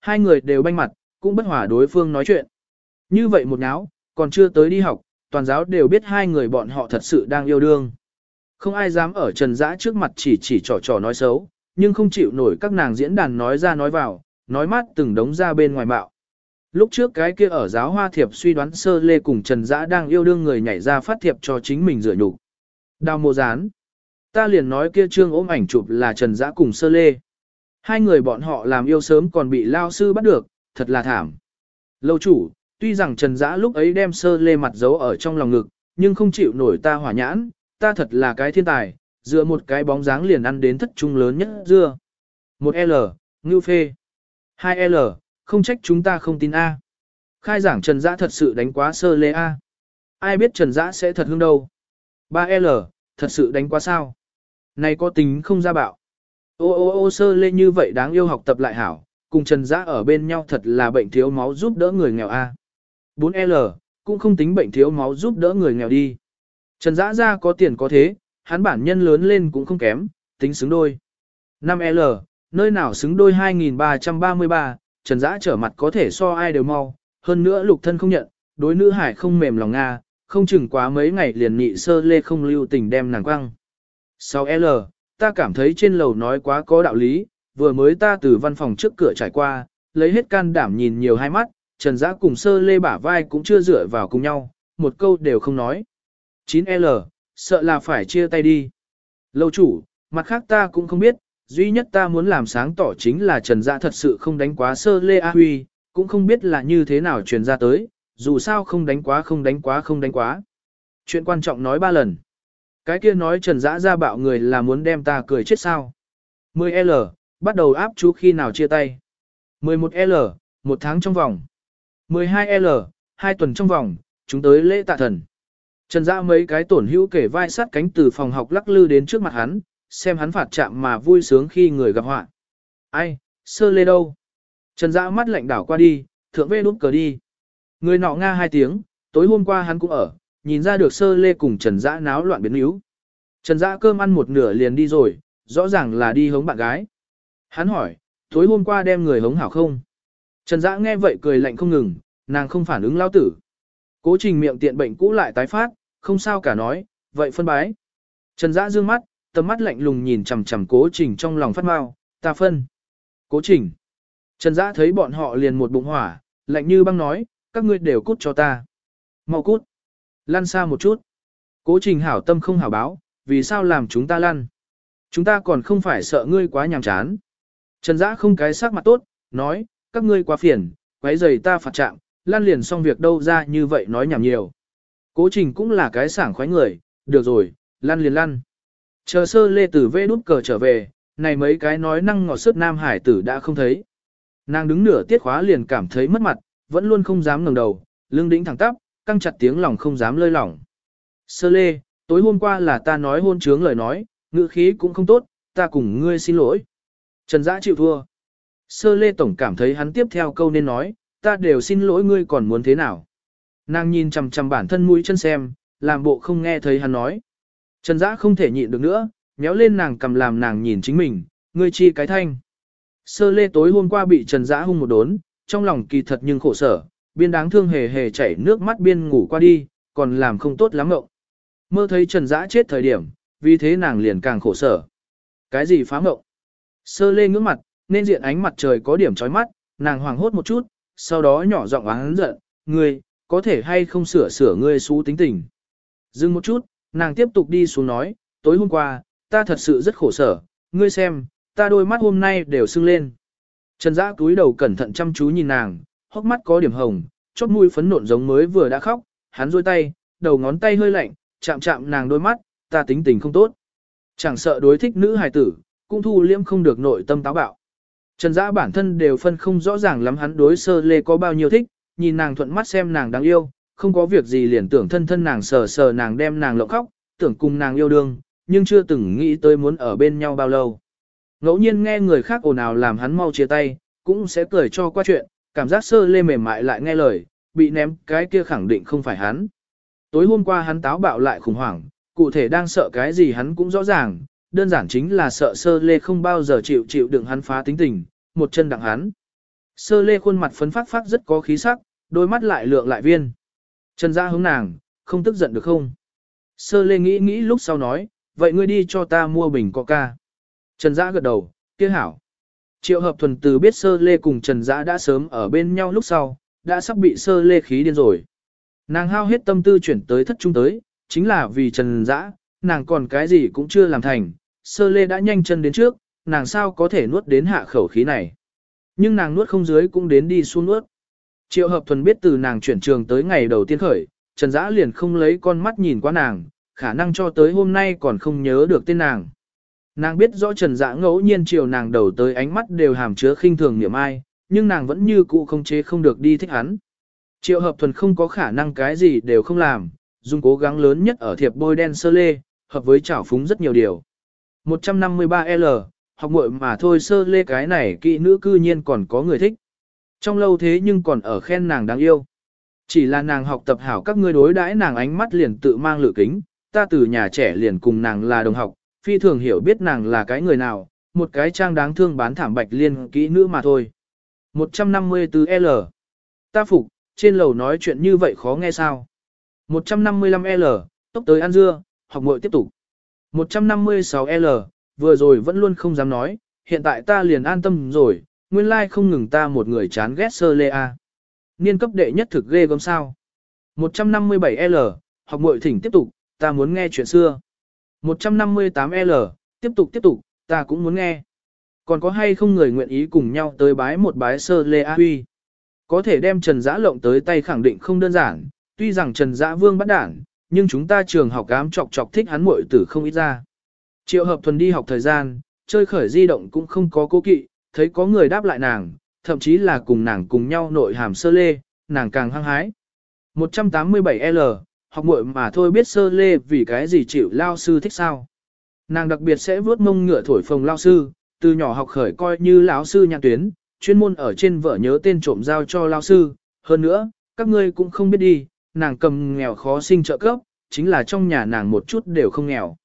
hai người đều banh mặt, cũng bất hòa đối phương nói chuyện. Như vậy một náo, còn chưa tới đi học, toàn giáo đều biết hai người bọn họ thật sự đang yêu đương. Không ai dám ở Trần Dã trước mặt chỉ chỉ trò trò nói xấu, nhưng không chịu nổi các nàng diễn đàn nói ra nói vào, nói mát từng đống ra bên ngoài bạo. Lúc trước cái kia ở giáo hoa thiệp suy đoán sơ lê cùng Trần Dã đang yêu đương người nhảy ra phát thiệp cho chính mình rửa nhục. Đào mô gián. Ta liền nói kia trương ôm ảnh chụp là Trần Dã cùng sơ lê. Hai người bọn họ làm yêu sớm còn bị lao sư bắt được, thật là thảm. Lâu chủ, tuy rằng Trần Dã lúc ấy đem sơ lê mặt giấu ở trong lòng ngực, nhưng không chịu nổi ta hỏa nhãn, ta thật là cái thiên tài, dựa một cái bóng dáng liền ăn đến thất trung lớn nhất dưa. Một L, ngưu phê. Hai L, không trách chúng ta không tin A. Khai giảng Trần Dã thật sự đánh quá sơ lê A. Ai biết Trần Dã sẽ thật hương đâu. 3L, thật sự đánh quá sao. Này có tính không ra bạo. Ô ô ô sơ lê như vậy đáng yêu học tập lại hảo, cùng Trần Giã ở bên nhau thật là bệnh thiếu máu giúp đỡ người nghèo A. 4L, cũng không tính bệnh thiếu máu giúp đỡ người nghèo đi. Trần Giã ra có tiền có thế, hắn bản nhân lớn lên cũng không kém, tính xứng đôi. 5L, nơi nào xứng đôi 2333, Trần Giã trở mặt có thể so ai đều mau, hơn nữa lục thân không nhận, đối nữ hải không mềm lòng Nga, không chừng quá mấy ngày liền nị sơ lê không lưu tình đem nàng quăng. 6L, ta cảm thấy trên lầu nói quá có đạo lý, vừa mới ta từ văn phòng trước cửa trải qua, lấy hết can đảm nhìn nhiều hai mắt, Trần Giã cùng sơ lê bả vai cũng chưa dựa vào cùng nhau, một câu đều không nói. 9L, sợ là phải chia tay đi. Lâu chủ, mặt khác ta cũng không biết, duy nhất ta muốn làm sáng tỏ chính là Trần Giã thật sự không đánh quá sơ lê A Huy, cũng không biết là như thế nào truyền ra tới, dù sao không đánh quá không đánh quá không đánh quá. Chuyện quan trọng nói ba lần. Cái kia nói Trần Dã ra bạo người là muốn đem ta cười chết sao. 10L, bắt đầu áp chú khi nào chia tay. 11L, một tháng trong vòng. 12L, hai tuần trong vòng, chúng tới lễ tạ thần. Trần Dã mấy cái tổn hữu kể vai sát cánh từ phòng học lắc lư đến trước mặt hắn, xem hắn phạt chạm mà vui sướng khi người gặp họa. Ai, sơ lê đâu? Trần Dã mắt lạnh đảo qua đi, thượng vê nút cờ đi. Người nọ nga hai tiếng, tối hôm qua hắn cũng ở, nhìn ra được sơ lê cùng Trần Dã náo loạn biến yếu. Trần Dã cơm ăn một nửa liền đi rồi, rõ ràng là đi hống bạn gái. Hắn hỏi, tối hôm qua đem người hống hảo không? Trần Dã nghe vậy cười lạnh không ngừng, nàng không phản ứng lao tử. Cố trình miệng tiện bệnh cũ lại tái phát, không sao cả nói, vậy phân bái. Trần Dã dương mắt, tầm mắt lạnh lùng nhìn chằm chằm cố trình trong lòng phát mau, ta phân. Cố trình. Trần Dã thấy bọn họ liền một bụng hỏa, lạnh như băng nói, các ngươi đều cút cho ta. Mau cút. Lăn xa một chút. Cố trình hảo tâm không hảo báo, vì sao làm chúng ta lăn? Chúng ta còn không phải sợ ngươi quá nhàm chán. Trần Dã không cái sắc mặt tốt, nói, các ngươi quá phiền, quấy giày ta phạt trạng, lăn liền xong việc đâu ra như vậy nói nhảm nhiều. Cố trình cũng là cái sảng khoái người, được rồi, lăn liền lăn. Chờ sơ lê tử vê đút cờ trở về, này mấy cái nói năng ngọt sức nam hải tử đã không thấy. Nàng đứng nửa tiết khóa liền cảm thấy mất mặt, vẫn luôn không dám ngẩng đầu, lưng đĩnh thẳng tắp, căng chặt tiếng lòng không dám lơi lỏng. Sơ lê, tối hôm qua là ta nói hôn trướng lời nói, ngữ khí cũng không tốt, ta cùng ngươi xin lỗi. Trần Dã chịu thua. Sơ lê tổng cảm thấy hắn tiếp theo câu nên nói, ta đều xin lỗi ngươi còn muốn thế nào. Nàng nhìn chằm chằm bản thân mũi chân xem, làm bộ không nghe thấy hắn nói. Trần Dã không thể nhịn được nữa, méo lên nàng cầm làm nàng nhìn chính mình, ngươi chi cái thanh. Sơ lê tối hôm qua bị Trần Dã hung một đốn, trong lòng kỳ thật nhưng khổ sở, biên đáng thương hề hề chảy nước mắt biên ngủ qua đi, còn làm không tốt lắm ngộng. Mơ thấy Trần Dã chết thời điểm, vì thế nàng liền càng khổ sở. Cái gì phá ngộng? Sơ lê ngưỡng mặt, nên diện ánh mặt trời có điểm chói mắt, nàng hoảng hốt một chút, sau đó nhỏ giọng oán giận, ngươi, có thể hay không sửa sửa ngươi xú tính tình. Dừng một chút, nàng tiếp tục đi xuống nói, tối hôm qua, ta thật sự rất khổ sở, ngươi xem, ta đôi mắt hôm nay đều sưng lên. Trần Dã túi đầu cẩn thận chăm chú nhìn nàng, hốc mắt có điểm hồng, chót mũi phấn nộn giống mới vừa đã khóc, hắn duỗi tay, đầu ngón tay hơi lạnh, chạm chạm nàng đôi mắt, ta tính tình không tốt. Chẳng sợ đối thích nữ hài tử, cũng thu liễm không được nội tâm táo bạo. Trần Dã bản thân đều phân không rõ ràng lắm hắn đối sơ lê có bao nhiêu thích, nhìn nàng thuận mắt xem nàng đáng yêu, không có việc gì liền tưởng thân thân nàng sờ sờ nàng đem nàng lộng khóc, tưởng cùng nàng yêu đương, nhưng chưa từng nghĩ tới muốn ở bên nhau bao lâu. Ngẫu nhiên nghe người khác ồn ào làm hắn mau chia tay, cũng sẽ cười cho qua chuyện, cảm giác sơ lê mềm mại lại nghe lời, bị ném cái kia khẳng định không phải hắn. Tối hôm qua hắn táo bạo lại khủng hoảng, cụ thể đang sợ cái gì hắn cũng rõ ràng, đơn giản chính là sợ sơ lê không bao giờ chịu chịu đựng hắn phá tính tình, một chân đặng hắn. Sơ lê khuôn mặt phấn phát phát rất có khí sắc, đôi mắt lại lượng lại viên. Trần gia hướng nàng, không tức giận được không? Sơ lê nghĩ nghĩ lúc sau nói, vậy ngươi đi cho ta mua bình coca. Trần Dã gật đầu, kia hảo. Triệu hợp thuần từ biết sơ lê cùng Trần Dã đã sớm ở bên nhau lúc sau, đã sắp bị sơ lê khí điên rồi. Nàng hao hết tâm tư chuyển tới thất trung tới, chính là vì Trần Dã, nàng còn cái gì cũng chưa làm thành, sơ lê đã nhanh chân đến trước, nàng sao có thể nuốt đến hạ khẩu khí này. Nhưng nàng nuốt không dưới cũng đến đi xuống nuốt. Triệu hợp thuần biết từ nàng chuyển trường tới ngày đầu tiên khởi, Trần Dã liền không lấy con mắt nhìn qua nàng, khả năng cho tới hôm nay còn không nhớ được tên nàng. Nàng biết rõ Trần Dã ngẫu nhiên chiều nàng đầu tới ánh mắt đều hàm chứa khinh thường niệm ai, nhưng nàng vẫn như cũ không chế không được đi thích hắn. Triệu hợp thuần không có khả năng cái gì đều không làm, dùng cố gắng lớn nhất ở thiệp bôi đen sơ lê, hợp với chảo phúng rất nhiều điều. 153L, học muội mà thôi sơ lê cái này kỵ nữ cư nhiên còn có người thích. Trong lâu thế nhưng còn ở khen nàng đáng yêu. Chỉ là nàng học tập hảo các ngươi đối đãi nàng ánh mắt liền tự mang lự kính, ta từ nhà trẻ liền cùng nàng là đồng học, phi thường hiểu biết nàng là cái người nào, một cái trang đáng thương bán thảm bạch liên kỹ nữ mà thôi. 154L. Ta phục, trên lầu nói chuyện như vậy khó nghe sao? 155L, tốc tới ăn dưa, học muội tiếp tục. 156L, vừa rồi vẫn luôn không dám nói, hiện tại ta liền an tâm rồi, nguyên lai like không ngừng ta một người chán ghét sơ lê a. Niên cấp đệ nhất thực ghê gớm sao. 157L, học muội thỉnh tiếp tục, ta muốn nghe chuyện xưa. 158L, tiếp tục tiếp tục, ta cũng muốn nghe. Còn có hay không người nguyện ý cùng nhau tới bái một bái sơ lê a huy. Có thể đem Trần giã lộng tới tay khẳng định không đơn giản, tuy rằng Trần giã vương bắt đảng, nhưng chúng ta trường học ám chọc chọc thích hắn muội tử không ít ra. Triệu hợp thuần đi học thời gian, chơi khởi di động cũng không có cố kỵ, thấy có người đáp lại nàng, thậm chí là cùng nàng cùng nhau nội hàm sơ lê, nàng càng hăng hái. 187L, học muội mà thôi biết sơ lê vì cái gì chịu lao sư thích sao. Nàng đặc biệt sẽ vuốt mông ngựa thổi phồng lao sư, từ nhỏ học khởi coi như lão sư nhạc tuyến, chuyên môn ở trên vở nhớ tên trộm giao cho lao sư. Hơn nữa, các ngươi cũng không biết đi, nàng cầm nghèo khó sinh trợ cấp, chính là trong nhà nàng một chút đều không nghèo.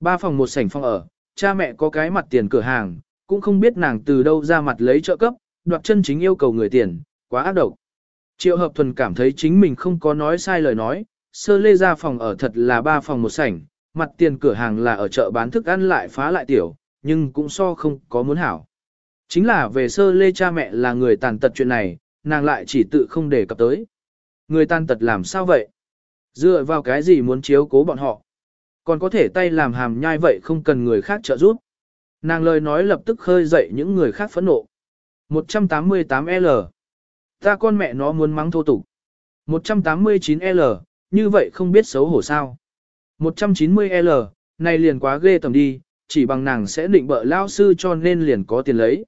Ba phòng một sảnh phòng ở, cha mẹ có cái mặt tiền cửa hàng, cũng không biết nàng từ đâu ra mặt lấy trợ cấp, đoạt chân chính yêu cầu người tiền, quá ác độc. Triệu hợp thuần cảm thấy chính mình không có nói sai lời nói, sơ lê ra phòng ở thật là ba phòng một sảnh, mặt tiền cửa hàng là ở chợ bán thức ăn lại phá lại tiểu, nhưng cũng so không có muốn hảo. Chính là về sơ lê cha mẹ là người tàn tật chuyện này, nàng lại chỉ tự không đề cập tới. Người tàn tật làm sao vậy? Dựa vào cái gì muốn chiếu cố bọn họ? Còn có thể tay làm hàm nhai vậy không cần người khác trợ giúp. Nàng lời nói lập tức khơi dậy những người khác phẫn nộ. 188L. Ta con mẹ nó muốn mắng thô tục. 189L, như vậy không biết xấu hổ sao. 190L, này liền quá ghê tầm đi, chỉ bằng nàng sẽ định bợ lao sư cho nên liền có tiền lấy.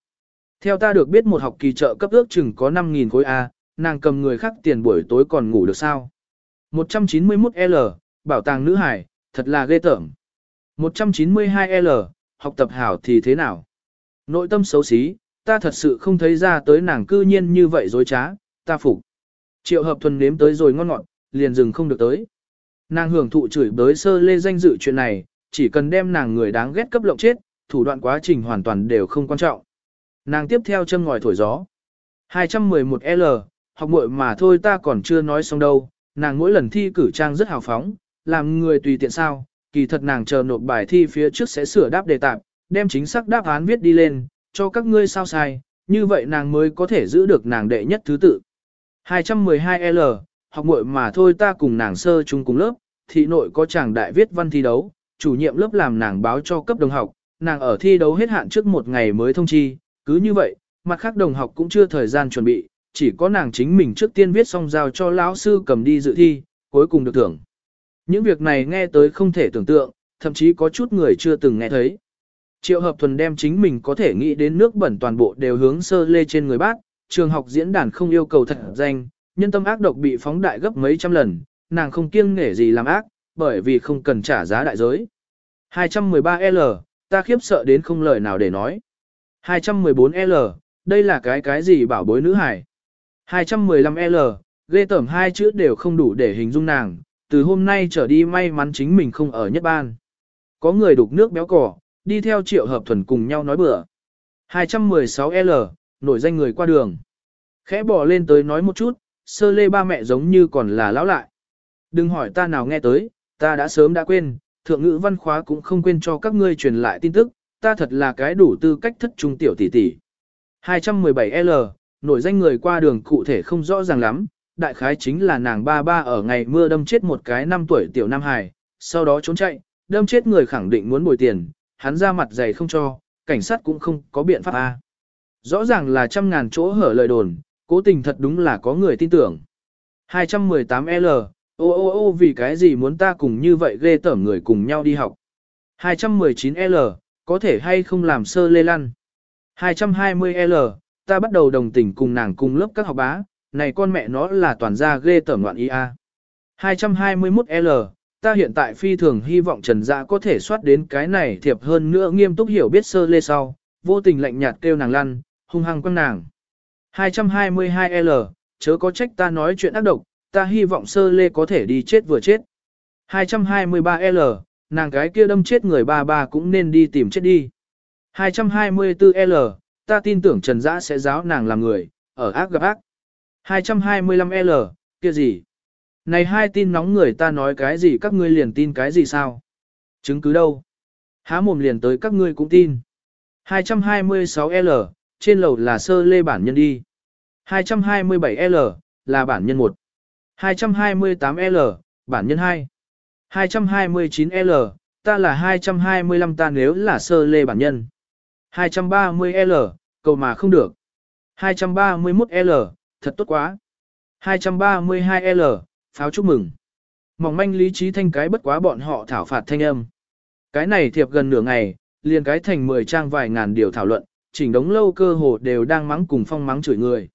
Theo ta được biết một học kỳ trợ cấp ước chừng có 5.000 khối A, nàng cầm người khác tiền buổi tối còn ngủ được sao. 191L, bảo tàng nữ hải, thật là ghê tởm. 192L, học tập hảo thì thế nào? Nội tâm xấu xí, ta thật sự không thấy ra tới nàng cư nhiên như vậy dối trá, ta phục. Triệu hợp thuần nếm tới rồi ngon ngọt, liền dừng không được tới. Nàng hưởng thụ chửi bới sơ lê danh dự chuyện này, chỉ cần đem nàng người đáng ghét cấp lộng chết, thủ đoạn quá trình hoàn toàn đều không quan trọng. Nàng tiếp theo chân ngòi thổi gió. 211L, học muội mà thôi ta còn chưa nói xong đâu, nàng mỗi lần thi cử trang rất hào phóng, làm người tùy tiện sao, kỳ thật nàng chờ nộp bài thi phía trước sẽ sửa đáp đề tạp, đem chính xác đáp án viết đi lên, cho các ngươi sao sai, như vậy nàng mới có thể giữ được nàng đệ nhất thứ tự. 212L, học muội mà thôi ta cùng nàng sơ chung cùng lớp, thị nội có chàng đại viết văn thi đấu, chủ nhiệm lớp làm nàng báo cho cấp đồng học, nàng ở thi đấu hết hạn trước một ngày mới thông chi, cứ như vậy, mặt khác đồng học cũng chưa thời gian chuẩn bị, chỉ có nàng chính mình trước tiên viết xong giao cho lão sư cầm đi dự thi, cuối cùng được thưởng. Những việc này nghe tới không thể tưởng tượng, thậm chí có chút người chưa từng nghe thấy. Triệu hợp thuần đem chính mình có thể nghĩ đến nước bẩn toàn bộ đều hướng sơ lê trên người bác, trường học diễn đàn không yêu cầu thật danh, nhân tâm ác độc bị phóng đại gấp mấy trăm lần, nàng không kiêng nể gì làm ác, bởi vì không cần trả giá đại giới. 213L, ta khiếp sợ đến không lời nào để nói. 214L, đây là cái cái gì bảo bối nữ hải. 215L, ghê tởm hai chữ đều không đủ để hình dung nàng, từ hôm nay trở đi may mắn chính mình không ở nhất ban. Có người đục nước béo cỏ, đi theo triệu hợp thuần cùng nhau nói bừa. 216L, nổi danh người qua đường. Khẽ bỏ lên tới nói một chút, sơ lê ba mẹ giống như còn là lão lại. Đừng hỏi ta nào nghe tới, ta đã sớm đã quên, thượng ngữ văn khóa cũng không quên cho các ngươi truyền lại tin tức, ta thật là cái đủ tư cách thất trung tiểu tỷ tỷ. 217L, nổi danh người qua đường cụ thể không rõ ràng lắm, đại khái chính là nàng ba ba ở ngày mưa đâm chết một cái năm tuổi tiểu nam hài, sau đó trốn chạy, đâm chết người khẳng định muốn bồi tiền, hắn ra mặt dày không cho, cảnh sát cũng không có biện pháp a. Rõ ràng là trăm ngàn chỗ hở lời đồn, cố tình thật đúng là có người tin tưởng. 218L, ô ô ô vì cái gì muốn ta cùng như vậy ghê tởm người cùng nhau đi học. 219L, có thể hay không làm sơ lê lăn. 220L, ta bắt đầu đồng tình cùng nàng cùng lớp các học bá, này con mẹ nó là toàn gia ghê tởm loạn ý a. 221L, ta hiện tại phi thường hy vọng Trần Dạ có thể soát đến cái này thiệp hơn nữa nghiêm túc hiểu biết sơ lê sau, vô tình lạnh nhạt kêu nàng lăn, hung hăng quăng nàng. 222L, chớ có trách ta nói chuyện ác độc, ta hy vọng sơ lê có thể đi chết vừa chết. 223L, nàng cái kia đâm chết người ba ba cũng nên đi tìm chết đi. 224L, ta tin tưởng Trần Dã sẽ giáo nàng làm người, ở ác gặp ác. 225L, kia gì? Này hai tin nóng người ta nói cái gì các ngươi liền tin cái gì sao? Chứng cứ đâu? Há mồm liền tới các ngươi cũng tin. 226L, trên lầu là sơ lê bản nhân đi. 227L, là bản nhân 1. 228L, bản nhân 2. 229L, ta là 225 ta nếu là sơ lê bản nhân. 230L, cầu mà không được. 231L, thật tốt quá. 232L, pháo chúc mừng. Mỏng manh lý trí thanh cái bất quá bọn họ thảo phạt thanh âm. Cái này thiệp gần nửa ngày, liền cái thành 10 trang vài ngàn điều thảo luận, chỉnh đống lâu cơ hồ đều đang mắng cùng phong mắng chửi người.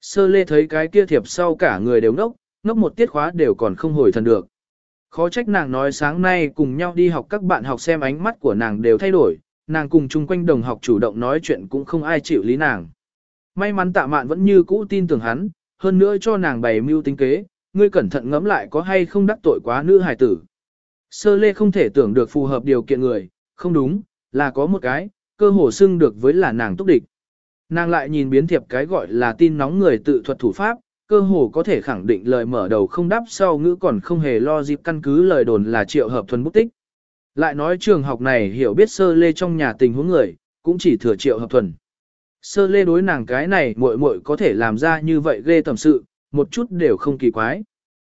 Sơ lê thấy cái kia thiệp sau cả người đều ngốc, ngốc một tiết khóa đều còn không hồi thần được. Khó trách nàng nói sáng nay cùng nhau đi học các bạn học xem ánh mắt của nàng đều thay đổi, nàng cùng chung quanh đồng học chủ động nói chuyện cũng không ai chịu lý nàng. May mắn tạ mạn vẫn như cũ tin tưởng hắn, hơn nữa cho nàng bày mưu tính kế, ngươi cẩn thận ngẫm lại có hay không đắc tội quá nữ hài tử. Sơ lê không thể tưởng được phù hợp điều kiện người, không đúng, là có một cái, cơ hồ xưng được với là nàng túc địch. Nàng lại nhìn biến thiệp cái gọi là tin nóng người tự thuật thủ pháp, cơ hồ có thể khẳng định lời mở đầu không đáp sau ngữ còn không hề lo dịp căn cứ lời đồn là triệu hợp thuần bút tích. Lại nói trường học này hiểu biết sơ lê trong nhà tình huống người, cũng chỉ thừa triệu hợp thuần. Sơ lê đối nàng cái này muội muội có thể làm ra như vậy ghê tầm sự, một chút đều không kỳ quái.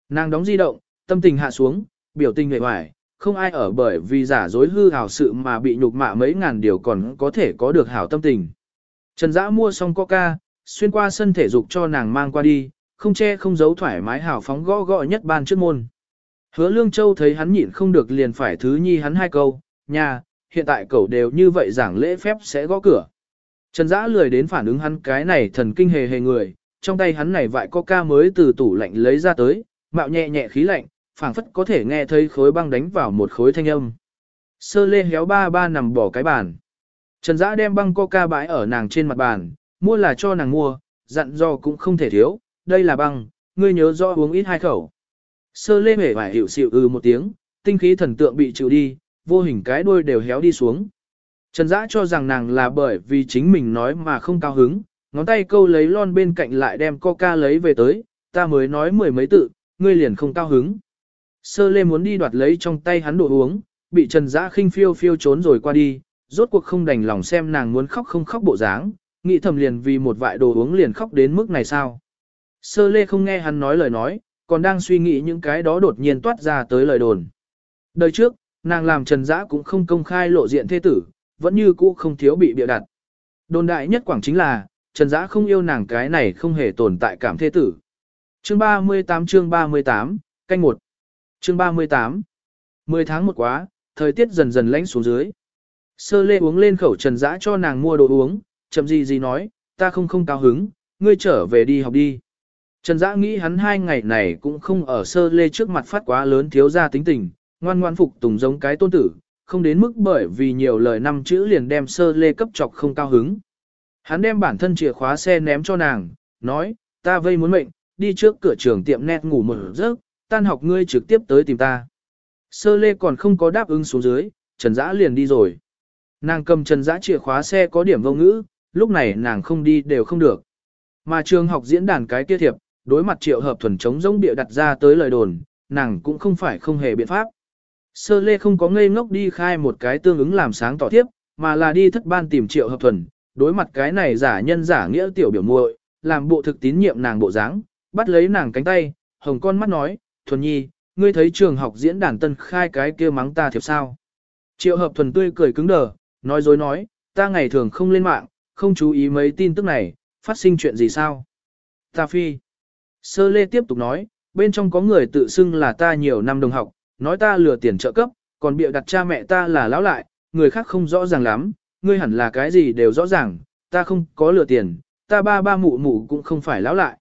Nàng đóng di động, tâm tình hạ xuống, biểu tình hề hoài, không ai ở bởi vì giả dối hư hào sự mà bị nhục mạ mấy ngàn điều còn có thể có được hảo tâm tình. Trần Dã mua xong coca, xuyên qua sân thể dục cho nàng mang qua đi, không che không giấu thoải mái hào phóng gõ gõ nhất ban trước môn. Hứa Lương Châu thấy hắn nhịn không được liền phải thứ nhi hắn hai câu, nhà, hiện tại cậu đều như vậy giảng lễ phép sẽ gõ cửa. Trần Dã lười đến phản ứng hắn cái này thần kinh hề hề người, trong tay hắn này vại coca mới từ tủ lạnh lấy ra tới, mạo nhẹ nhẹ khí lạnh, phảng phất có thể nghe thấy khối băng đánh vào một khối thanh âm. Sơ lê héo ba ba nằm bỏ cái bàn. Trần Dã đem băng coca bãi ở nàng trên mặt bàn, mua là cho nàng mua, dặn do cũng không thể thiếu, đây là băng, ngươi nhớ rõ uống ít hai khẩu. Sơ lê hề vải hiểu xịu ư một tiếng, tinh khí thần tượng bị chịu đi, vô hình cái đuôi đều héo đi xuống. Trần Dã cho rằng nàng là bởi vì chính mình nói mà không cao hứng, ngón tay câu lấy lon bên cạnh lại đem coca lấy về tới, ta mới nói mười mấy tự, ngươi liền không cao hứng. Sơ lê muốn đi đoạt lấy trong tay hắn đồ uống, bị Trần Dã khinh phiêu phiêu trốn rồi qua đi, rốt cuộc không đành lòng xem nàng muốn khóc không khóc bộ dáng, nghĩ thầm liền vì một vại đồ uống liền khóc đến mức này sao. Sơ lê không nghe hắn nói lời nói, còn đang suy nghĩ những cái đó đột nhiên toát ra tới lời đồn. Đời trước, nàng làm Trần Dã cũng không công khai lộ diện thế tử, vẫn như cũ không thiếu bị bịa đặt. Đồn đại nhất quảng chính là, Trần Dã không yêu nàng cái này không hề tồn tại cảm thế tử. Chương 38 chương 38, canh 1. Chương 38. 10 tháng một quá, thời tiết dần dần lạnh xuống dưới. Sơ lê uống lên khẩu Trần Dã cho nàng mua đồ uống, chậm gì gì nói, ta không không cao hứng, ngươi trở về đi học đi. Trần Dã nghĩ hắn hai ngày này cũng không ở sơ lê trước mặt phát quá lớn thiếu ra tính tình, ngoan ngoan phục tùng giống cái tôn tử, không đến mức bởi vì nhiều lời năm chữ liền đem sơ lê cấp chọc không cao hứng. Hắn đem bản thân chìa khóa xe ném cho nàng, nói, ta vây muốn mệnh, đi trước cửa trường tiệm nét ngủ một giấc, tan học ngươi trực tiếp tới tìm ta. Sơ lê còn không có đáp ứng xuống dưới, Trần Dã liền đi rồi. Nàng cầm Trần Dã chìa khóa xe có điểm vô ngữ, lúc này nàng không đi đều không được. Mà trường học diễn đàn cái kia thiệp, đối mặt triệu hợp thuần chống giống địa đặt ra tới lời đồn, nàng cũng không phải không hề biện pháp. Sơ lê không có ngây ngốc đi khai một cái tương ứng làm sáng tỏ tiếp, mà là đi thất ban tìm triệu hợp thuần, đối mặt cái này giả nhân giả nghĩa tiểu biểu muội, làm bộ thực tín nhiệm nàng bộ dáng, bắt lấy nàng cánh tay, hồng con mắt nói, thuần nhi, ngươi thấy trường học diễn đàn tân khai cái kia mắng ta thiệp sao. Triệu hợp thuần tươi cười cứng đờ, nói dối nói, ta ngày thường không lên mạng, không chú ý mấy tin tức này, phát sinh chuyện gì sao. Ta phi. Sơ lê tiếp tục nói, bên trong có người tự xưng là ta nhiều năm đồng học, nói ta lừa tiền trợ cấp, còn bịa đặt cha mẹ ta là lão lại, người khác không rõ ràng lắm, ngươi hẳn là cái gì đều rõ ràng, ta không có lừa tiền, ta ba ba mụ mụ cũng không phải lão lại.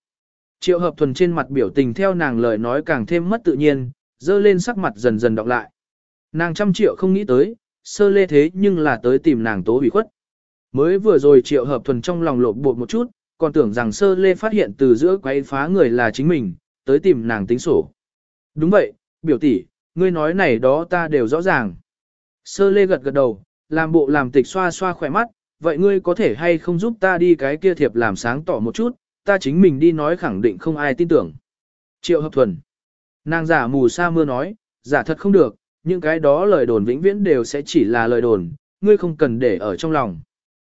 Triệu hợp thuần trên mặt biểu tình theo nàng lời nói càng thêm mất tự nhiên, dơ lên sắc mặt dần dần đọc lại. Nàng trăm triệu không nghĩ tới, sơ lê thế nhưng là tới tìm nàng tố bị khuất. Mới vừa rồi triệu hợp thuần trong lòng lộp bột một chút, còn tưởng rằng sơ lê phát hiện từ giữa quay phá người là chính mình, tới tìm nàng tính sổ. Đúng vậy, biểu tỷ, ngươi nói này đó ta đều rõ ràng. Sơ lê gật gật đầu, làm bộ làm tịch xoa xoa khỏe mắt, vậy ngươi có thể hay không giúp ta đi cái kia thiệp làm sáng tỏ một chút, ta chính mình đi nói khẳng định không ai tin tưởng. Triệu hợp thuần. Nàng giả mù sa mưa nói, giả thật không được, những cái đó lời đồn vĩnh viễn đều sẽ chỉ là lời đồn, ngươi không cần để ở trong lòng.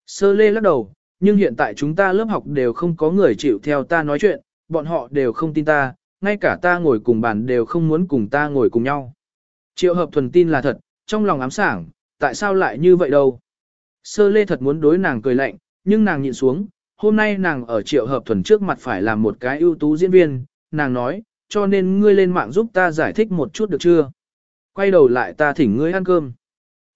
Sơ lê lắc đầu, nhưng hiện tại chúng ta lớp học đều không có người chịu theo ta nói chuyện, bọn họ đều không tin ta, ngay cả ta ngồi cùng bàn đều không muốn cùng ta ngồi cùng nhau. Triệu hợp thuần tin là thật, trong lòng ám sảng, tại sao lại như vậy đâu? Sơ lê thật muốn đối nàng cười lạnh, nhưng nàng nhịn xuống, hôm nay nàng ở triệu hợp thuần trước mặt phải làm một cái ưu tú diễn viên, nàng nói, cho nên ngươi lên mạng giúp ta giải thích một chút được chưa? Quay đầu lại ta thỉnh ngươi ăn cơm.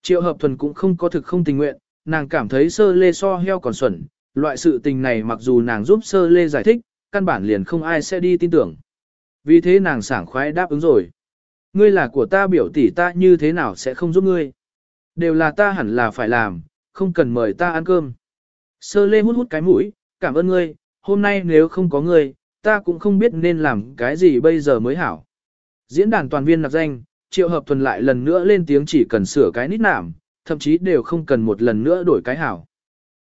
Triệu hợp thuần cũng không có thực không tình nguyện, nàng cảm thấy sơ lê so heo còn xuẩn, loại sự tình này mặc dù nàng giúp sơ lê giải thích, căn bản liền không ai sẽ đi tin tưởng. Vì thế nàng sảng khoái đáp ứng rồi. Ngươi là của ta biểu tỷ ta như thế nào sẽ không giúp ngươi. Đều là ta hẳn là phải làm, không cần mời ta ăn cơm. Sơ lê hút hút cái mũi, cảm ơn ngươi, hôm nay nếu không có ngươi, ta cũng không biết nên làm cái gì bây giờ mới hảo. Diễn đàn toàn viên nạp danh, triệu hợp thuần lại lần nữa lên tiếng chỉ cần sửa cái nít nảm, thậm chí đều không cần một lần nữa đổi cái hảo.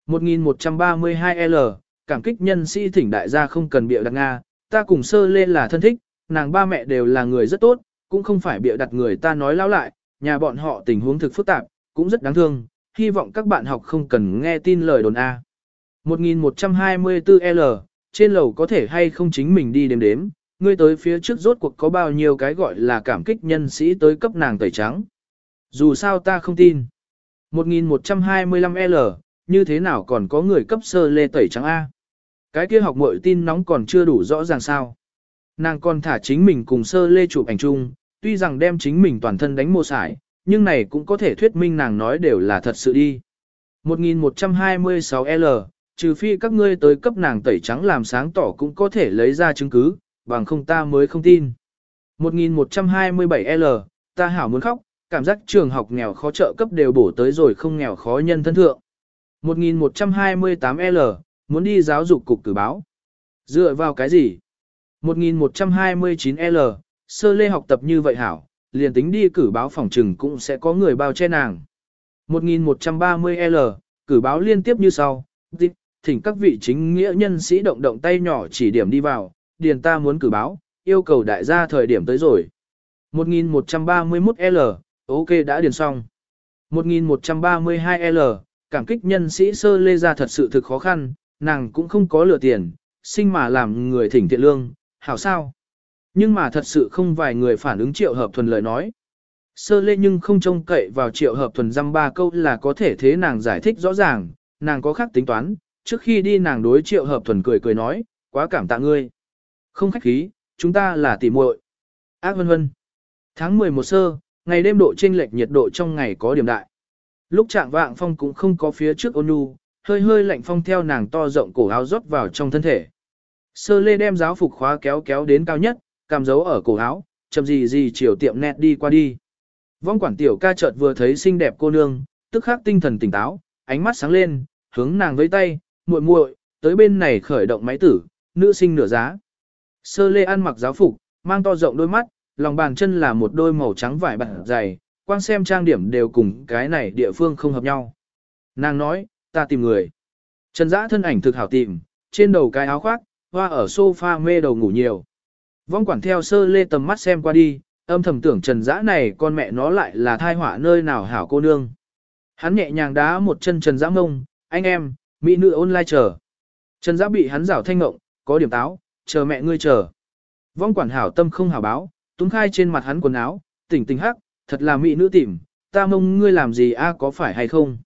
1132L, cảm kích nhân sĩ thỉnh đại gia không cần bịa đặt Nga, ta cùng sơ lê là thân thích, nàng ba mẹ đều là người rất tốt, cũng không phải bịa đặt người ta nói lão lại, nhà bọn họ tình huống thực phức tạp, cũng rất đáng thương, hy vọng các bạn học không cần nghe tin lời đồn A. 1124L, trên lầu có thể hay không chính mình đi đếm đếm, ngươi tới phía trước rốt cuộc có bao nhiêu cái gọi là cảm kích nhân sĩ tới cấp nàng tẩy trắng. Dù sao ta không tin. 1125L, như thế nào còn có người cấp sơ lê tẩy trắng A. Cái kia học mội tin nóng còn chưa đủ rõ ràng sao. Nàng còn thả chính mình cùng sơ lê chụp ảnh chung, tuy rằng đem chính mình toàn thân đánh mô sải, nhưng này cũng có thể thuyết minh nàng nói đều là thật sự đi. 1126L, trừ phi các ngươi tới cấp nàng tẩy trắng làm sáng tỏ cũng có thể lấy ra chứng cứ, bằng không ta mới không tin. 1127L, ta hảo muốn khóc, cảm giác trường học nghèo khó trợ cấp đều bổ tới rồi không nghèo khó nhân thân thượng. 1128L, muốn đi giáo dục cục cử báo. Dựa vào cái gì? 1129L, sơ lê học tập như vậy hảo, liền tính đi cử báo phòng trừng cũng sẽ có người bao che nàng. 1130L, cử báo liên tiếp như sau, dịch thỉnh các vị chính nghĩa nhân sĩ động động tay nhỏ chỉ điểm đi vào, điền ta muốn cử báo, yêu cầu đại gia thời điểm tới rồi. 1131L, ok đã điền xong. 1132L, cảm kích nhân sĩ sơ lê ra thật sự thực khó khăn, nàng cũng không có lừa tiền, sinh mà làm người thỉnh thiện lương, hảo sao. Nhưng mà thật sự không vài người phản ứng triệu hợp thuần lời nói. Sơ lê nhưng không trông cậy vào triệu hợp thuần dăm ba câu là có thể thế nàng giải thích rõ ràng, nàng có khác tính toán, trước khi đi nàng đối triệu hợp thuần cười cười nói, quá cảm tạ ngươi. Không khách khí, chúng ta là tỉ muội. Ác vân vân. Tháng 11 sơ, ngày đêm độ chênh lệch nhiệt độ trong ngày có điểm đại. Lúc trạng vạng phong cũng không có phía trước ôn nhu, hơi hơi lạnh phong theo nàng to rộng cổ áo rót vào trong thân thể. Sơ lê đem giáo phục khóa kéo kéo đến cao nhất, cảm giấu ở cổ áo, chậm gì gì chiều tiệm nét đi qua đi. Vong quản tiểu ca chợt vừa thấy xinh đẹp cô nương, tức khắc tinh thần tỉnh táo, ánh mắt sáng lên, hướng nàng với tay, muội muội, tới bên này khởi động máy tử, nữ sinh nửa giá. Sơ lê ăn mặc giáo phục, mang to rộng đôi mắt, lòng bàn chân là một đôi màu trắng vải bạc dày, quang xem trang điểm đều cùng cái này địa phương không hợp nhau. Nàng nói, ta tìm người. Trần Dã thân ảnh thực hảo tìm, trên đầu cái áo khoác, hoa ở sofa mê đầu ngủ nhiều. Vong quản theo sơ lê tầm mắt xem qua đi, âm thầm tưởng trần dã này con mẹ nó lại là thai họa nơi nào hảo cô nương. Hắn nhẹ nhàng đá một chân trần dã mông, anh em, mỹ nữ online chờ. Trần giã bị hắn rảo thanh ngộng, có điểm táo, chờ mẹ ngươi chờ. Vong quản hảo tâm không hảo báo, túng khai trên mặt hắn quần áo, tỉnh tỉnh hắc, thật là mỹ nữ tìm, ta mông ngươi làm gì a có phải hay không?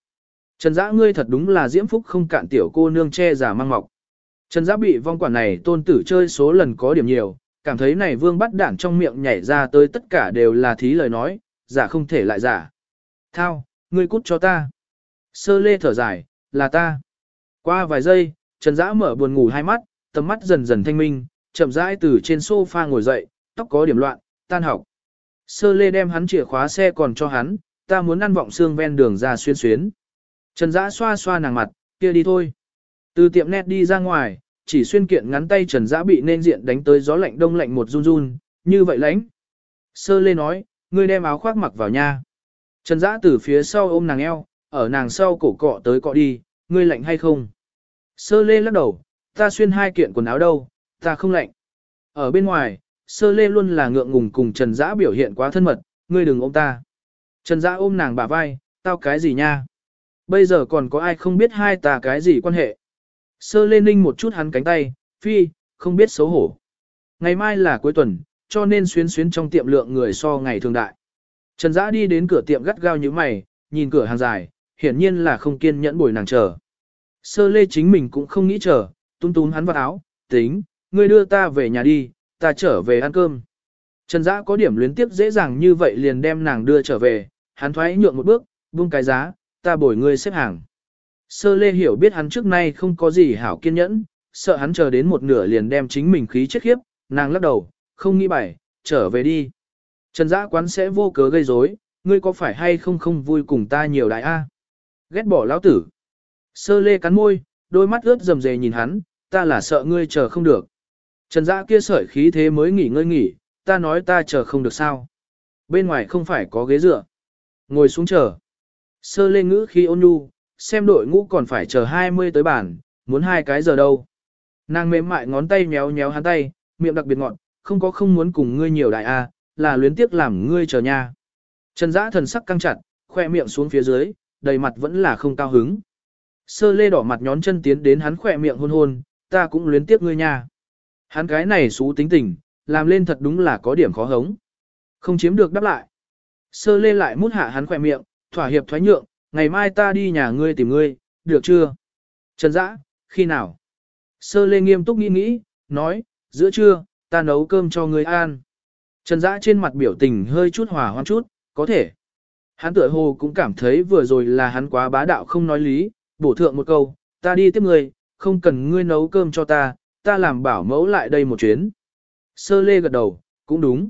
Trần Dã ngươi thật đúng là diễm phúc không cạn tiểu cô nương che giả mang mọc. Trần Dã bị vong quản này tôn tử chơi số lần có điểm nhiều, cảm thấy này vương bắt đản trong miệng nhảy ra tới tất cả đều là thí lời nói, giả không thể lại giả. Thao, ngươi cút cho ta. Sơ lê thở dài, là ta. Qua vài giây, Trần Dã mở buồn ngủ hai mắt, tầm mắt dần dần thanh minh, chậm rãi từ trên sofa ngồi dậy, tóc có điểm loạn, tan học. Sơ lê đem hắn chìa khóa xe còn cho hắn, ta muốn ăn vọng xương ven đường ra xuyên xuyến. Trần Dã xoa xoa nàng mặt, kia đi thôi. Từ tiệm nét đi ra ngoài, chỉ xuyên kiện ngắn tay Trần Dã bị nên diện đánh tới gió lạnh đông lạnh một run run, như vậy lãnh. Sơ lê nói, ngươi đem áo khoác mặc vào nha. Trần Dã từ phía sau ôm nàng eo, ở nàng sau cổ cọ tới cọ đi, ngươi lạnh hay không? Sơ lê lắc đầu, ta xuyên hai kiện quần áo đâu, ta không lạnh. Ở bên ngoài, sơ lê luôn là ngượng ngùng cùng Trần Dã biểu hiện quá thân mật, ngươi đừng ôm ta. Trần Dã ôm nàng bả vai, tao cái gì nha? Bây giờ còn có ai không biết hai ta cái gì quan hệ? Sơ lê ninh một chút hắn cánh tay, phi, không biết xấu hổ. Ngày mai là cuối tuần, cho nên xuyến xuyến trong tiệm lượng người so ngày thường đại. Trần Dã đi đến cửa tiệm gắt gao như mày, nhìn cửa hàng dài, hiển nhiên là không kiên nhẫn bồi nàng chờ. Sơ lê chính mình cũng không nghĩ chờ, tung tún hắn vào áo, tính, ngươi đưa ta về nhà đi, ta trở về ăn cơm. Trần Dã có điểm luyến tiếp dễ dàng như vậy liền đem nàng đưa trở về, hắn thoái nhượng một bước, buông cái giá, ta bồi ngươi xếp hàng. Sơ lê hiểu biết hắn trước nay không có gì hảo kiên nhẫn, sợ hắn chờ đến một nửa liền đem chính mình khí chết khiếp, nàng lắc đầu, không nghĩ bảy, trở về đi. Trần Dã quán sẽ vô cớ gây rối, ngươi có phải hay không không vui cùng ta nhiều đại a? Ghét bỏ lão tử. Sơ lê cắn môi, đôi mắt ướt rầm rề nhìn hắn, ta là sợ ngươi chờ không được. Trần Dã kia sợi khí thế mới nghỉ ngơi nghỉ, ta nói ta chờ không được sao. Bên ngoài không phải có ghế dựa. Ngồi xuống chờ. Sơ lê ngữ khi ôn nhu, xem đội ngũ còn phải chờ 20 tới bản, muốn hai cái giờ đâu. Nàng mềm mại ngón tay méo méo hắn tay, miệng đặc biệt ngọn, không có không muốn cùng ngươi nhiều đại a, là luyến tiếc làm ngươi chờ nha. Trần Dã thần sắc căng chặt, khoe miệng xuống phía dưới, đầy mặt vẫn là không cao hứng. Sơ lê đỏ mặt nhón chân tiến đến hắn khỏe miệng hôn hôn, ta cũng luyến tiếc ngươi nha. Hắn cái này xú tính tình, làm lên thật đúng là có điểm khó hống. Không chiếm được đáp lại. Sơ lê lại mút hạ hắn khỏe miệng, thỏa hiệp thoái nhượng, ngày mai ta đi nhà ngươi tìm ngươi, được chưa? Trần Dã, khi nào? Sơ lê nghiêm túc nghĩ nghĩ, nói, giữa trưa, ta nấu cơm cho ngươi ăn. Trần Dã trên mặt biểu tình hơi chút hòa hoan chút, có thể. Hắn tựa hồ cũng cảm thấy vừa rồi là hắn quá bá đạo không nói lý, bổ thượng một câu, ta đi tiếp ngươi, không cần ngươi nấu cơm cho ta, ta làm bảo mẫu lại đây một chuyến. Sơ lê gật đầu, cũng đúng.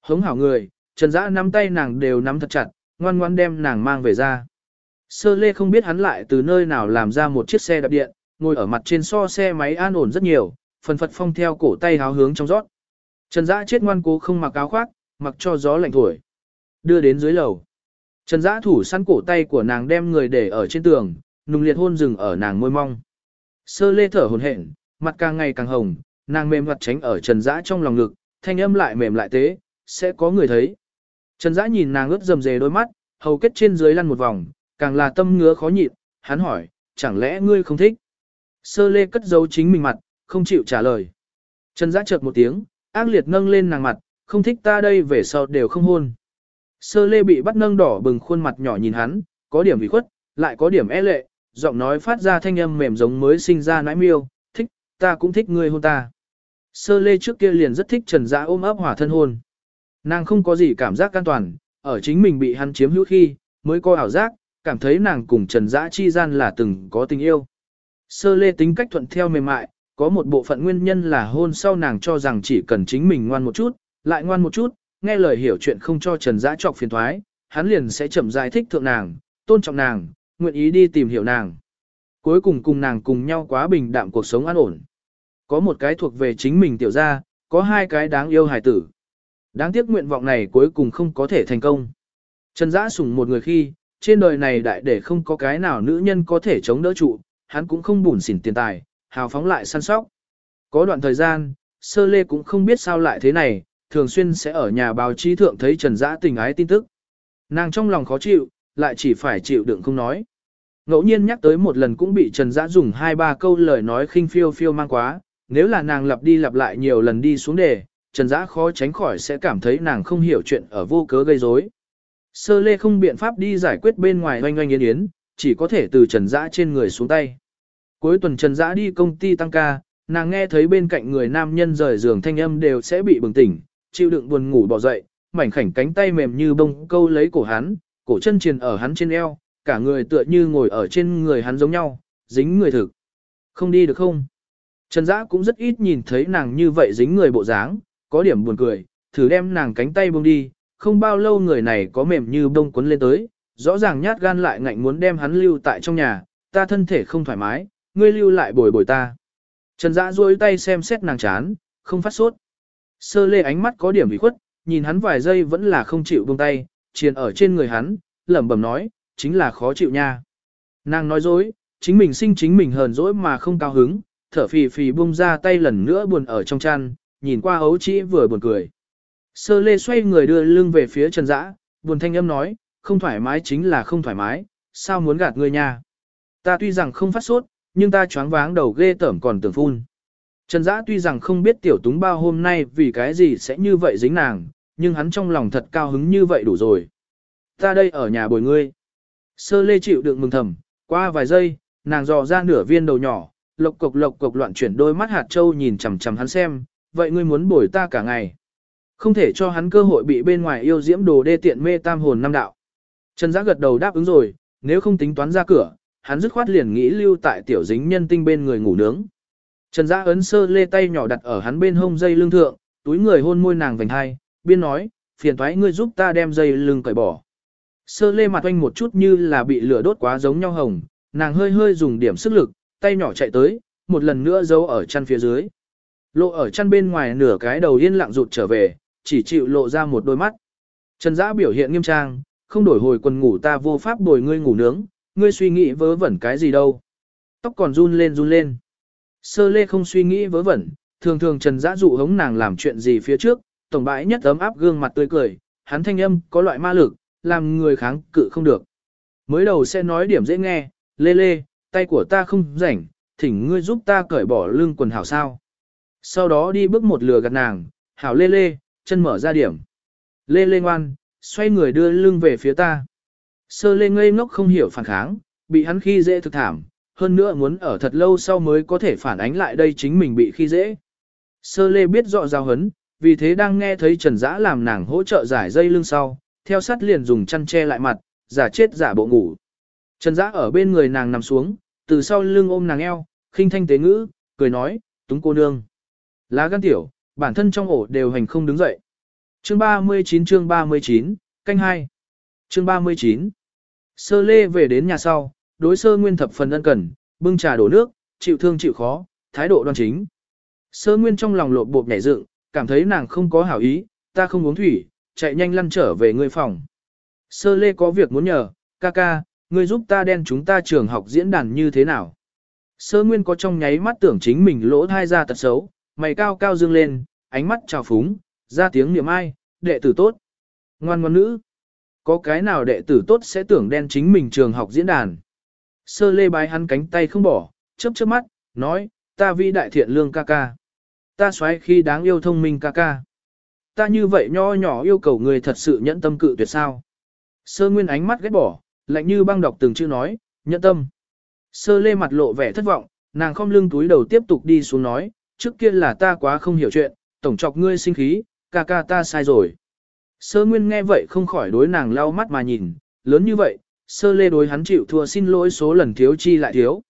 Hống hảo người, Trần Dã nắm tay nàng đều nắm thật chặt, ngoan ngoan đem nàng mang về ra. Sơ lê không biết hắn lại từ nơi nào làm ra một chiếc xe đạp điện, ngồi ở mặt trên so xe máy an ổn rất nhiều, phần phật phong theo cổ tay háo hướng trong rót. Trần Dã chết ngoan cố không mặc áo khoác, mặc cho gió lạnh thổi. Đưa đến dưới lầu. Trần Dã thủ săn cổ tay của nàng đem người để ở trên tường, nùng liệt hôn rừng ở nàng môi mong. Sơ lê thở hồn hển, mặt càng ngày càng hồng, nàng mềm mặt tránh ở Trần Dã trong lòng ngực, thanh âm lại mềm lại tế, sẽ có người thấy. Trần Dã nhìn nàng ướt dầm dề đôi mắt, hầu kết trên dưới lăn một vòng, càng là tâm ngứa khó nhịn, hắn hỏi, chẳng lẽ ngươi không thích? Sơ lê cất giấu chính mình mặt, không chịu trả lời. Trần Dã chợt một tiếng, ác liệt nâng lên nàng mặt, không thích ta đây về sau đều không hôn. Sơ lê bị bắt nâng đỏ bừng khuôn mặt nhỏ nhìn hắn, có điểm ủy khuất, lại có điểm e lệ, giọng nói phát ra thanh âm mềm giống mới sinh ra nãi miêu, thích, ta cũng thích ngươi hôn ta. Sơ lê trước kia liền rất thích Trần Dã ôm ấp hỏa thân hôn. Nàng không có gì cảm giác an toàn, ở chính mình bị hắn chiếm hữu khi, mới có ảo giác, cảm thấy nàng cùng Trần Dã chi gian là từng có tình yêu. Sơ lê tính cách thuận theo mềm mại, có một bộ phận nguyên nhân là hôn sau nàng cho rằng chỉ cần chính mình ngoan một chút, lại ngoan một chút, nghe lời hiểu chuyện không cho Trần Dã trọc phiền thoái, hắn liền sẽ chậm rãi thích thượng nàng, tôn trọng nàng, nguyện ý đi tìm hiểu nàng. Cuối cùng cùng nàng cùng nhau quá bình đạm cuộc sống an ổn. Có một cái thuộc về chính mình tiểu gia, có hai cái đáng yêu hài tử. Đáng tiếc nguyện vọng này cuối cùng không có thể thành công. Trần Dã sủng một người khi, trên đời này đại để không có cái nào nữ nhân có thể chống đỡ trụ, hắn cũng không bùn xỉn tiền tài, hào phóng lại săn sóc. Có đoạn thời gian, sơ lê cũng không biết sao lại thế này, thường xuyên sẽ ở nhà báo chí thượng thấy Trần Dã tình ái tin tức. Nàng trong lòng khó chịu, lại chỉ phải chịu đựng không nói. Ngẫu nhiên nhắc tới một lần cũng bị Trần Dã dùng hai ba câu lời nói khinh phiêu phiêu mang quá, nếu là nàng lặp đi lặp lại nhiều lần đi xuống đề, Trần Dã khó tránh khỏi sẽ cảm thấy nàng không hiểu chuyện ở vô cớ gây rối. Sơ lê không biện pháp đi giải quyết bên ngoài oanh oanh yến yến, chỉ có thể từ Trần Dã trên người xuống tay. Cuối tuần Trần Dã đi công ty tăng ca, nàng nghe thấy bên cạnh người nam nhân rời giường thanh âm đều sẽ bị bừng tỉnh, chịu đựng buồn ngủ bỏ dậy, mảnh khảnh cánh tay mềm như bông câu lấy cổ hắn, cổ chân triền ở hắn trên eo, cả người tựa như ngồi ở trên người hắn giống nhau, dính người thực. Không đi được không? Trần Dã cũng rất ít nhìn thấy nàng như vậy dính người bộ dáng, có điểm buồn cười, thử đem nàng cánh tay buông đi, không bao lâu người này có mềm như bông quấn lên tới, rõ ràng nhát gan lại ngạnh muốn đem hắn lưu tại trong nhà, ta thân thể không thoải mái, ngươi lưu lại bồi bồi ta. Trần Dã duỗi tay xem xét nàng chán, không phát sốt. Sơ lê ánh mắt có điểm bị khuất, nhìn hắn vài giây vẫn là không chịu buông tay, chiền ở trên người hắn, lẩm bẩm nói, chính là khó chịu nha. Nàng nói dối, chính mình sinh chính mình hờn dỗi mà không cao hứng, thở phì phì buông ra tay lần nữa buồn ở trong chăn, nhìn qua ấu chỉ vừa buồn cười. Sơ lê xoay người đưa lưng về phía Trần Dã, buồn thanh âm nói, không thoải mái chính là không thoải mái, sao muốn gạt người nha. Ta tuy rằng không phát sốt, nhưng ta choáng váng đầu ghê tởm còn tưởng phun. Trần Dã tuy rằng không biết tiểu túng bao hôm nay vì cái gì sẽ như vậy dính nàng, nhưng hắn trong lòng thật cao hứng như vậy đủ rồi. Ta đây ở nhà bồi ngươi. Sơ lê chịu đựng mừng thầm, qua vài giây, nàng dò ra nửa viên đầu nhỏ, lộc cục lộc cục loạn chuyển đôi mắt hạt châu nhìn chằm chằm hắn xem, vậy ngươi muốn bồi ta cả ngày. Không thể cho hắn cơ hội bị bên ngoài yêu diễm đồ đê tiện mê tam hồn năm đạo. Trần Dã gật đầu đáp ứng rồi, nếu không tính toán ra cửa, hắn dứt khoát liền nghĩ lưu tại tiểu dính nhân tinh bên người ngủ nướng. Trần Giã ấn sơ lê tay nhỏ đặt ở hắn bên hông dây lưng thượng, túi người hôn môi nàng vành hai, biên nói, phiền thoái ngươi giúp ta đem dây lưng cởi bỏ. Sơ lê mặt oanh một chút như là bị lửa đốt quá giống nhau hồng, nàng hơi hơi dùng điểm sức lực, tay nhỏ chạy tới, một lần nữa giấu ở chăn phía dưới. Lộ ở chăn bên ngoài nửa cái đầu yên lặng rụt trở về, chỉ chịu lộ ra một đôi mắt. Trần Dã biểu hiện nghiêm trang, không đổi hồi quần ngủ ta vô pháp bồi ngươi ngủ nướng, ngươi suy nghĩ vớ vẩn cái gì đâu. Tóc còn run lên run lên. Sơ lê không suy nghĩ vớ vẩn, thường thường Trần Dã dụ hống nàng làm chuyện gì phía trước, tổng bãi nhất ấm áp gương mặt tươi cười, hắn thanh âm có loại ma lực, làm người kháng cự không được. Mới đầu sẽ nói điểm dễ nghe, lê lê, tay của ta không rảnh, thỉnh ngươi giúp ta cởi bỏ lưng quần hảo sao. Sau đó đi bước một lừa gạt nàng, hảo lê lê, chân mở ra điểm. Lê lê ngoan, xoay người đưa lưng về phía ta. Sơ lê ngây ngốc không hiểu phản kháng, bị hắn khi dễ thực thảm, hơn nữa muốn ở thật lâu sau mới có thể phản ánh lại đây chính mình bị khi dễ. Sơ lê biết rõ giao hấn, vì thế đang nghe thấy Trần Dã làm nàng hỗ trợ giải dây lưng sau, theo sát liền dùng chăn che lại mặt, giả chết giả bộ ngủ. Trần Dã ở bên người nàng nằm xuống, từ sau lưng ôm nàng eo, khinh thanh tế ngữ, cười nói, túng cô nương. Lá gan tiểu, bản thân trong ổ đều hành không đứng dậy. Chương 39 chương 39, canh 2. Chương 39. Sơ lê về đến nhà sau, đối sơ nguyên thập phần ân cần, bưng trà đổ nước, chịu thương chịu khó, thái độ đoan chính. Sơ nguyên trong lòng lộp bộp nhảy dựng, cảm thấy nàng không có hảo ý, ta không uống thủy, chạy nhanh lăn trở về ngươi phòng. Sơ lê có việc muốn nhờ, ca ca, ngươi giúp ta đen chúng ta trường học diễn đàn như thế nào. Sơ nguyên có trong nháy mắt tưởng chính mình lỗ thai ra tật xấu, mày cao cao dương lên, ánh mắt trào phúng, ra tiếng niệm ai, đệ tử tốt. Ngoan ngoan nữ. Có cái nào đệ tử tốt sẽ tưởng đen chính mình trường học diễn đàn. Sơ lê bái hắn cánh tay không bỏ, chớp chớp mắt, nói, ta vi đại thiện lương ca ca. Ta xoáy khi đáng yêu thông minh ca ca. Ta như vậy nho nhỏ yêu cầu người thật sự nhẫn tâm cự tuyệt sao. Sơ nguyên ánh mắt ghét bỏ, lạnh như băng đọc từng chữ nói, nhẫn tâm. Sơ lê mặt lộ vẻ thất vọng, nàng không lưng túi đầu tiếp tục đi xuống nói, trước kia là ta quá không hiểu chuyện, tổng chọc ngươi sinh khí, ca ca ta sai rồi. Sơ nguyên nghe vậy không khỏi đối nàng lau mắt mà nhìn, lớn như vậy, sơ lê đối hắn chịu thua xin lỗi số lần thiếu chi lại thiếu.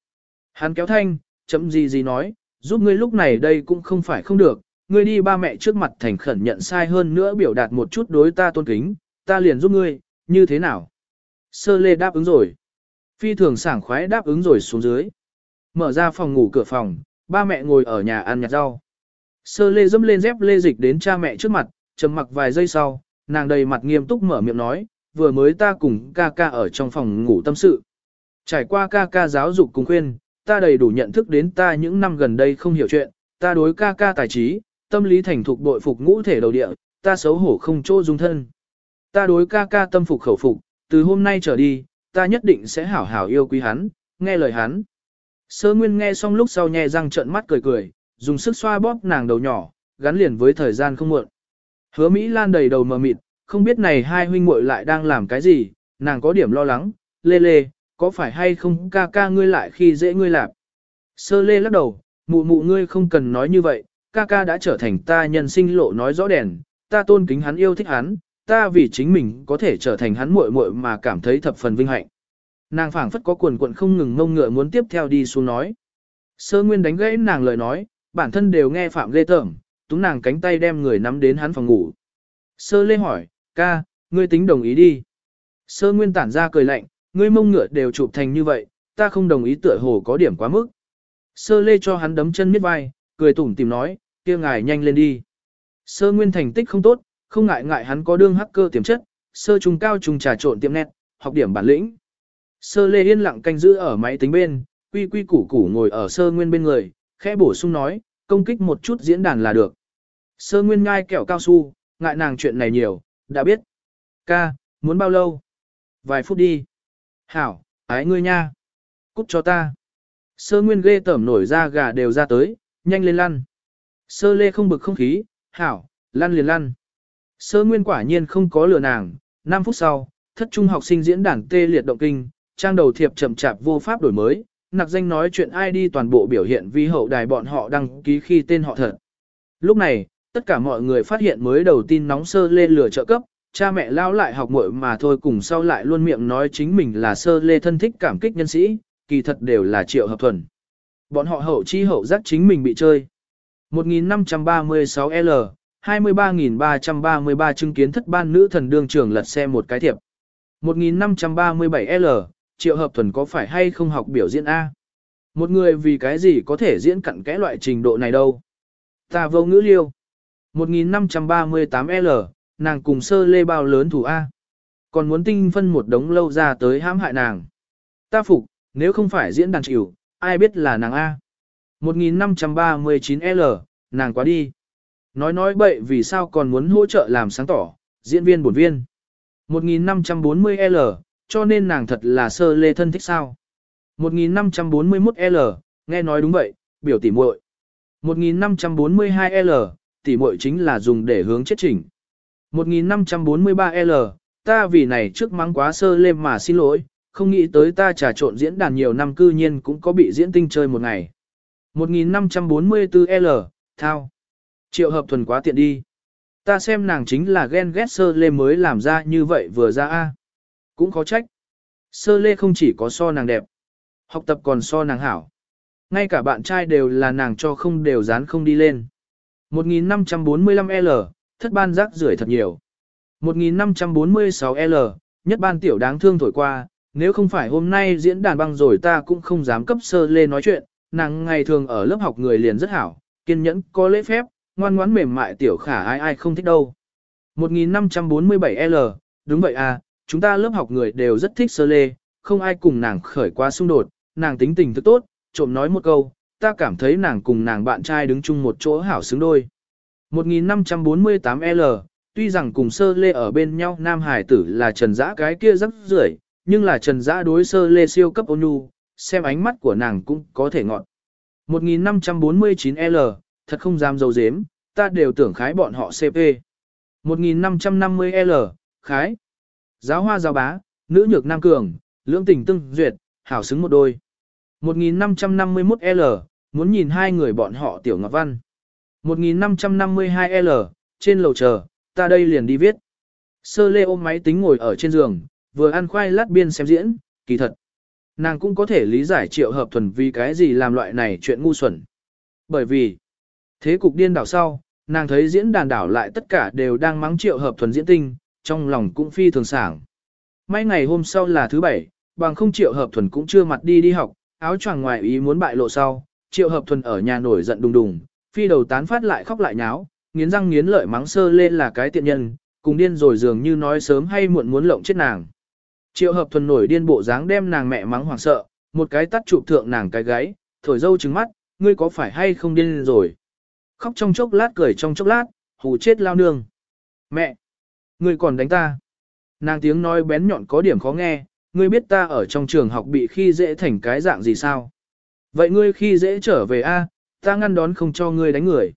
Hắn kéo thanh, chậm gì gì nói, giúp ngươi lúc này đây cũng không phải không được, ngươi đi ba mẹ trước mặt thành khẩn nhận sai hơn nữa biểu đạt một chút đối ta tôn kính, ta liền giúp ngươi, như thế nào? Sơ lê đáp ứng rồi. Phi thường sảng khoái đáp ứng rồi xuống dưới. Mở ra phòng ngủ cửa phòng, ba mẹ ngồi ở nhà ăn nhặt rau. Sơ lê dâm lên dép lê dịch đến cha mẹ trước mặt, trầm mặc vài giây sau, nàng đầy mặt nghiêm túc mở miệng nói, vừa mới ta cùng ca ca ở trong phòng ngủ tâm sự. Trải qua ca ca giáo dục cùng khuyên, ta đầy đủ nhận thức đến ta những năm gần đây không hiểu chuyện, ta đối ca ca tài trí, tâm lý thành thục bội phục ngũ thể đầu địa, ta xấu hổ không chỗ dung thân. Ta đối ca ca tâm phục khẩu phục, từ hôm nay trở đi, ta nhất định sẽ hảo hảo yêu quý hắn, nghe lời hắn. Sơ Nguyên nghe xong lúc sau nhẹ răng trợn mắt cười cười, dùng sức xoa bóp nàng đầu nhỏ, gắn liền với thời gian không muộn. Hứa Mỹ Lan đầy đầu mờ mịt, không biết này hai huynh muội lại đang làm cái gì, nàng có điểm lo lắng, lê lê, có phải hay không ca ca ngươi lại khi dễ ngươi lạp. Sơ lê lắc đầu, mụ mụ ngươi không cần nói như vậy, ca ca đã trở thành ta nhân sinh lộ nói rõ đèn, ta tôn kính hắn yêu thích hắn, ta vì chính mình có thể trở thành hắn muội muội mà cảm thấy thập phần vinh hạnh. Nàng phảng phất có quần quận không ngừng ngông ngựa muốn tiếp theo đi xuống nói. Sơ Nguyên đánh gãy nàng lời nói, bản thân đều nghe phạm ghê tởm, túng nàng cánh tay đem người nắm đến hắn phòng ngủ. Sơ Lê hỏi, ca, ngươi tính đồng ý đi. Sơ Nguyên tản ra cười lạnh, ngươi mông ngựa đều chụp thành như vậy, ta không đồng ý tựa hồ có điểm quá mức. Sơ Lê cho hắn đấm chân miết vai, cười tủm tìm nói, kia ngài nhanh lên đi. Sơ Nguyên thành tích không tốt, không ngại ngại hắn có đương hacker tiềm chất, sơ trung cao trung trà trộn tiệm nét, học điểm bản lĩnh. Sơ Lê yên lặng canh giữ ở máy tính bên, quy quy củ củ ngồi ở sơ Nguyên bên người, khẽ bổ sung nói, công kích một chút diễn đàn là được. Sơ Nguyên ngai kẹo cao su, ngại nàng chuyện này nhiều, đã biết. Ca, muốn bao lâu? Vài phút đi. Hảo, ái ngươi nha. Cút cho ta. Sơ Nguyên ghê tẩm nổi ra gà đều ra tới, nhanh lên lăn. Sơ Lê không bực không khí, hảo, lăn liền lăn. Sơ Nguyên quả nhiên không có lừa nàng, 5 phút sau, thất trung học sinh diễn đàn tê liệt động kinh, trang đầu thiệp chậm chạp vô pháp đổi mới, nặc danh nói chuyện ID toàn bộ biểu hiện vi hậu đài bọn họ đăng ký khi tên họ thật. Lúc này, tất cả mọi người phát hiện mới đầu tin nóng sơ lê lừa trợ cấp, cha mẹ lao lại học muội mà thôi cùng sau lại luôn miệng nói chính mình là sơ lê thân thích cảm kích nhân sĩ, kỳ thật đều là triệu hợp thuần. Bọn họ hậu chi hậu giác chính mình bị chơi. 1536L, 23.333 chứng kiến thất ban nữ thần đương trưởng lật xe một cái thiệp. 1537L, triệu hợp thuần có phải hay không học biểu diễn A? Một người vì cái gì có thể diễn cặn cái loại trình độ này đâu? Ta vô ngữ liêu. 1538L, nàng cùng sơ lê bao lớn thủ A. Còn muốn tinh phân một đống lâu ra tới hãm hại nàng. Ta phục, nếu không phải diễn đàn chịu, ai biết là nàng A. 1539L, nàng quá đi. Nói nói bậy vì sao còn muốn hỗ trợ làm sáng tỏ, diễn viên bổn viên. 1540L, cho nên nàng thật là sơ lê thân thích sao. 1541L, nghe nói đúng vậy, biểu tỉ muội. 1542L, tỉ muội chính là dùng để hướng chết chỉnh. 1543L, ta vì này trước mắng quá sơ lê mà xin lỗi, không nghĩ tới ta trà trộn diễn đàn nhiều năm cư nhiên cũng có bị diễn tinh chơi một ngày. 1544L, thao. Triệu hợp thuần quá tiện đi. Ta xem nàng chính là ghen ghét sơ lê mới làm ra như vậy vừa ra a Cũng khó trách. Sơ lê không chỉ có so nàng đẹp. Học tập còn so nàng hảo. Ngay cả bạn trai đều là nàng cho không đều dán không đi lên. 1545L, thất ban rác rưởi thật nhiều. 1546L, nhất ban tiểu đáng thương thổi qua, nếu không phải hôm nay diễn đàn băng rồi ta cũng không dám cấp sơ lê nói chuyện, nàng ngày thường ở lớp học người liền rất hảo, kiên nhẫn, có lễ phép, ngoan ngoãn mềm mại tiểu khả ai ai không thích đâu. 1547L, đúng vậy à, chúng ta lớp học người đều rất thích sơ lê, không ai cùng nàng khởi qua xung đột, nàng tính tình thức tốt, trộm nói một câu, ta cảm thấy nàng cùng nàng bạn trai đứng chung một chỗ hảo xứng đôi. 1548L, tuy rằng cùng sơ lê ở bên nhau nam hải tử là trần dã cái kia rất rưởi nhưng là trần dã đối sơ lê siêu cấp ôn nhu, xem ánh mắt của nàng cũng có thể ngọn. 1549L, thật không dám dấu dếm, ta đều tưởng khái bọn họ CP. 1550L, khái. Giáo hoa giáo bá, nữ nhược nam cường, lưỡng tình tương duyệt, hảo xứng một đôi. 1551L, muốn nhìn hai người bọn họ tiểu ngọc văn. 1552L, trên lầu chờ, ta đây liền đi viết. Sơ lê ôm máy tính ngồi ở trên giường, vừa ăn khoai lát biên xem diễn, kỳ thật. Nàng cũng có thể lý giải triệu hợp thuần vì cái gì làm loại này chuyện ngu xuẩn. Bởi vì, thế cục điên đảo sau, nàng thấy diễn đàn đảo lại tất cả đều đang mắng triệu hợp thuần diễn tinh, trong lòng cũng phi thường sảng. May ngày hôm sau là thứ bảy, bằng không triệu hợp thuần cũng chưa mặt đi đi học, áo choàng ngoài ý muốn bại lộ sau, triệu hợp thuần ở nhà nổi giận đùng đùng, phi đầu tán phát lại khóc lại nháo, nghiến răng nghiến lợi mắng sơ lên là cái tiện nhân, cùng điên rồi dường như nói sớm hay muộn muốn lộng chết nàng. Triệu hợp thuần nổi điên bộ dáng đem nàng mẹ mắng hoảng sợ, một cái tắt chụp thượng nàng cái gáy, thổi dâu trứng mắt, ngươi có phải hay không điên rồi. Khóc trong chốc lát cười trong chốc lát, hù chết lao nương. Mẹ! Ngươi còn đánh ta. Nàng tiếng nói bén nhọn có điểm khó nghe, ngươi biết ta ở trong trường học bị khi dễ thành cái dạng gì sao? Vậy ngươi khi dễ trở về a, ta ngăn đón không cho ngươi đánh người.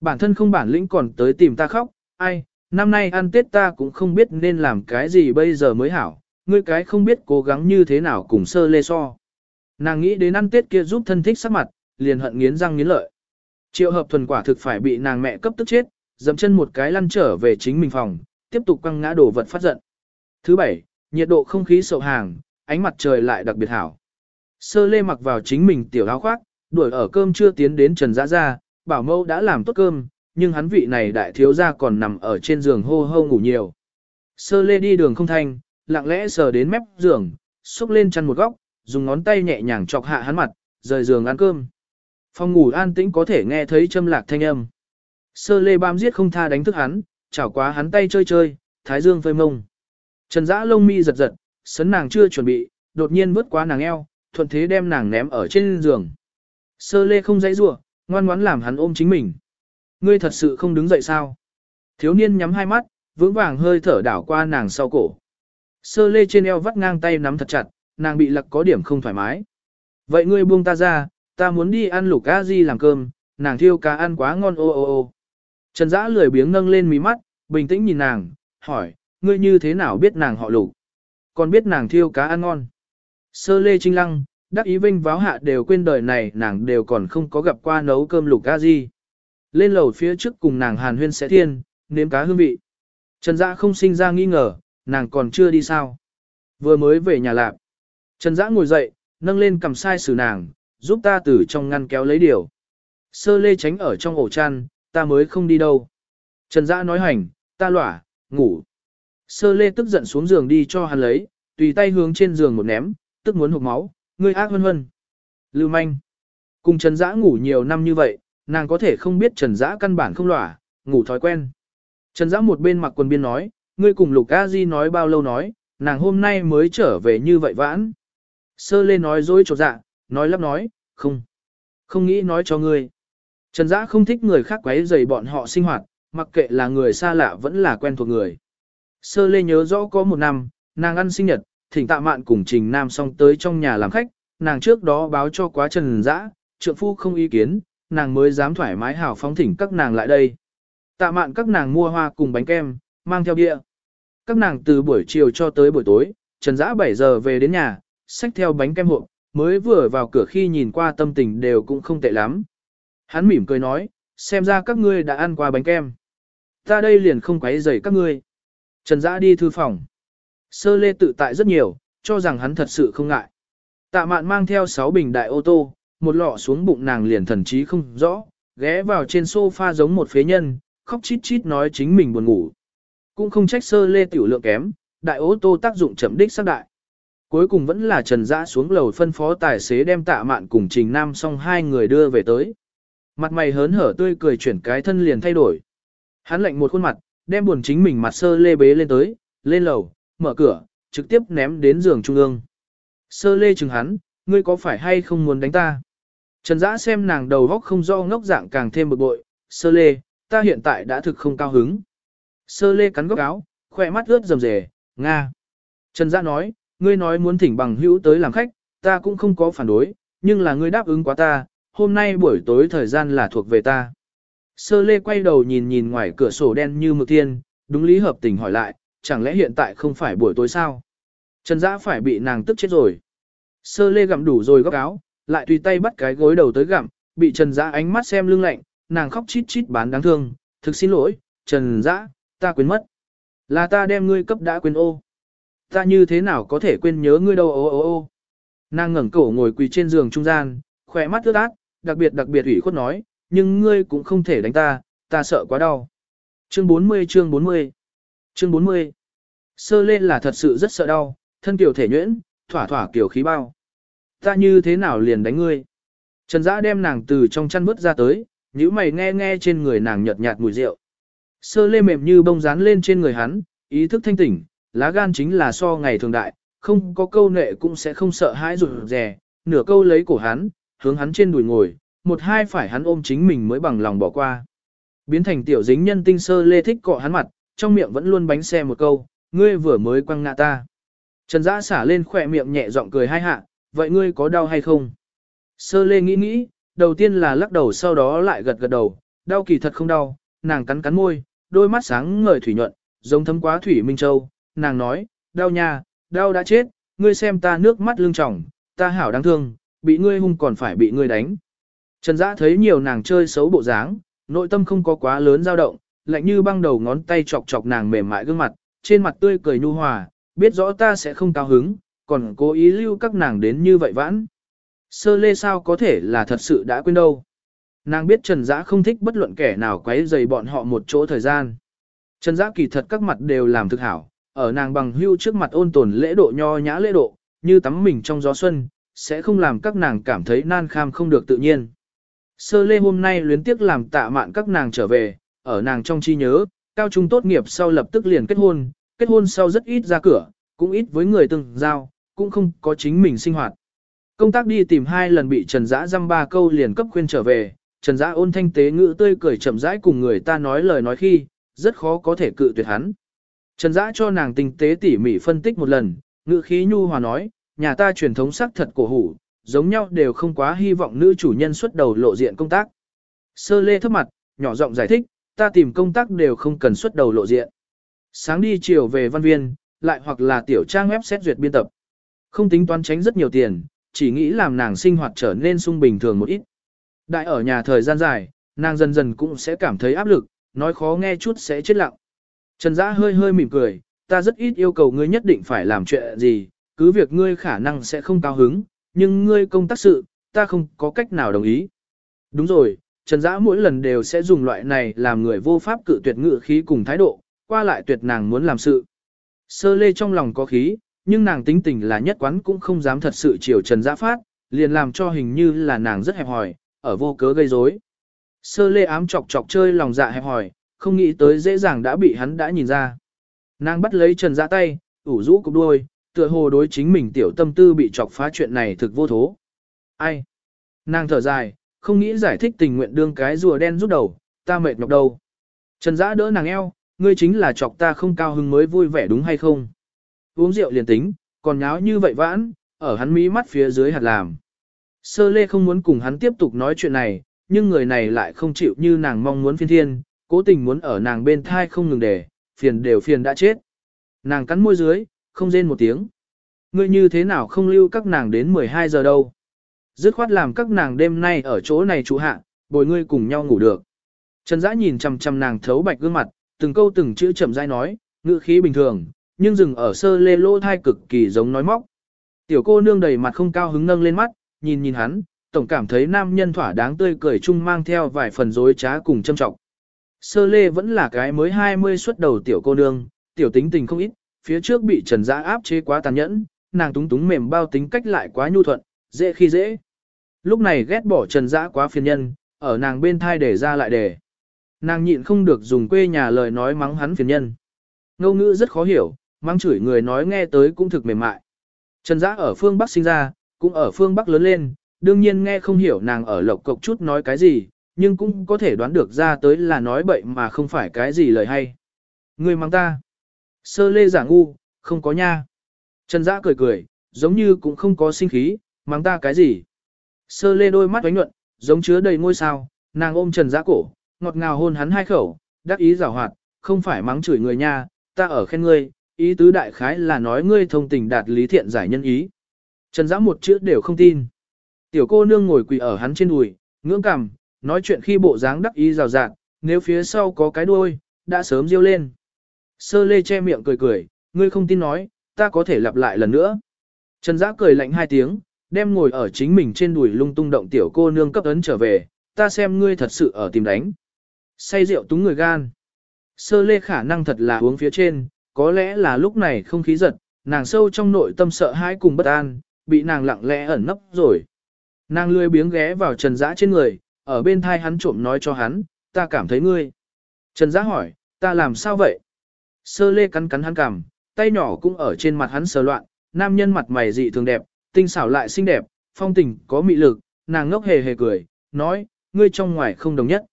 Bản thân không bản lĩnh còn tới tìm ta khóc, ai, năm nay ăn Tết ta cũng không biết nên làm cái gì bây giờ mới hảo, ngươi cái không biết cố gắng như thế nào cùng sơ lê so. Nàng nghĩ đến ăn Tết kia giúp thân thích sắc mặt, liền hận nghiến răng nghiến lợi. Triệu hợp thuần quả thực phải bị nàng mẹ cấp tức chết, dậm chân một cái lăn trở về chính mình phòng, tiếp tục quăng ngã đổ vật phát giận. Thứ bảy, nhiệt độ không khí sậu hàng, ánh mặt trời lại đặc biệt hảo. Sơ lê mặc vào chính mình tiểu áo khoác, đuổi ở cơm chưa tiến đến Trần Dã ra, bảo mẫu đã làm tốt cơm, nhưng hắn vị này đại thiếu gia còn nằm ở trên giường hô hô ngủ nhiều. Sơ lê đi đường không thanh, lặng lẽ sờ đến mép giường, xúc lên chăn một góc, dùng ngón tay nhẹ nhàng chọc hạ hắn mặt, rời giường ăn cơm. Phòng ngủ an tĩnh có thể nghe thấy châm lạc thanh âm. Sơ lê bám giết không tha đánh thức hắn, chảo quá hắn tay chơi chơi, thái dương phơi mông. Trần dã lông mi giật giật, sấn nàng chưa chuẩn bị, đột nhiên vớt qua nàng eo, thuận thế đem nàng ném ở trên giường. Sơ lê không dãy rủa, ngoan ngoãn làm hắn ôm chính mình. Ngươi thật sự không đứng dậy sao? Thiếu niên nhắm hai mắt, vững vàng hơi thở đảo qua nàng sau cổ. Sơ lê trên eo vắt ngang tay nắm thật chặt, nàng bị lặc có điểm không thoải mái. Vậy ngươi buông ta ra, ta muốn đi ăn lục cá di làm cơm, nàng thiêu cá ăn quá ngon ô ô ô. Trần Dã lười biếng nâng lên mí mắt, bình tĩnh nhìn nàng, hỏi, ngươi như thế nào biết nàng họ lục? Còn biết nàng thiêu cá ăn ngon. Sơ lê trinh lăng, đắc ý vinh váo hạ đều quên đời này nàng đều còn không có gặp qua nấu cơm lục a di. Lên lầu phía trước cùng nàng hàn huyên sẽ thiên, nếm cá hương vị. Trần Dã không sinh ra nghi ngờ, nàng còn chưa đi sao. Vừa mới về nhà lạp. Trần Dã ngồi dậy, nâng lên cầm sai xử nàng, giúp ta từ trong ngăn kéo lấy điều. Sơ lê tránh ở trong ổ chăn, ta mới không đi đâu. Trần Dã nói hành, ta lỏa, ngủ. Sơ lê tức giận xuống giường đi cho hắn lấy, tùy tay hướng trên giường một ném, tức muốn hụt máu, ngươi ác hân hân. Lưu manh. Cùng Trần Dã ngủ nhiều năm như vậy, nàng có thể không biết Trần Dã căn bản không lỏa, ngủ thói quen. Trần Dã một bên mặc quần biên nói, ngươi cùng Lục A Di nói bao lâu nói, nàng hôm nay mới trở về như vậy vãn. Sơ lê nói dối trột dạ, nói lắp nói, không, không nghĩ nói cho ngươi. Trần Dã không thích người khác quấy rầy bọn họ sinh hoạt, mặc kệ là người xa lạ vẫn là quen thuộc người. Sơ lê nhớ rõ có một năm, nàng ăn sinh nhật, thỉnh tạ mạn cùng Trình Nam song tới trong nhà làm khách, nàng trước đó báo cho quá Trần Dã, trượng phu không ý kiến, nàng mới dám thoải mái hào phóng thỉnh các nàng lại đây. Tạ mạn các nàng mua hoa cùng bánh kem, mang theo bia. Các nàng từ buổi chiều cho tới buổi tối, Trần Dã 7 giờ về đến nhà, xách theo bánh kem hộp, mới vừa vào cửa khi nhìn qua tâm tình đều cũng không tệ lắm. Hắn mỉm cười nói, xem ra các ngươi đã ăn qua bánh kem. Ta đây liền không quấy rầy các ngươi. Trần Dã đi thư phòng. Sơ lê tự tại rất nhiều, cho rằng hắn thật sự không ngại. Tạ mạn mang theo 6 bình đại ô tô, một lọ xuống bụng nàng liền thần trí không rõ, ghé vào trên sofa giống một phế nhân, khóc chít chít nói chính mình buồn ngủ. Cũng không trách sơ lê tiểu lượng kém, đại ô tô tác dụng chậm đích sắc đại. Cuối cùng vẫn là Trần Dã xuống lầu phân phó tài xế đem tạ mạn cùng Trình Nam xong hai người đưa về tới. Mặt mày hớn hở tươi cười chuyển cái thân liền thay đổi. Hắn lệnh một khuôn mặt, đem buồn chính mình mặt sơ lê bế lên tới, lên lầu, mở cửa, trực tiếp ném đến giường trung ương. Sơ lê chừng hắn, ngươi có phải hay không muốn đánh ta? Trần Dã xem nàng đầu góc không do ngốc dạng càng thêm bực bội, sơ lê, ta hiện tại đã thực không cao hứng. Sơ lê cắn góc áo, khỏe mắt ướt rầm rề, Nga. Trần Dã nói, ngươi nói muốn thỉnh bằng hữu tới làm khách, ta cũng không có phản đối, nhưng là ngươi đáp ứng quá ta, hôm nay buổi tối thời gian là thuộc về ta. Sơ lê quay đầu nhìn nhìn ngoài cửa sổ đen như mực thiên, đúng lý hợp tình hỏi lại, chẳng lẽ hiện tại không phải buổi tối sao? Trần Dã phải bị nàng tức chết rồi. Sơ lê gặm đủ rồi góc áo, lại tùy tay bắt cái gối đầu tới gặm, bị Trần Dã ánh mắt xem lưng lạnh, nàng khóc chít chít bán đáng thương, thực xin lỗi, Trần Dã, ta quên mất. Là ta đem ngươi cấp đã quên ô. Ta như thế nào có thể quên nhớ ngươi đâu ô ô ô. Nàng ngẩng cổ ngồi quỳ trên giường trung gian, khỏe mắt ướt át, đặc biệt đặc biệt ủy khuất nói, nhưng ngươi cũng không thể đánh ta, ta sợ quá đau. Chương 40 chương 40 Chương 40 Sơ lên là thật sự rất sợ đau, thân kiểu thể nhuyễn, thỏa thỏa kiểu khí bao. Ta như thế nào liền đánh ngươi? Trần Dã đem nàng từ trong chăn vứt ra tới, nhíu mày nghe nghe trên người nàng nhợt nhạt mùi rượu. Sơ lê mềm như bông dán lên trên người hắn, ý thức thanh tỉnh, lá gan chính là so ngày thường đại, không có câu nệ cũng sẽ không sợ hãi rụt rè, nửa câu lấy cổ hắn, hướng hắn trên đùi ngồi, một hai phải hắn ôm chính mình mới bằng lòng bỏ qua. Biến thành tiểu dính nhân tinh sơ lê thích cọ hắn mặt, trong miệng vẫn luôn bánh xe một câu, ngươi vừa mới quăng ngã ta. Trần Dã xả lên khỏe miệng nhẹ giọng cười hai hạ, vậy ngươi có đau hay không? Sơ lê nghĩ nghĩ, đầu tiên là lắc đầu sau đó lại gật gật đầu, đau kỳ thật không đau, nàng cắn cắn môi, đôi mắt sáng ngời thủy nhuận, giống thấm quá thủy minh châu, nàng nói, đau nha, đau đã chết, ngươi xem ta nước mắt lưng tròng, ta hảo đáng thương, bị ngươi hung còn phải bị ngươi đánh. Trần Dã thấy nhiều nàng chơi xấu bộ dáng, nội tâm không có quá lớn dao động, lạnh như băng đầu ngón tay chọc chọc nàng mềm mại gương mặt, trên mặt tươi cười nhu hòa, biết rõ ta sẽ không cao hứng, còn cố ý lưu các nàng đến như vậy vãn. Sơ lê sao có thể là thật sự đã quên đâu. Nàng biết Trần Dã không thích bất luận kẻ nào quấy rầy bọn họ một chỗ thời gian. Trần Dã kỳ thật các mặt đều làm thực hảo, ở nàng bằng hưu trước mặt ôn tồn lễ độ nho nhã lễ độ, như tắm mình trong gió xuân, sẽ không làm các nàng cảm thấy nan kham không được tự nhiên. Sơ lê hôm nay luyến tiếc làm tạ mạn các nàng trở về, ở nàng trong chi nhớ, cao trung tốt nghiệp sau lập tức liền kết hôn, kết hôn sau rất ít ra cửa, cũng ít với người từng giao, cũng không có chính mình sinh hoạt. Công tác đi tìm hai lần bị Trần Dã dăm ba câu liền cấp khuyên trở về, Trần Dã ôn thanh tế ngữ tươi cười chậm rãi cùng người ta nói lời nói khi, rất khó có thể cự tuyệt hắn. Trần Dã cho nàng tinh tế tỉ mỉ phân tích một lần, ngữ khí nhu hòa nói, nhà ta truyền thống sắc thật cổ hủ, giống nhau đều không quá hy vọng nữ chủ nhân xuất đầu lộ diện công tác. Sơ lê thấp mặt, nhỏ giọng giải thích, ta tìm công tác đều không cần xuất đầu lộ diện. Sáng đi chiều về văn viên, lại hoặc là tiểu trang web xét duyệt biên tập. Không tính toán tránh rất nhiều tiền, chỉ nghĩ làm nàng sinh hoạt trở nên sung bình thường một ít. Đại ở nhà thời gian dài, nàng dần dần cũng sẽ cảm thấy áp lực, nói khó nghe chút sẽ chết lặng. Trần Dã hơi hơi mỉm cười, ta rất ít yêu cầu ngươi nhất định phải làm chuyện gì, cứ việc ngươi khả năng sẽ không cao hứng, nhưng ngươi công tác sự, ta không có cách nào đồng ý. Đúng rồi, Trần Dã mỗi lần đều sẽ dùng loại này làm người vô pháp cự tuyệt ngự khí cùng thái độ, qua lại tuyệt nàng muốn làm sự. Sơ lê trong lòng có khí, nhưng nàng tính tình là nhất quán cũng không dám thật sự chiều Trần Dã phát, liền làm cho hình như là nàng rất hẹp hòi, ở vô cớ gây rối. Sơ lê ám chọc chọc chơi lòng dạ hẹp hòi, không nghĩ tới dễ dàng đã bị hắn đã nhìn ra. Nàng bắt lấy Trần Dã tay, ủ rũ cục đuôi, tựa hồ đối chính mình tiểu tâm tư bị chọc phá chuyện này thực vô thố. Ai? Nàng thở dài, không nghĩ giải thích tình nguyện đương cái rùa đen rút đầu, ta mệt nhọc đầu. Trần Dã đỡ nàng eo, ngươi chính là chọc ta không cao hứng mới vui vẻ đúng hay không? Uống rượu liền tính, còn nháo như vậy vãn, ở hắn mí mắt phía dưới hạt làm. Sơ lê không muốn cùng hắn tiếp tục nói chuyện này, nhưng người này lại không chịu như nàng mong muốn phiên thiên, cố tình muốn ở nàng bên thai không ngừng để, phiền đều phiền đã chết. Nàng cắn môi dưới, không rên một tiếng. Ngươi như thế nào không lưu các nàng đến 12 giờ đâu. Dứt khoát làm các nàng đêm nay ở chỗ này trụ hạ, bồi ngươi cùng nhau ngủ được. Trần Dã nhìn chằm chằm nàng thấu bạch gương mặt, từng câu từng chữ chậm rãi nói, ngữ khí bình thường, nhưng dừng ở sơ lê lô thai cực kỳ giống nói móc. Tiểu cô nương đầy mặt không cao hứng nâng lên mắt, nhìn nhìn hắn, tổng cảm thấy nam nhân thỏa đáng tươi cười chung mang theo vài phần dối trá cùng châm trọng. Sơ lê vẫn là cái mới 20 xuất đầu tiểu cô nương, tiểu tính tình không ít, phía trước bị trần giã áp chế quá tàn nhẫn, nàng túng túng mềm bao tính cách lại quá nhu thuận, dễ khi dễ. Lúc này ghét bỏ trần giã quá phiền nhân, ở nàng bên thai để ra lại để. Nàng nhịn không được dùng quê nhà lời nói mắng hắn phiền nhân. Ngô ngữ rất khó hiểu, mắng chửi người nói nghe tới cũng thực mềm mại. Trần giã ở phương Bắc sinh ra, cũng ở phương Bắc lớn lên, đương nhiên nghe không hiểu nàng ở lộc cộc chút nói cái gì, nhưng cũng có thể đoán được ra tới là nói bậy mà không phải cái gì lời hay. Người mang ta. Sơ lê giả ngu, không có nha. Trần Dã cười cười, giống như cũng không có sinh khí, mang ta cái gì. Sơ lê đôi mắt ánh nhuận, giống chứa đầy ngôi sao, nàng ôm Trần Dã cổ, ngọt ngào hôn hắn hai khẩu, đắc ý giảo hoạt, không phải mắng chửi người nha, ta ở khen ngươi, ý tứ đại khái là nói ngươi thông tình đạt lý thiện giải nhân ý. Trần Dã một chữ đều không tin. Tiểu cô nương ngồi quỳ ở hắn trên đùi, ngưỡng cằm, nói chuyện khi bộ dáng đắc ý rào rạt, nếu phía sau có cái đuôi, đã sớm riêu lên. Sơ lê che miệng cười cười, ngươi không tin nói, ta có thể lặp lại lần nữa. Trần Dã cười lạnh hai tiếng, đem ngồi ở chính mình trên đùi lung tung động tiểu cô nương cấp ấn trở về, ta xem ngươi thật sự ở tìm đánh. Say rượu túng người gan. Sơ lê khả năng thật là uống phía trên, có lẽ là lúc này không khí giật, nàng sâu trong nội tâm sợ hãi cùng bất an, bị nàng lặng lẽ ẩn nấp rồi. Nàng lười biếng ghé vào Trần Dã trên người, ở bên thai hắn trộm nói cho hắn, ta cảm thấy ngươi. Trần Dã hỏi, ta làm sao vậy? Sơ lê cắn cắn hắn cằm, tay nhỏ cũng ở trên mặt hắn sờ loạn, nam nhân mặt mày dị thường đẹp, tinh xảo lại xinh đẹp, phong tình có mị lực, nàng ngốc hề hề cười, nói, ngươi trong ngoài không đồng nhất.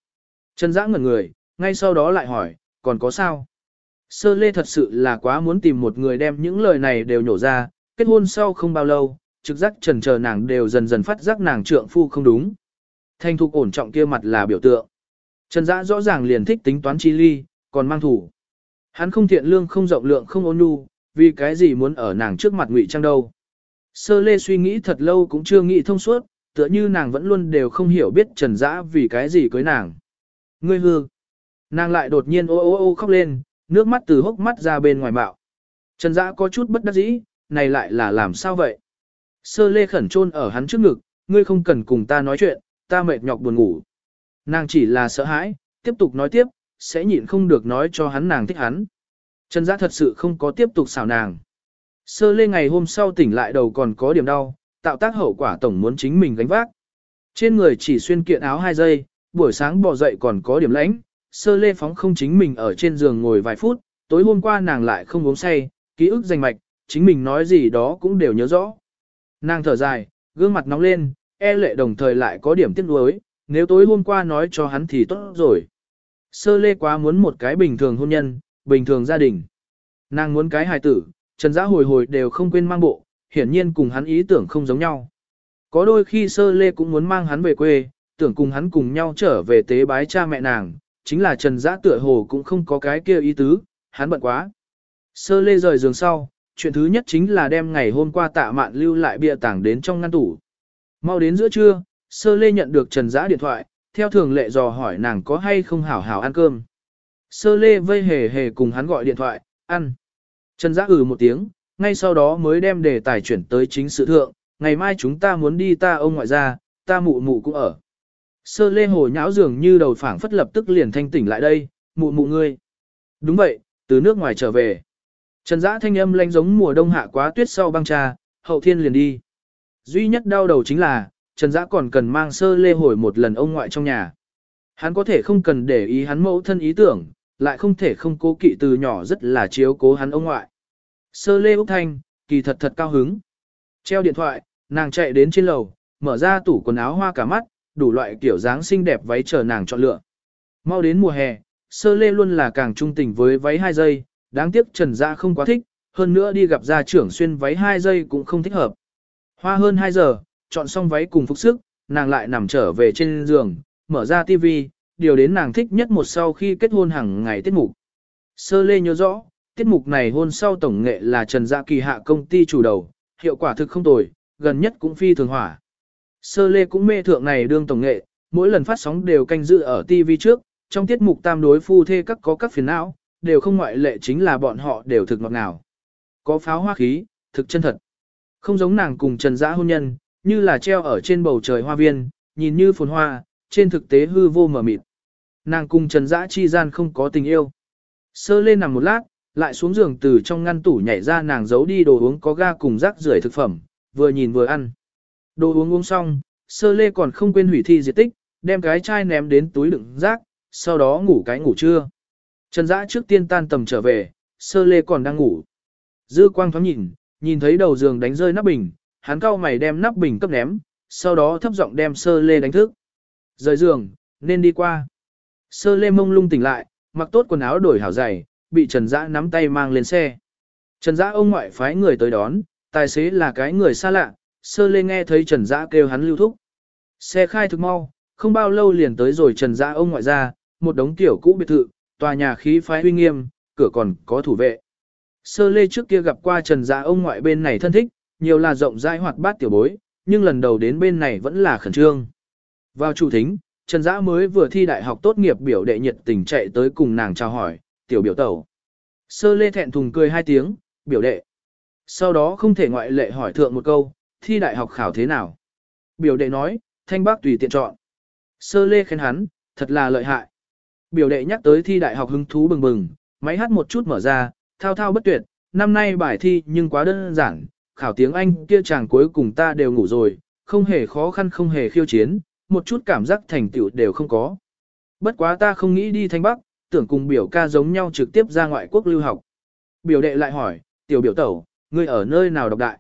Trần Dã ngẩn người, ngay sau đó lại hỏi, còn có sao? Sơ lê thật sự là quá muốn tìm một người đem những lời này đều nhổ ra, kết hôn sau không bao lâu, trực giác trần chờ nàng đều dần dần phát giác nàng trượng phu không đúng. Thanh thục ổn trọng kia mặt là biểu tượng. Trần Dã rõ ràng liền thích tính toán chi ly, còn mang thủ. Hắn không thiện lương không rộng lượng không ôn nhu, vì cái gì muốn ở nàng trước mặt ngụy trang đâu. Sơ lê suy nghĩ thật lâu cũng chưa nghĩ thông suốt, tựa như nàng vẫn luôn đều không hiểu biết Trần Dã vì cái gì cưới nàng. Ngươi hư. Nàng lại đột nhiên ô ô ô khóc lên, nước mắt từ hốc mắt ra bên ngoài bạo. Trần Dã có chút bất đắc dĩ, này lại là làm sao vậy? Sơ lê khẩn trôn ở hắn trước ngực, ngươi không cần cùng ta nói chuyện, ta mệt nhọc buồn ngủ. Nàng chỉ là sợ hãi, tiếp tục nói tiếp, sẽ nhịn không được nói cho hắn nàng thích hắn. Trần Dã thật sự không có tiếp tục xảo nàng. Sơ lê ngày hôm sau tỉnh lại đầu còn có điểm đau, tạo tác hậu quả tổng muốn chính mình gánh vác. Trên người chỉ xuyên kiện áo 2 giây, buổi sáng bò dậy còn có điểm lãnh, sơ lê phóng không chính mình ở trên giường ngồi vài phút, tối hôm qua nàng lại không uống say, ký ức danh mạch, chính mình nói gì đó cũng đều nhớ rõ. Nàng thở dài, gương mặt nóng lên, e lệ đồng thời lại có điểm tiếc nuối, nếu tối hôm qua nói cho hắn thì tốt rồi. Sơ lê quá muốn một cái bình thường hôn nhân, bình thường gia đình. Nàng muốn cái hài tử, trần giã hồi hồi đều không quên mang bộ, hiển nhiên cùng hắn ý tưởng không giống nhau. Có đôi khi sơ lê cũng muốn mang hắn về quê, tưởng cùng hắn cùng nhau trở về tế bái cha mẹ nàng, chính là trần giã tựa hồ cũng không có cái kia ý tứ, hắn bận quá. Sơ lê rời giường sau, chuyện thứ nhất chính là đem ngày hôm qua tạ mạn lưu lại bia tảng đến trong ngăn tủ. Mau đến giữa trưa, sơ lê nhận được trần giã điện thoại, theo thường lệ dò hỏi nàng có hay không hảo hảo ăn cơm. Sơ lê vây hề hề cùng hắn gọi điện thoại, ăn. Trần giã ừ một tiếng, ngay sau đó mới đem đề tài chuyển tới chính sự thượng, ngày mai chúng ta muốn đi ta ông ngoại ra, ta mụ mụ cũng ở. Sơ lê hồ nháo dường như đầu phảng phất lập tức liền thanh tỉnh lại đây, mụ mụ ngươi. Đúng vậy, từ nước ngoài trở về. Trần giã thanh âm lanh giống mùa đông hạ quá tuyết sau băng trà, hậu thiên liền đi. Duy nhất đau đầu chính là, Trần Dã còn cần mang sơ lê hồi một lần ông ngoại trong nhà. Hắn có thể không cần để ý hắn mẫu thân ý tưởng, lại không thể không cố kỵ từ nhỏ rất là chiếu cố hắn ông ngoại. Sơ lê Úc Thanh, kỳ thật thật cao hứng. Treo điện thoại, nàng chạy đến trên lầu, mở ra tủ quần áo hoa cả mắt, đủ loại kiểu dáng xinh đẹp váy chờ nàng chọn lựa. Mau đến mùa hè, sơ lê luôn là càng trung tình với váy 2 giây, đáng tiếc trần Dã không quá thích, hơn nữa đi gặp gia trưởng xuyên váy 2 giây cũng không thích hợp. Hoa hơn 2 giờ, chọn xong váy cùng phục sức, nàng lại nằm trở về trên giường, mở ra tivi, điều đến nàng thích nhất một sau khi kết hôn hàng ngày tiết mục. Sơ lê nhớ rõ, tiết mục này hôn sau tổng nghệ là Trần Gia Kỳ hạ công ty chủ đầu, hiệu quả thực không tồi, gần nhất cũng phi thường hỏa. Sơ lê cũng mê thượng này đương tổng nghệ, mỗi lần phát sóng đều canh dự ở TV trước, trong tiết mục tam đối phu thê các có các phiền não, đều không ngoại lệ chính là bọn họ đều thực ngọt ngào. Có pháo hoa khí, thực chân thật. Không giống nàng cùng Trần Dã hôn nhân, như là treo ở trên bầu trời hoa viên, nhìn như phồn hoa, trên thực tế hư vô mờ mịt. Nàng cùng Trần Dã chi gian không có tình yêu. Sơ lên nằm một lát, lại xuống giường từ trong ngăn tủ nhảy ra nàng giấu đi đồ uống có ga cùng rác rưởi thực phẩm, vừa nhìn vừa ăn. Đồ uống uống xong, sơ lê còn không quên hủy thi diệt tích, đem cái chai ném đến túi đựng rác, sau đó ngủ cái ngủ trưa. Trần Dã trước tiên tan tầm trở về, sơ lê còn đang ngủ. Dư quang thoáng nhìn, nhìn thấy đầu giường đánh rơi nắp bình, hắn cau mày đem nắp bình cấp ném, sau đó thấp giọng đem sơ lê đánh thức. Rời giường, nên đi qua. Sơ lê mông lung tỉnh lại, mặc tốt quần áo đổi hảo giày, bị Trần Dã nắm tay mang lên xe. Trần Dã ông ngoại phái người tới đón, tài xế là cái người xa lạ, sơ lê nghe thấy Trần Dã kêu hắn lưu thúc. Xe khai thực mau, không bao lâu liền tới rồi Trần Dã ông ngoại ra, một đống tiểu cũ biệt thự, tòa nhà khí phái uy nghiêm, cửa còn có thủ vệ. Sơ lê trước kia gặp qua Trần Dã ông ngoại bên này thân thích, nhiều là rộng rãi hoạt bát tiểu bối, nhưng lần đầu đến bên này vẫn là khẩn trương. Vào chủ thính, Trần Dã mới vừa thi đại học tốt nghiệp biểu đệ nhiệt tình chạy tới cùng nàng chào hỏi, tiểu biểu tẩu. Sơ lê thẹn thùng cười hai tiếng, biểu đệ. Sau đó không thể ngoại lệ hỏi thượng một câu, thi đại học khảo thế nào? Biểu đệ nói, thanh bác tùy tiện chọn. Sơ lê khen hắn, thật là lợi hại. Biểu đệ nhắc tới thi đại học hứng thú bừng bừng, máy hát một chút mở ra, thao thao bất tuyệt, năm nay bài thi nhưng quá đơn giản, khảo tiếng Anh kia chàng cuối cùng ta đều ngủ rồi, không hề khó khăn không hề khiêu chiến, một chút cảm giác thành tựu đều không có. Bất quá ta không nghĩ đi thanh bắc, tưởng cùng biểu ca giống nhau trực tiếp ra ngoại quốc lưu học. Biểu đệ lại hỏi, tiểu biểu tẩu, ngươi ở nơi nào đọc đại?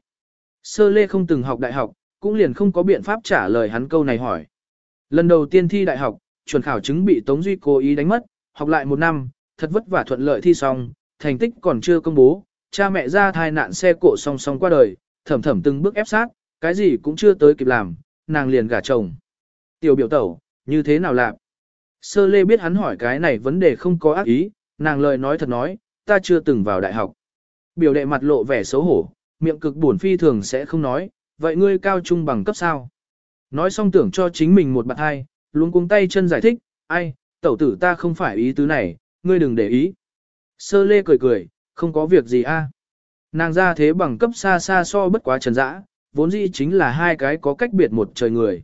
Sơ lê không từng học đại học, cũng liền không có biện pháp trả lời hắn câu này hỏi. Lần đầu tiên thi đại học, chuẩn khảo chứng bị Tống Duy cố ý đánh mất, học lại một năm, thật vất vả thuận lợi thi xong, thành tích còn chưa công bố, cha mẹ ra thai nạn xe cộ song song qua đời, thầm thầm từng bước ép sát, cái gì cũng chưa tới kịp làm, nàng liền gả chồng. Tiểu biểu tẩu, như thế nào làm? Sơ lê biết hắn hỏi cái này vấn đề không có ác ý, nàng lời nói thật nói, ta chưa từng vào đại học. Biểu đệ mặt lộ vẻ xấu hổ, miệng cực buồn phi thường sẽ không nói, vậy ngươi cao trung bằng cấp sao? Nói xong tưởng cho chính mình một bạn hai, luôn cuống tay chân giải thích, ai, tẩu tử ta không phải ý tứ này, ngươi đừng để ý. Sơ lê cười cười, không có việc gì a. Nàng ra thế bằng cấp xa xa so bất quá trần dã, vốn dĩ chính là hai cái có cách biệt một trời người.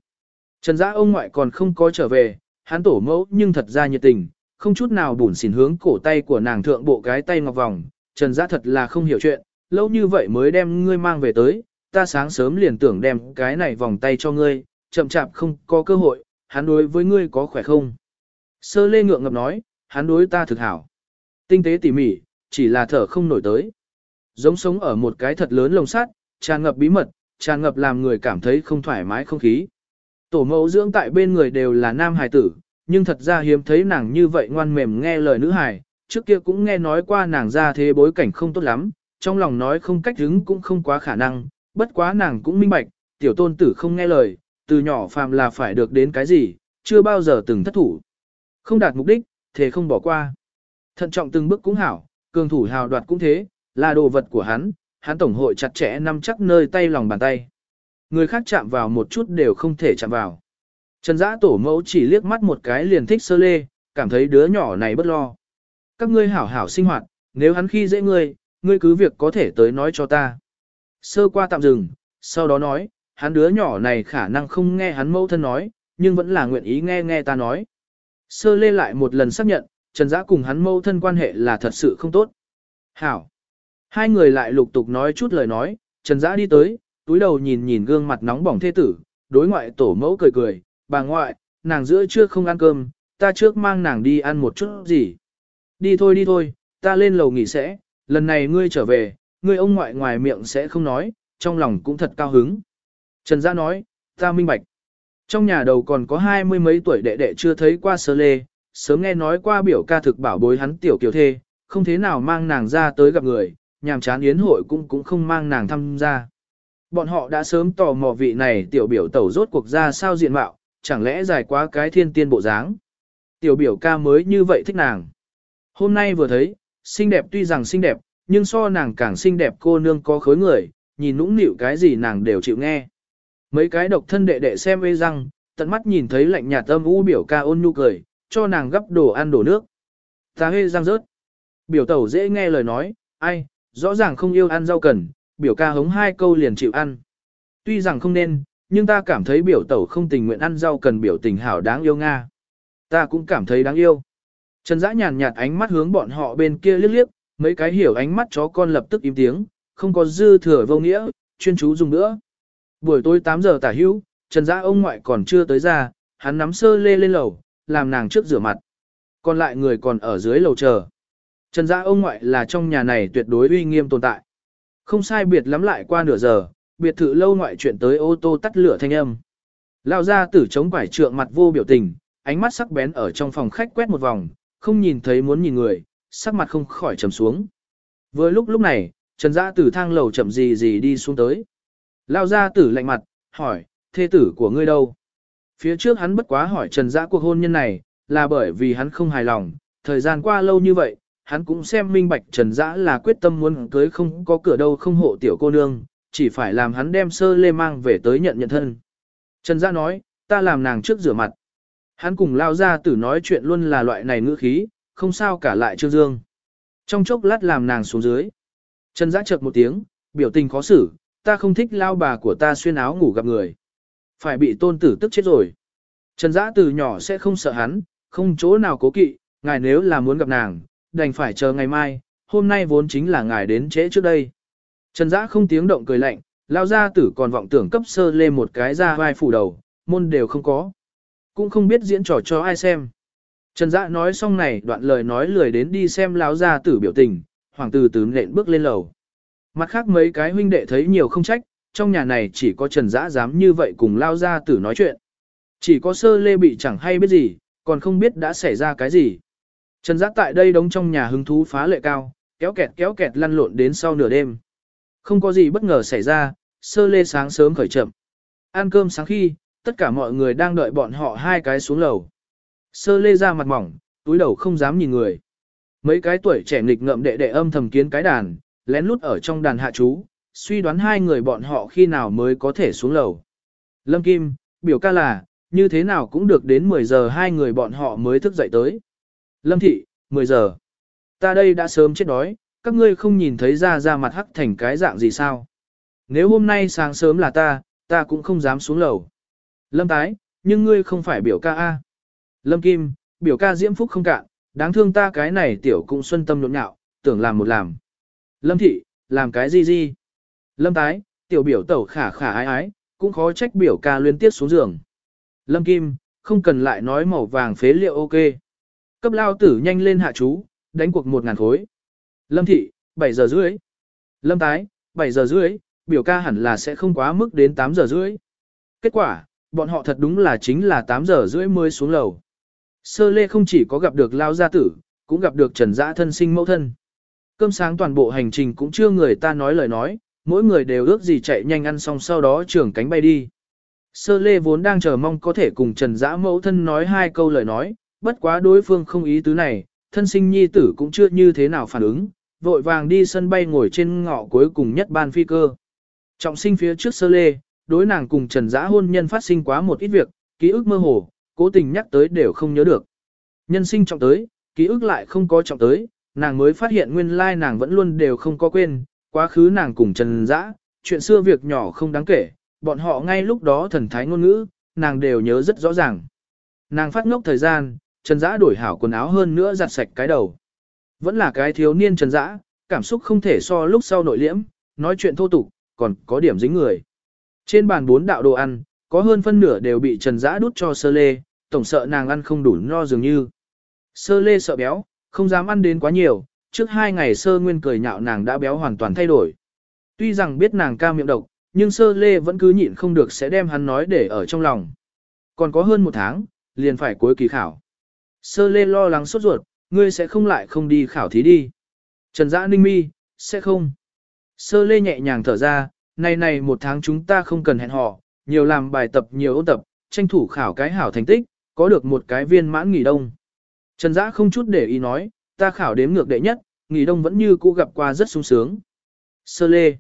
Trần dã ông ngoại còn không có trở về, hắn tổ mẫu nhưng thật ra nhiệt tình, không chút nào bùn xỉn hướng cổ tay của nàng thượng bộ cái tay ngọc vòng, Trần Dã thật là không hiểu chuyện, lâu như vậy mới đem ngươi mang về tới, ta sáng sớm liền tưởng đem cái này vòng tay cho ngươi, chậm chạp không có cơ hội, hắn đối với ngươi có khỏe không? Sơ lê ngượng ngập nói, hắn đối ta thực hảo. Tinh tế tỉ mỉ, chỉ là thở không nổi tới. Giống sống ở một cái thật lớn lồng sắt, tràn ngập bí mật, tràn ngập làm người cảm thấy không thoải mái không khí. Tổ mẫu dưỡng tại bên người đều là nam hài tử, nhưng thật ra hiếm thấy nàng như vậy ngoan mềm nghe lời nữ hài, trước kia cũng nghe nói qua nàng ra thế bối cảnh không tốt lắm, trong lòng nói không cách hứng cũng không quá khả năng, bất quá nàng cũng minh bạch, tiểu tôn tử không nghe lời, từ nhỏ phàm là phải được đến cái gì, chưa bao giờ từng thất thủ. Không đạt mục đích, thế không bỏ qua. Thận trọng từng bước cũng hảo, cường thủ hào đoạt cũng thế, là đồ vật của hắn, hắn tổng hội chặt chẽ nắm chắc nơi tay lòng bàn tay. Người khác chạm vào một chút đều không thể chạm vào. Trần giã tổ mẫu chỉ liếc mắt một cái liền thích sơ lê, cảm thấy đứa nhỏ này bất lo. Các ngươi hảo hảo sinh hoạt, nếu hắn khi dễ ngươi, ngươi cứ việc có thể tới nói cho ta. Sơ qua tạm dừng, sau đó nói, hắn đứa nhỏ này khả năng không nghe hắn mẫu thân nói, nhưng vẫn là nguyện ý nghe nghe ta nói. Sơ lê lại một lần xác nhận, Trần Giã cùng hắn mẫu thân quan hệ là thật sự không tốt. Hảo. Hai người lại lục tục nói chút lời nói, Trần Giã đi tới, túi đầu nhìn nhìn gương mặt nóng bỏng thê tử, đối ngoại tổ mẫu cười cười, bà ngoại, nàng giữa trưa không ăn cơm, ta trước mang nàng đi ăn một chút gì. Đi thôi đi thôi, ta lên lầu nghỉ sẽ, lần này ngươi trở về, ngươi ông ngoại ngoài miệng sẽ không nói, trong lòng cũng thật cao hứng. Trần Giã nói, ta minh bạch. Trong nhà đầu còn có hai mươi mấy tuổi đệ đệ chưa thấy qua sơ lê, sớm nghe nói qua biểu ca thực bảo bối hắn tiểu kiều thê, không thế nào mang nàng ra tới gặp người, nhàm chán yến hội cũng cũng không mang nàng tham gia. Bọn họ đã sớm tò mò vị này tiểu biểu tẩu rốt cuộc ra sao diện mạo, chẳng lẽ dài quá cái thiên tiên bộ dáng. Tiểu biểu ca mới như vậy thích nàng. Hôm nay vừa thấy, xinh đẹp tuy rằng xinh đẹp, nhưng so nàng càng xinh đẹp cô nương có khối người, nhìn nũng nịu cái gì nàng đều chịu nghe. Mấy cái độc thân đệ đệ xem ê răng, tận mắt nhìn thấy lạnh nhạt âm u biểu ca ôn nhu cười, cho nàng gấp đồ ăn đổ nước. Ta hê răng rớt. Biểu tẩu dễ nghe lời nói, ai, rõ ràng không yêu ăn rau cần, biểu ca hống hai câu liền chịu ăn. Tuy rằng không nên, nhưng ta cảm thấy biểu tẩu không tình nguyện ăn rau cần biểu tình hảo đáng yêu Nga. Ta cũng cảm thấy đáng yêu. Trần Dã nhàn nhạt ánh mắt hướng bọn họ bên kia liếc liếc, mấy cái hiểu ánh mắt chó con lập tức im tiếng, không có dư thừa vô nghĩa, chuyên chú dùng nữa. Buổi tối 8 giờ tả hữu, Trần Dã ông ngoại còn chưa tới ra, hắn nắm sơ lê lên lầu, làm nàng trước rửa mặt. Còn lại người còn ở dưới lầu chờ. Trần Dã ông ngoại là trong nhà này tuyệt đối uy nghiêm tồn tại. Không sai biệt lắm lại qua nửa giờ, biệt thự lâu ngoại chuyện tới ô tô tắt lửa thanh âm. Lao ra tử chống quải trượng mặt vô biểu tình, ánh mắt sắc bén ở trong phòng khách quét một vòng, không nhìn thấy muốn nhìn người, sắc mặt không khỏi trầm xuống. Vừa lúc lúc này, Trần Dã Tử thang lầu chậm gì gì đi xuống tới. Lao ra tử lạnh mặt, hỏi, thê tử của ngươi đâu? Phía trước hắn bất quá hỏi Trần Dã cuộc hôn nhân này, là bởi vì hắn không hài lòng, thời gian qua lâu như vậy, hắn cũng xem minh bạch Trần Dã là quyết tâm muốn cưới không có cửa đâu không hộ tiểu cô nương, chỉ phải làm hắn đem sơ lê mang về tới nhận nhận thân. Trần Dã nói, ta làm nàng trước rửa mặt. Hắn cùng lao ra tử nói chuyện luôn là loại này ngữ khí, không sao cả lại Trương Dương. Trong chốc lát làm nàng xuống dưới. Trần Dã chợt một tiếng, biểu tình khó xử, ta không thích lao bà của ta xuyên áo ngủ gặp người. Phải bị tôn tử tức chết rồi. Trần Dã từ nhỏ sẽ không sợ hắn, không chỗ nào cố kỵ, ngài nếu là muốn gặp nàng, đành phải chờ ngày mai, hôm nay vốn chính là ngài đến trễ trước đây. Trần Dã không tiếng động cười lạnh, lao ra tử còn vọng tưởng cấp sơ lên một cái ra vai phủ đầu, môn đều không có. Cũng không biết diễn trò cho ai xem. Trần Dã nói xong này đoạn lời nói lười đến đi xem lão gia tử biểu tình, hoàng tử từ nện bước lên lầu. Mặt khác mấy cái huynh đệ thấy nhiều không trách, trong nhà này chỉ có Trần Dã dám như vậy cùng lao ra tử nói chuyện. Chỉ có sơ lê bị chẳng hay biết gì, còn không biết đã xảy ra cái gì. Trần Dã tại đây đóng trong nhà hứng thú phá lệ cao, kéo kẹt kéo kẹt lăn lộn đến sau nửa đêm. Không có gì bất ngờ xảy ra, sơ lê sáng sớm khởi chậm. Ăn cơm sáng khi, tất cả mọi người đang đợi bọn họ hai cái xuống lầu. Sơ lê ra mặt mỏng, túi đầu không dám nhìn người. Mấy cái tuổi trẻ nghịch ngợm đệ đệ âm thầm kiến cái đàn, lén lút ở trong đàn hạ chú, suy đoán hai người bọn họ khi nào mới có thể xuống lầu. Lâm Kim, biểu ca là, như thế nào cũng được đến 10 giờ hai người bọn họ mới thức dậy tới. Lâm Thị, 10 giờ. Ta đây đã sớm chết đói, các ngươi không nhìn thấy ra ra mặt hắc thành cái dạng gì sao. Nếu hôm nay sáng sớm là ta, ta cũng không dám xuống lầu. Lâm Tái, nhưng ngươi không phải biểu ca A. Lâm Kim, biểu ca diễm phúc không cạn, đáng thương ta cái này tiểu cũng xuân tâm nhộn nhạo, tưởng làm một làm. Lâm Thị, làm cái gì gì? Lâm Tái, tiểu biểu tẩu khả khả ái ái, cũng khó trách biểu ca liên tiếp xuống giường. Lâm Kim, không cần lại nói màu vàng phế liệu ok. Cấp lao tử nhanh lên hạ chú, đánh cuộc một ngàn khối. Lâm Thị, 7 giờ rưỡi. Lâm Tái, 7 giờ rưỡi, biểu ca hẳn là sẽ không quá mức đến 8 giờ rưỡi. Kết quả, bọn họ thật đúng là chính là 8 giờ rưỡi mới xuống lầu. Sơ lê không chỉ có gặp được lao gia tử, cũng gặp được trần dã thân sinh mẫu thân. Cơm sáng toàn bộ hành trình cũng chưa người ta nói lời nói, mỗi người đều ước gì chạy nhanh ăn xong sau đó trưởng cánh bay đi. Sơ lê vốn đang chờ mong có thể cùng trần dã mẫu thân nói hai câu lời nói, bất quá đối phương không ý tứ này, thân sinh nhi tử cũng chưa như thế nào phản ứng, vội vàng đi sân bay ngồi trên ngọ cuối cùng nhất ban phi cơ. Trọng sinh phía trước sơ lê, đối nàng cùng trần dã hôn nhân phát sinh quá một ít việc, ký ức mơ hồ, cố tình nhắc tới đều không nhớ được. Nhân sinh trọng tới, ký ức lại không có trọng tới, nàng mới phát hiện nguyên lai nàng vẫn luôn đều không có quên, quá khứ nàng cùng trần dã, chuyện xưa việc nhỏ không đáng kể, bọn họ ngay lúc đó thần thái ngôn ngữ, nàng đều nhớ rất rõ ràng. Nàng phát ngốc thời gian, Trần Dã đổi hảo quần áo hơn nữa giặt sạch cái đầu. Vẫn là cái thiếu niên Trần Dã, cảm xúc không thể so lúc sau nội liễm, nói chuyện thô tục, còn có điểm dính người. Trên bàn bốn đạo đồ ăn, có hơn phân nửa đều bị Trần Dã đút cho sơ lê, tổng sợ nàng ăn không đủ no dường như. Sơ lê sợ béo, không dám ăn đến quá nhiều, trước hai ngày sơ nguyên cười nhạo nàng đã béo hoàn toàn thay đổi. Tuy rằng biết nàng ca miệng độc, nhưng sơ lê vẫn cứ nhịn không được sẽ đem hắn nói để ở trong lòng. Còn có hơn một tháng, liền phải cuối kỳ khảo. Sơ lê lo lắng sốt ruột, ngươi sẽ không lại không đi khảo thí đi. Trần Dã ninh mi, sẽ không. Sơ lê nhẹ nhàng thở ra, này này một tháng chúng ta không cần hẹn hò, nhiều làm bài tập nhiều ôn tập, tranh thủ khảo cái hảo thành tích, có được một cái viên mãn nghỉ đông. Trần Dã không chút để ý nói, ta khảo đếm ngược đệ nhất, nghỉ đông vẫn như cũ gặp qua rất sung sướng. Sơ lê.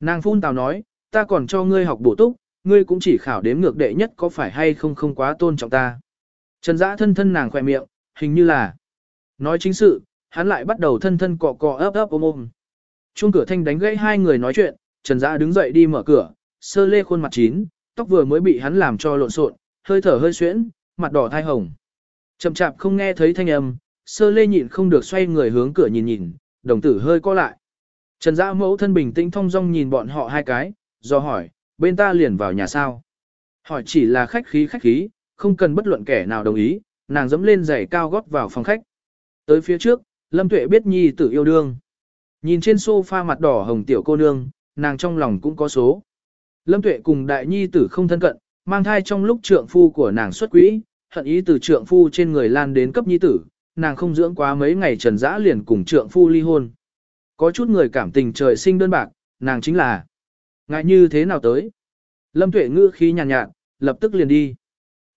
Nàng phun tào nói, ta còn cho ngươi học bổ túc, ngươi cũng chỉ khảo đếm ngược đệ nhất có phải hay không không quá tôn trọng ta. Trần Dã thân thân nàng khỏe miệng, hình như là nói chính sự, hắn lại bắt đầu thân thân cọ cọ ấp ấp ôm ôm. Chuông cửa thanh đánh gãy hai người nói chuyện, Trần Dã đứng dậy đi mở cửa, sơ lê khuôn mặt chín, tóc vừa mới bị hắn làm cho lộn xộn, hơi thở hơi xuyễn, mặt đỏ thai hồng. Chậm chạp không nghe thấy thanh âm, sơ lê nhịn không được xoay người hướng cửa nhìn nhìn, đồng tử hơi co lại. Trần Dã mẫu thân bình tĩnh thong dong nhìn bọn họ hai cái, do hỏi, bên ta liền vào nhà sao? Hỏi chỉ là khách khí khách khí, không cần bất luận kẻ nào đồng ý, nàng dẫm lên giày cao gót vào phòng khách. Tới phía trước, Lâm Tuệ biết nhi tử yêu đương. Nhìn trên sofa mặt đỏ hồng tiểu cô nương, nàng trong lòng cũng có số. Lâm Tuệ cùng đại nhi tử không thân cận, mang thai trong lúc trượng phu của nàng xuất quỹ, hận ý từ trượng phu trên người lan đến cấp nhi tử, nàng không dưỡng quá mấy ngày trần dã liền cùng trượng phu ly hôn. Có chút người cảm tình trời sinh đơn bạc, nàng chính là ngại như thế nào tới. Lâm Tuệ ngữ khí nhàn nhạt, nhạt, lập tức liền đi.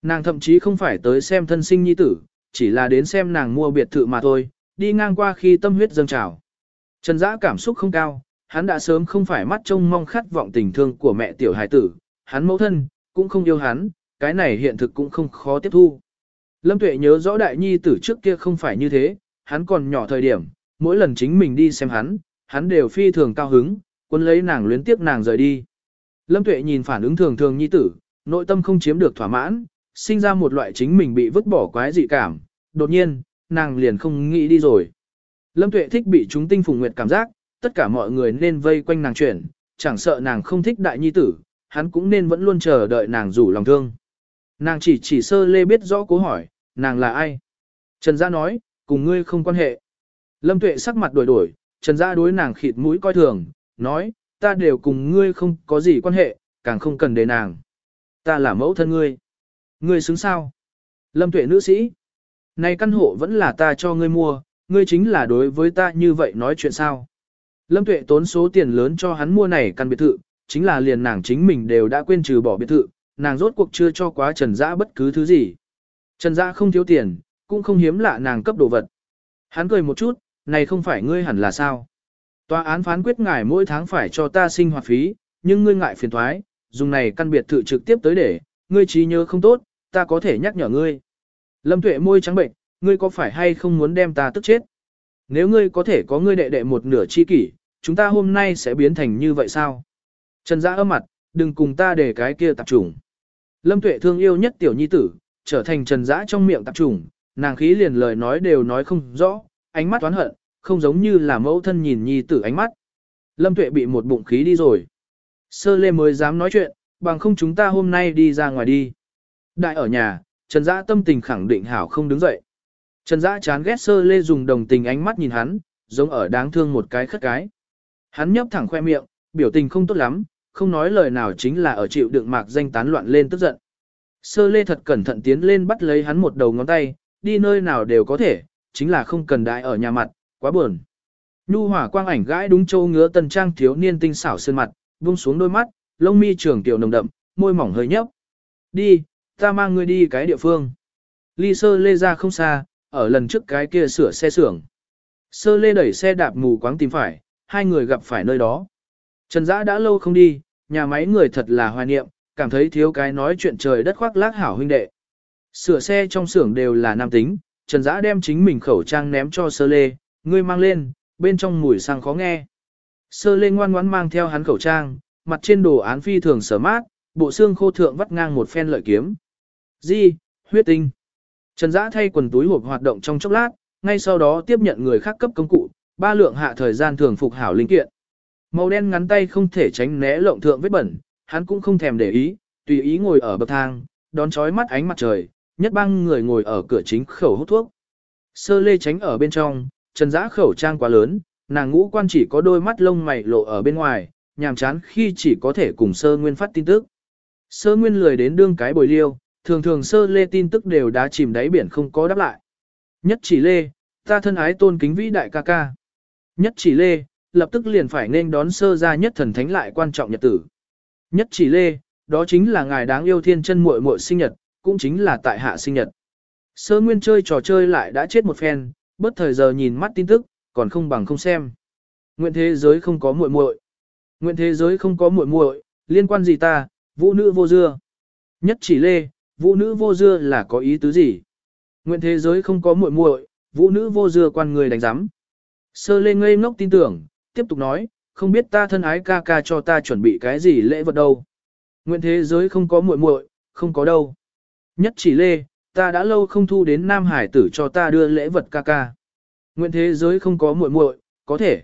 Nàng thậm chí không phải tới xem thân sinh nhi tử, chỉ là đến xem nàng mua biệt thự mà thôi, đi ngang qua khi tâm huyết dâng trào. Trần Dã cảm xúc không cao, hắn đã sớm không phải mắt trông mong khát vọng tình thương của mẹ tiểu hài tử, hắn mẫu thân, cũng không yêu hắn, cái này hiện thực cũng không khó tiếp thu. Lâm Tuệ nhớ rõ đại nhi tử trước kia không phải như thế, hắn còn nhỏ thời điểm, mỗi lần chính mình đi xem hắn, hắn đều phi thường cao hứng, quân lấy nàng luyến tiếp nàng rời đi. Lâm Tuệ nhìn phản ứng thường thường nhi tử, nội tâm không chiếm được thỏa mãn, sinh ra một loại chính mình bị vứt bỏ quái dị cảm, đột nhiên, nàng liền không nghĩ đi rồi. Lâm Tuệ thích bị chúng tinh phùng nguyệt cảm giác, tất cả mọi người nên vây quanh nàng chuyển, chẳng sợ nàng không thích đại nhi tử, hắn cũng nên vẫn luôn chờ đợi nàng rủ lòng thương. Nàng chỉ chỉ sơ lê biết rõ cố hỏi, nàng là ai? Trần Gia nói, cùng ngươi không quan hệ. Lâm Tuệ sắc mặt đổi đổi, Trần Gia đối nàng khịt mũi coi thường, nói, ta đều cùng ngươi không có gì quan hệ, càng không cần để nàng. Ta là mẫu thân ngươi. Ngươi xứng sao? Lâm tuệ nữ sĩ. Này căn hộ vẫn là ta cho ngươi mua, ngươi chính là đối với ta như vậy nói chuyện sao? Lâm tuệ tốn số tiền lớn cho hắn mua này căn biệt thự, chính là liền nàng chính mình đều đã quên trừ bỏ biệt thự, nàng rốt cuộc chưa cho quá Trần Dã bất cứ thứ gì. Trần Dã không thiếu tiền, cũng không hiếm lạ nàng cấp đồ vật. Hắn cười một chút, này không phải ngươi hẳn là sao? Tòa án phán quyết ngài mỗi tháng phải cho ta sinh hoạt phí, nhưng ngươi ngại phiền thoái, dùng này căn biệt thự trực tiếp tới để, ngươi trí nhớ không tốt, ta có thể nhắc nhở ngươi. Lâm tuệ môi trắng bệnh, ngươi có phải hay không muốn đem ta tức chết? Nếu ngươi có thể có ngươi đệ đệ một nửa chi kỷ, chúng ta hôm nay sẽ biến thành như vậy sao? Trần Dã âm mặt, đừng cùng ta để cái kia tạp trùng. Lâm Tuệ thương yêu nhất tiểu nhi tử, trở thành Trần Dã trong miệng tạp trùng, nàng khí liền lời nói đều nói không rõ, ánh mắt toán hận, không giống như là mẫu thân nhìn nhi tử ánh mắt. Lâm Tuệ bị một bụng khí đi rồi. Sơ lê mới dám nói chuyện, bằng không chúng ta hôm nay đi ra ngoài đi. Đại ở nhà, Trần Dã tâm tình khẳng định hảo không đứng dậy. Trần Dã chán ghét sơ lê dùng đồng tình ánh mắt nhìn hắn, giống ở đáng thương một cái khất cái. Hắn nhấp thẳng khoe miệng, biểu tình không tốt lắm, không nói lời nào chính là ở chịu đựng mạc danh tán loạn lên tức giận. Sơ lê thật cẩn thận tiến lên bắt lấy hắn một đầu ngón tay, đi nơi nào đều có thể, chính là không cần đại ở nhà mặt, quá buồn. Nhu hỏa quang ảnh gãi đúng châu ngứa tân trang thiếu niên tinh xảo sơn mặt, buông xuống đôi mắt, lông mi trường tiểu nồng đậm, môi mỏng hơi nhấp. Đi, ta mang ngươi đi cái địa phương. Ly sơ lê ra không xa, ở lần trước cái kia sửa xe xưởng. Sơ lê đẩy xe đạp mù quáng tìm phải, hai người gặp phải nơi đó. Trần Dã đã lâu không đi, nhà máy người thật là hoài niệm, cảm thấy thiếu cái nói chuyện trời đất khoác lác hảo huynh đệ. Sửa xe trong xưởng đều là nam tính, Trần Dã đem chính mình khẩu trang ném cho sơ lê, ngươi mang lên, bên trong mùi sang khó nghe. Sơ lê ngoan ngoãn mang theo hắn khẩu trang, mặt trên đồ án phi thường sở mát, bộ xương khô thượng vắt ngang một phen lợi kiếm. Di, huyết tinh. Trần Dã thay quần túi hộp hoạt động trong chốc lát, ngay sau đó tiếp nhận người khác cấp công cụ, ba lượng hạ thời gian thường phục hảo linh kiện. Màu đen ngắn tay không thể tránh né lộng thượng vết bẩn, hắn cũng không thèm để ý, tùy ý ngồi ở bậc thang, đón chói mắt ánh mặt trời, nhất băng người ngồi ở cửa chính khẩu hút thuốc. Sơ lê tránh ở bên trong, trần giã khẩu trang quá lớn, nàng ngũ quan chỉ có đôi mắt lông mày lộ ở bên ngoài, nhàm chán khi chỉ có thể cùng sơ nguyên phát tin tức. Sơ nguyên lười đến đương cái bồi liêu, thường thường sơ lê tin tức đều đã chìm đáy biển không có đáp lại. Nhất chỉ lê, ta thân ái tôn kính vĩ đại ca ca. Nhất chỉ lê, lập tức liền phải nên đón sơ ra nhất thần thánh lại quan trọng nhật tử. Nhất chỉ lê, đó chính là ngài đáng yêu thiên chân muội muội sinh nhật, cũng chính là tại hạ sinh nhật. Sơ nguyên chơi trò chơi lại đã chết một phen, bất thời giờ nhìn mắt tin tức, còn không bằng không xem. Nguyện thế giới không có muội muội. Nguyện thế giới không có muội muội, liên quan gì ta, vũ nữ vô dưa. Nhất chỉ lê, vũ nữ vô dưa là có ý tứ gì? Nguyện thế giới không có muội muội, vũ nữ vô dưa quan người đánh giám. Sơ lê ngây ngốc tin tưởng, tiếp tục nói, không biết ta thân ái ca ca cho ta chuẩn bị cái gì lễ vật đâu. Nguyện thế giới không có muội muội, không có đâu. Nhất chỉ lê, ta đã lâu không thu đến Nam Hải tử cho ta đưa lễ vật ca ca. Nguyện thế giới không có muội muội, có thể.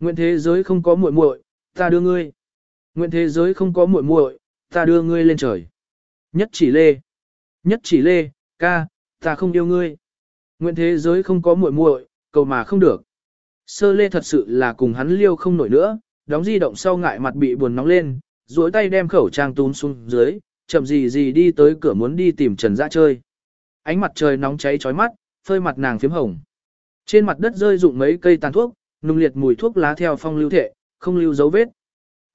Nguyện thế giới không có muội muội, ta đưa ngươi. Nguyện thế giới không có muội muội, ta đưa ngươi lên trời. Nhất chỉ lê. Nhất chỉ lê, ca, ta không yêu ngươi. Nguyện thế giới không có muội muội, cầu mà không được. Sơ lê thật sự là cùng hắn liêu không nổi nữa, đóng di động sau ngại mặt bị buồn nóng lên, duỗi tay đem khẩu trang túm xuống dưới, chậm gì gì đi tới cửa muốn đi tìm Trần Dã chơi. Ánh mặt trời nóng cháy chói mắt, phơi mặt nàng phím hồng. Trên mặt đất rơi rụng mấy cây tàn thuốc, nung liệt mùi thuốc lá theo phong lưu thệ, không lưu dấu vết.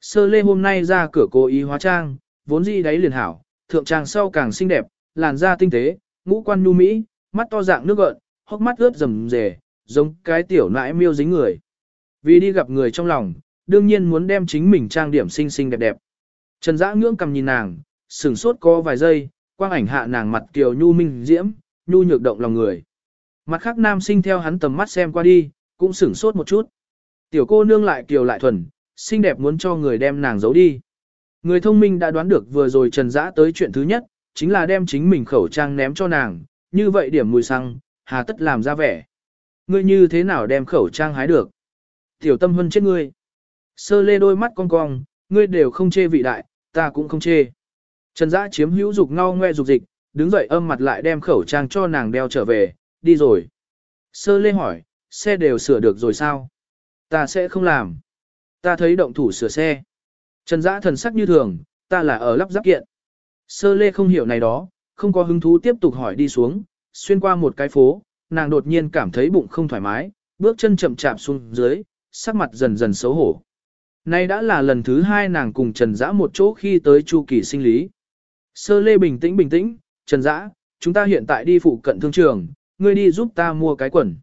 Sơ lê hôm nay ra cửa cố ý hóa trang, vốn di đáy liền hảo, thượng trang sau càng xinh đẹp, làn da tinh tế, ngũ quan nhu mỹ, mắt to dạng nước gợn, hốc mắt ướt rầm rề, giống cái tiểu nãi miêu dính người. Vì đi gặp người trong lòng, đương nhiên muốn đem chính mình trang điểm xinh xinh đẹp đẹp. Trần Dã ngưỡng cầm nhìn nàng, sửng sốt có vài giây, quang ảnh hạ nàng mặt kiều nhu minh diễm, nhu nhược động lòng người. Mặt khác nam sinh theo hắn tầm mắt xem qua đi, cũng sửng sốt một chút. Tiểu cô nương lại kiều lại thuần, xinh đẹp muốn cho người đem nàng giấu đi. Người thông minh đã đoán được vừa rồi Trần Dã tới chuyện thứ nhất, chính là đem chính mình khẩu trang ném cho nàng, như vậy điểm mùi xăng, hà tất làm ra vẻ. Ngươi như thế nào đem khẩu trang hái được? Tiểu tâm hân chết ngươi. Sơ lê đôi mắt cong cong, ngươi đều không chê vị đại, ta cũng không chê. Trần Dã chiếm hữu dục ngao ngoe dục dịch, đứng dậy âm mặt lại đem khẩu trang cho nàng đeo trở về, đi rồi. Sơ lê hỏi, xe đều sửa được rồi sao? Ta sẽ không làm. Ta thấy động thủ sửa xe. Trần Dã thần sắc như thường, ta là ở lắp ráp kiện. Sơ lê không hiểu này đó, không có hứng thú tiếp tục hỏi đi xuống, xuyên qua một cái phố, nàng đột nhiên cảm thấy bụng không thoải mái, bước chân chậm chạp xuống dưới, sắc mặt dần dần xấu hổ. Nay đã là lần thứ hai nàng cùng Trần Dã một chỗ khi tới chu kỳ sinh lý. Sơ lê bình tĩnh bình tĩnh, Trần Dã, chúng ta hiện tại đi phụ cận thương trường, ngươi đi giúp ta mua cái quần.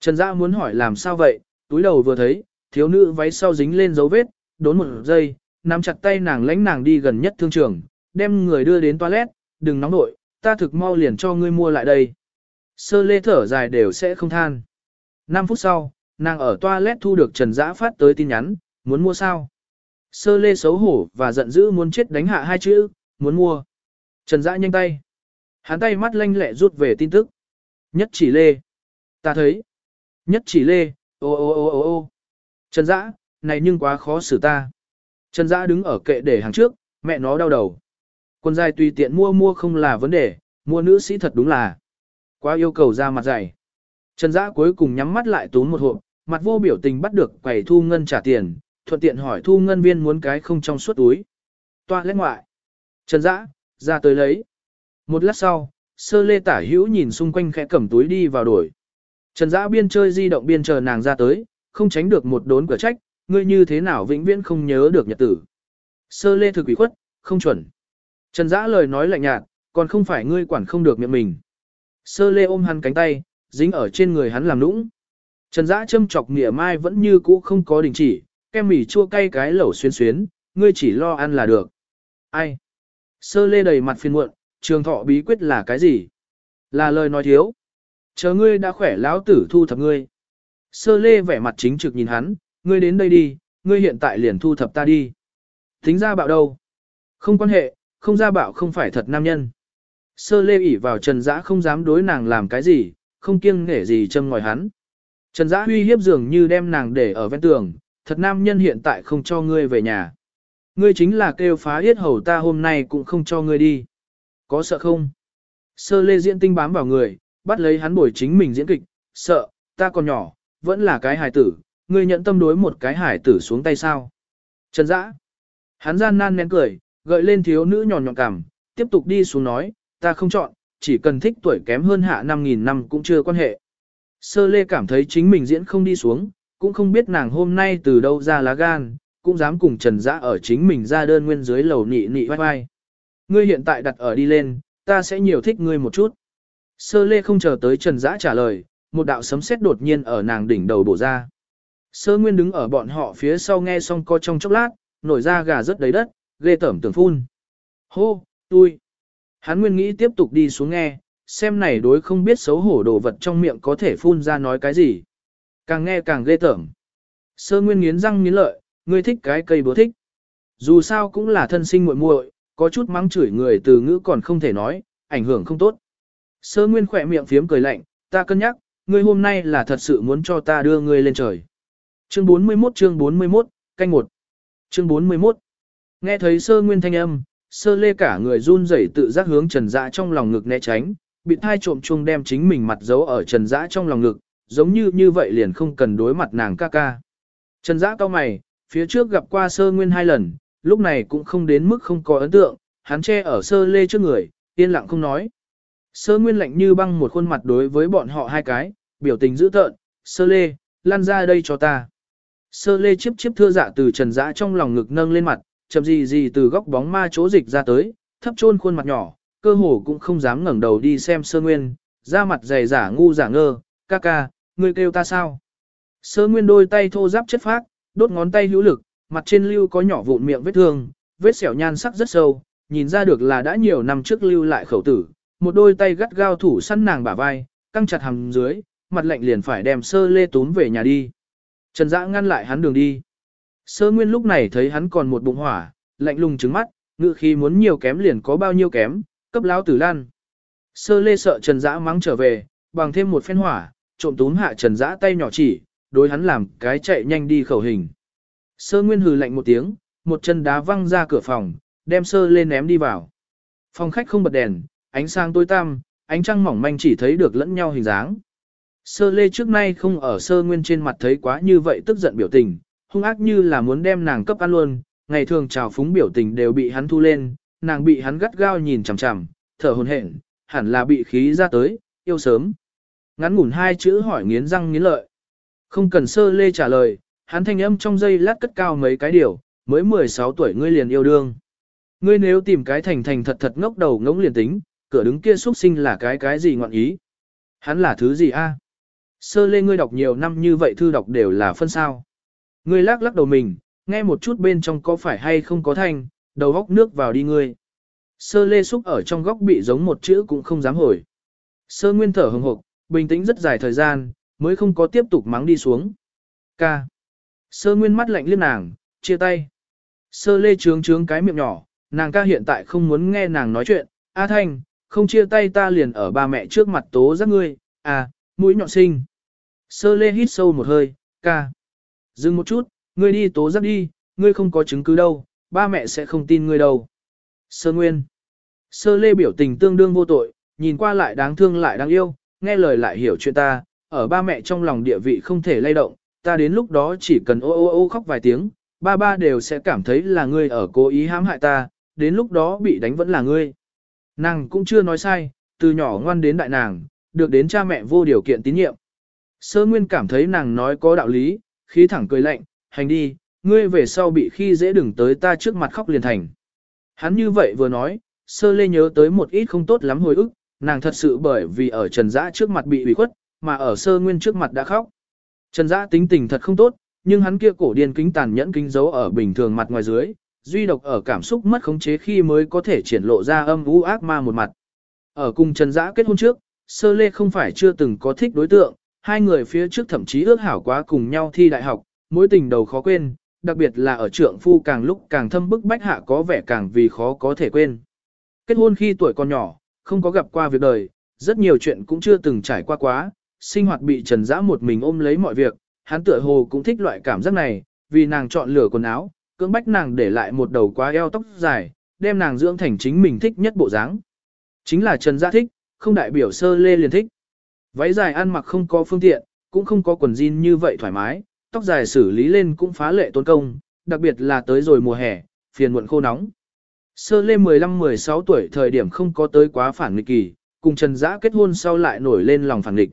Trần Dã muốn hỏi làm sao vậy, túi đầu vừa thấy, thiếu nữ váy sau dính lên dấu vết, đốn một giây, nắm chặt tay nàng lãnh nàng đi gần nhất thương trường, đem người đưa đến toilet, đừng nóng nội, ta thực mau liền cho ngươi mua lại đây. Sơ lê thở dài đều sẽ không than. 5 phút sau, nàng ở toilet thu được Trần Dã phát tới tin nhắn, muốn mua sao? Sơ lê xấu hổ và giận dữ muốn chết đánh hạ hai chữ, muốn mua. Trần Dã nhanh tay. Hắn tay mắt lanh lẹ rút về tin tức. Nhất chỉ lê. Ta thấy. Nhất chỉ lê, ô ô ô ô ô. Trần Dã, này nhưng quá khó xử ta. Trần Dã đứng ở kệ để hàng trước, mẹ nó đau đầu. Quần dài tùy tiện mua mua không là vấn đề, mua nữ sĩ thật đúng là. Quá yêu cầu ra mặt dày. Trần Dã cuối cùng nhắm mắt lại túm một hộp, mặt vô biểu tình bắt được quầy thu ngân trả tiền, thuận tiện hỏi thu ngân viên muốn cái không trong suốt túi. Toa lên ngoại. Trần Dã, ra tới lấy. Một lát sau, sơ lê tả hữu nhìn xung quanh khẽ cầm túi đi vào đổi. Trần Dã biên chơi di động biên chờ nàng ra tới, không tránh được một đốn cửa trách, ngươi như thế nào vĩnh viễn không nhớ được nhật tử. Sơ lê thực ủy khuất, không chuẩn. Trần Dã lời nói lạnh nhạt, còn không phải ngươi quản không được miệng mình. Sơ lê ôm hắn cánh tay, dính ở trên người hắn làm nũng. Trần Dã châm chọc nịa mai vẫn như cũ không có đình chỉ, kem mì chua cay cái lẩu xuyên xuyến, ngươi chỉ lo ăn là được. Ai? Sơ lê đầy mặt phiền muộn, trường thọ bí quyết là cái gì? Là lời nói thiếu. Chờ ngươi đã khỏe lão tử thu thập ngươi. Sơ lê vẻ mặt chính trực nhìn hắn, ngươi đến đây đi, ngươi hiện tại liền thu thập ta đi. Tính ra bạo đâu? Không quan hệ, không ra bạo không phải thật nam nhân. Sơ lê ỉ vào trần dã không dám đối nàng làm cái gì, không kiêng nể gì châm ngòi hắn. Trần dã huy hiếp dường như đem nàng để ở ven tường, thật nam nhân hiện tại không cho ngươi về nhà. Ngươi chính là kêu phá yết hầu ta hôm nay cũng không cho ngươi đi. Có sợ không? Sơ lê diễn tinh bám vào người, bắt lấy hắn bồi chính mình diễn kịch, sợ, ta còn nhỏ, vẫn là cái hài tử, ngươi nhận tâm đối một cái hài tử xuống tay sao. Trần dã. Hắn gian nan nén cười, gợi lên thiếu nữ nhọn nhọn cằm, tiếp tục đi xuống nói, ta không chọn, chỉ cần thích tuổi kém hơn hạ 5.000 năm cũng chưa quan hệ. Sơ lê cảm thấy chính mình diễn không đi xuống, cũng không biết nàng hôm nay từ đâu ra lá gan, cũng dám cùng Trần Dã ở chính mình ra đơn nguyên dưới lầu nị nị vai vai. Ngươi hiện tại đặt ở đi lên, ta sẽ nhiều thích ngươi một chút. Sơ lê không chờ tới Trần Dã trả lời, một đạo sấm sét đột nhiên ở nàng đỉnh đầu bổ ra. Sơ Nguyên đứng ở bọn họ phía sau nghe xong co trong chốc lát, nổi ra gà rất đầy đất, ghê tởm tưởng phun. Hô, tôi. Hắn nguyên nghĩ tiếp tục đi xuống nghe, xem này đối không biết xấu hổ đồ vật trong miệng có thể phun ra nói cái gì. Càng nghe càng ghê tởm. Sơ Nguyên nghiến răng nghiến lợi, ngươi thích cái cây búa thích. Dù sao cũng là thân sinh muội muội, có chút mắng chửi người từ ngữ còn không thể nói, ảnh hưởng không tốt. Sơ Nguyên khỏe miệng phiếm cười lạnh, ta cân nhắc, ngươi hôm nay là thật sự muốn cho ta đưa ngươi lên trời. Chương 41 chương 41, canh một. Chương 41. Nghe thấy sơ nguyên thanh âm, sơ lê cả người run rẩy tự giác hướng trần dã trong lòng ngực né tránh, bị thai trộm chuông đem chính mình mặt giấu ở trần dã trong lòng ngực, giống như như vậy liền không cần đối mặt nàng ca ca. Trần dã cao mày, phía trước gặp qua sơ nguyên hai lần, lúc này cũng không đến mức không có ấn tượng, hắn che ở sơ lê trước người, yên lặng không nói. Sơ nguyên lạnh như băng một khuôn mặt đối với bọn họ hai cái, biểu tình dữ tợn, sơ lê, lăn ra đây cho ta. Sơ lê chiếp chiếp thưa dạ từ trần dã trong lòng ngực nâng lên mặt, chậm gì gì từ góc bóng ma chỗ dịch ra tới, thấp chôn khuôn mặt nhỏ, cơ hồ cũng không dám ngẩng đầu đi xem sơ nguyên, ra mặt dày giả ngu giả ngơ, ca ca, ngươi kêu ta sao? Sơ nguyên đôi tay thô giáp chất phác, đốt ngón tay hữu lực, mặt trên lưu có nhỏ vụn miệng vết thương, vết sẹo nhan sắc rất sâu, nhìn ra được là đã nhiều năm trước lưu lại khẩu tử, một đôi tay gắt gao thủ săn nàng bả vai, căng chặt hàm dưới, mặt lạnh liền phải đem sơ lê tún về nhà đi. Trần Dã ngăn lại hắn đường đi. Sơ Nguyên lúc này thấy hắn còn một bụng hỏa, lạnh lùng trừng mắt, ngự khi muốn nhiều kém liền có bao nhiêu kém, cấp lão tử lan. Sơ Lê sợ Trần Dã mắng trở về, bằng thêm một phen hỏa, trộm túm hạ Trần Dã tay nhỏ chỉ, đối hắn làm cái chạy nhanh đi khẩu hình. Sơ Nguyên hừ lạnh một tiếng, một chân đá văng ra cửa phòng, đem Sơ Lê ném đi vào. Phòng khách không bật đèn, ánh sáng tối tăm, ánh trăng mỏng manh chỉ thấy được lẫn nhau hình dáng. Sơ lê trước nay không ở sơ nguyên trên mặt thấy quá như vậy tức giận biểu tình, hung ác như là muốn đem nàng cấp ăn luôn, ngày thường trào phúng biểu tình đều bị hắn thu lên, nàng bị hắn gắt gao nhìn chằm chằm, thở hồn hển, hẳn là bị khí ra tới, yêu sớm. Ngắn ngủn hai chữ hỏi nghiến răng nghiến lợi. Không cần sơ lê trả lời, hắn thanh âm trong giây lát cất cao mấy cái điều, mới 16 tuổi ngươi liền yêu đương. Ngươi nếu tìm cái thành thành thật thật ngốc đầu ngỗng liền tính, cửa đứng kia xuất sinh là cái cái gì ngọn ý. Hắn là thứ gì a? Sơ lê ngươi đọc nhiều năm như vậy thư đọc đều là phân sao. Ngươi lắc lắc đầu mình, nghe một chút bên trong có phải hay không có thanh, đầu góc nước vào đi ngươi. Sơ lê xúc ở trong góc bị giống một chữ cũng không dám hồi. Sơ nguyên thở hừng hộc, bình tĩnh rất dài thời gian, mới không có tiếp tục mắng đi xuống. Ca. Sơ nguyên mắt lạnh liếc nàng, chia tay. Sơ lê trướng trướng cái miệng nhỏ, nàng ca hiện tại không muốn nghe nàng nói chuyện. A Thanh, không chia tay ta liền ở ba mẹ trước mặt tố giác ngươi, à, mũi nhọn sinh. Sơ lê hít sâu một hơi, ca. Dừng một chút, ngươi đi tố giác đi, ngươi không có chứng cứ đâu, ba mẹ sẽ không tin ngươi đâu. Sơ nguyên. Sơ lê biểu tình tương đương vô tội, nhìn qua lại đáng thương lại đáng yêu, nghe lời lại hiểu chuyện ta, ở ba mẹ trong lòng địa vị không thể lay động, ta đến lúc đó chỉ cần ô ô ô khóc vài tiếng, ba ba đều sẽ cảm thấy là ngươi ở cố ý hãm hại ta, đến lúc đó bị đánh vẫn là ngươi. Nàng cũng chưa nói sai, từ nhỏ ngoan đến đại nàng, được đến cha mẹ vô điều kiện tín nhiệm. Sơ Nguyên cảm thấy nàng nói có đạo lý, khí thẳng cười lạnh, hành đi, ngươi về sau bị khi dễ đừng tới ta trước mặt khóc liền thành. Hắn như vậy vừa nói, sơ lê nhớ tới một ít không tốt lắm hồi ức, nàng thật sự bởi vì ở Trần giã trước mặt bị ủy khuất, mà ở sơ nguyên trước mặt đã khóc. Trần giã tính tình thật không tốt, nhưng hắn kia cổ điên kính tàn nhẫn kính giấu ở bình thường mặt ngoài dưới, duy độc ở cảm xúc mất khống chế khi mới có thể triển lộ ra âm u ác ma một mặt. Ở cùng Trần Dã kết hôn trước, Sơ Lê không phải chưa từng có thích đối tượng, hai người phía trước thậm chí ước hảo quá cùng nhau thi đại học, mối tình đầu khó quên, đặc biệt là ở trượng phu càng lúc càng thâm bức bách hạ có vẻ càng vì khó có thể quên. Kết hôn khi tuổi còn nhỏ, không có gặp qua việc đời, rất nhiều chuyện cũng chưa từng trải qua quá, sinh hoạt bị Trần Dã một mình ôm lấy mọi việc, hắn tựa hồ cũng thích loại cảm giác này, vì nàng chọn lửa quần áo, cưỡng bách nàng để lại một đầu quá eo tóc dài, đem nàng dưỡng thành chính mình thích nhất bộ dáng. Chính là Trần giã thích, không đại biểu sơ lê liền thích. Váy dài ăn mặc không có phương tiện, cũng không có quần jean như vậy thoải mái, tóc dài xử lý lên cũng phá lệ tốn công, đặc biệt là tới rồi mùa hè, phiền muộn khô nóng. Sơ lê 15-16 tuổi thời điểm không có tới quá phản nghịch kỳ, cùng Trần Dã kết hôn sau lại nổi lên lòng phản nghịch.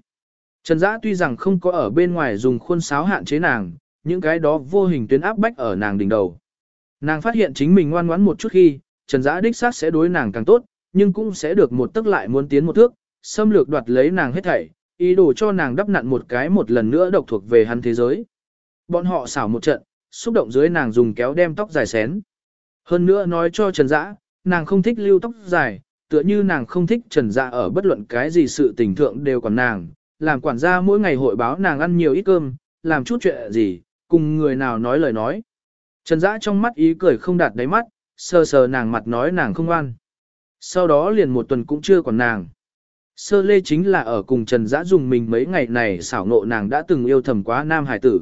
Trần Dã tuy rằng không có ở bên ngoài dùng khuôn sáo hạn chế nàng, những cái đó vô hình tuyến áp bách ở nàng đỉnh đầu. Nàng phát hiện chính mình ngoan ngoãn một chút khi, Trần Dã đích xác sẽ đối nàng càng tốt, nhưng cũng sẽ được một tức lại muốn tiến một thước, xâm lược đoạt lấy nàng hết thảy, ý đồ cho nàng đắp nặn một cái một lần nữa độc thuộc về hắn thế giới. Bọn họ xảo một trận, xúc động dưới nàng dùng kéo đem tóc dài xén. Hơn nữa nói cho Trần Dã, nàng không thích lưu tóc dài, tựa như nàng không thích Trần Dã ở bất luận cái gì sự tình thượng đều còn nàng, làm quản gia mỗi ngày hội báo nàng ăn nhiều ít cơm, làm chút chuyện gì, cùng người nào nói lời nói. Trần Dã trong mắt ý cười không đạt đáy mắt, sờ sờ nàng mặt nói nàng không ngoan. Sau đó liền một tuần cũng chưa còn nàng. Sơ lê chính là ở cùng Trần Dã dùng mình mấy ngày này xảo nộ nàng đã từng yêu thầm quá nam hải tử.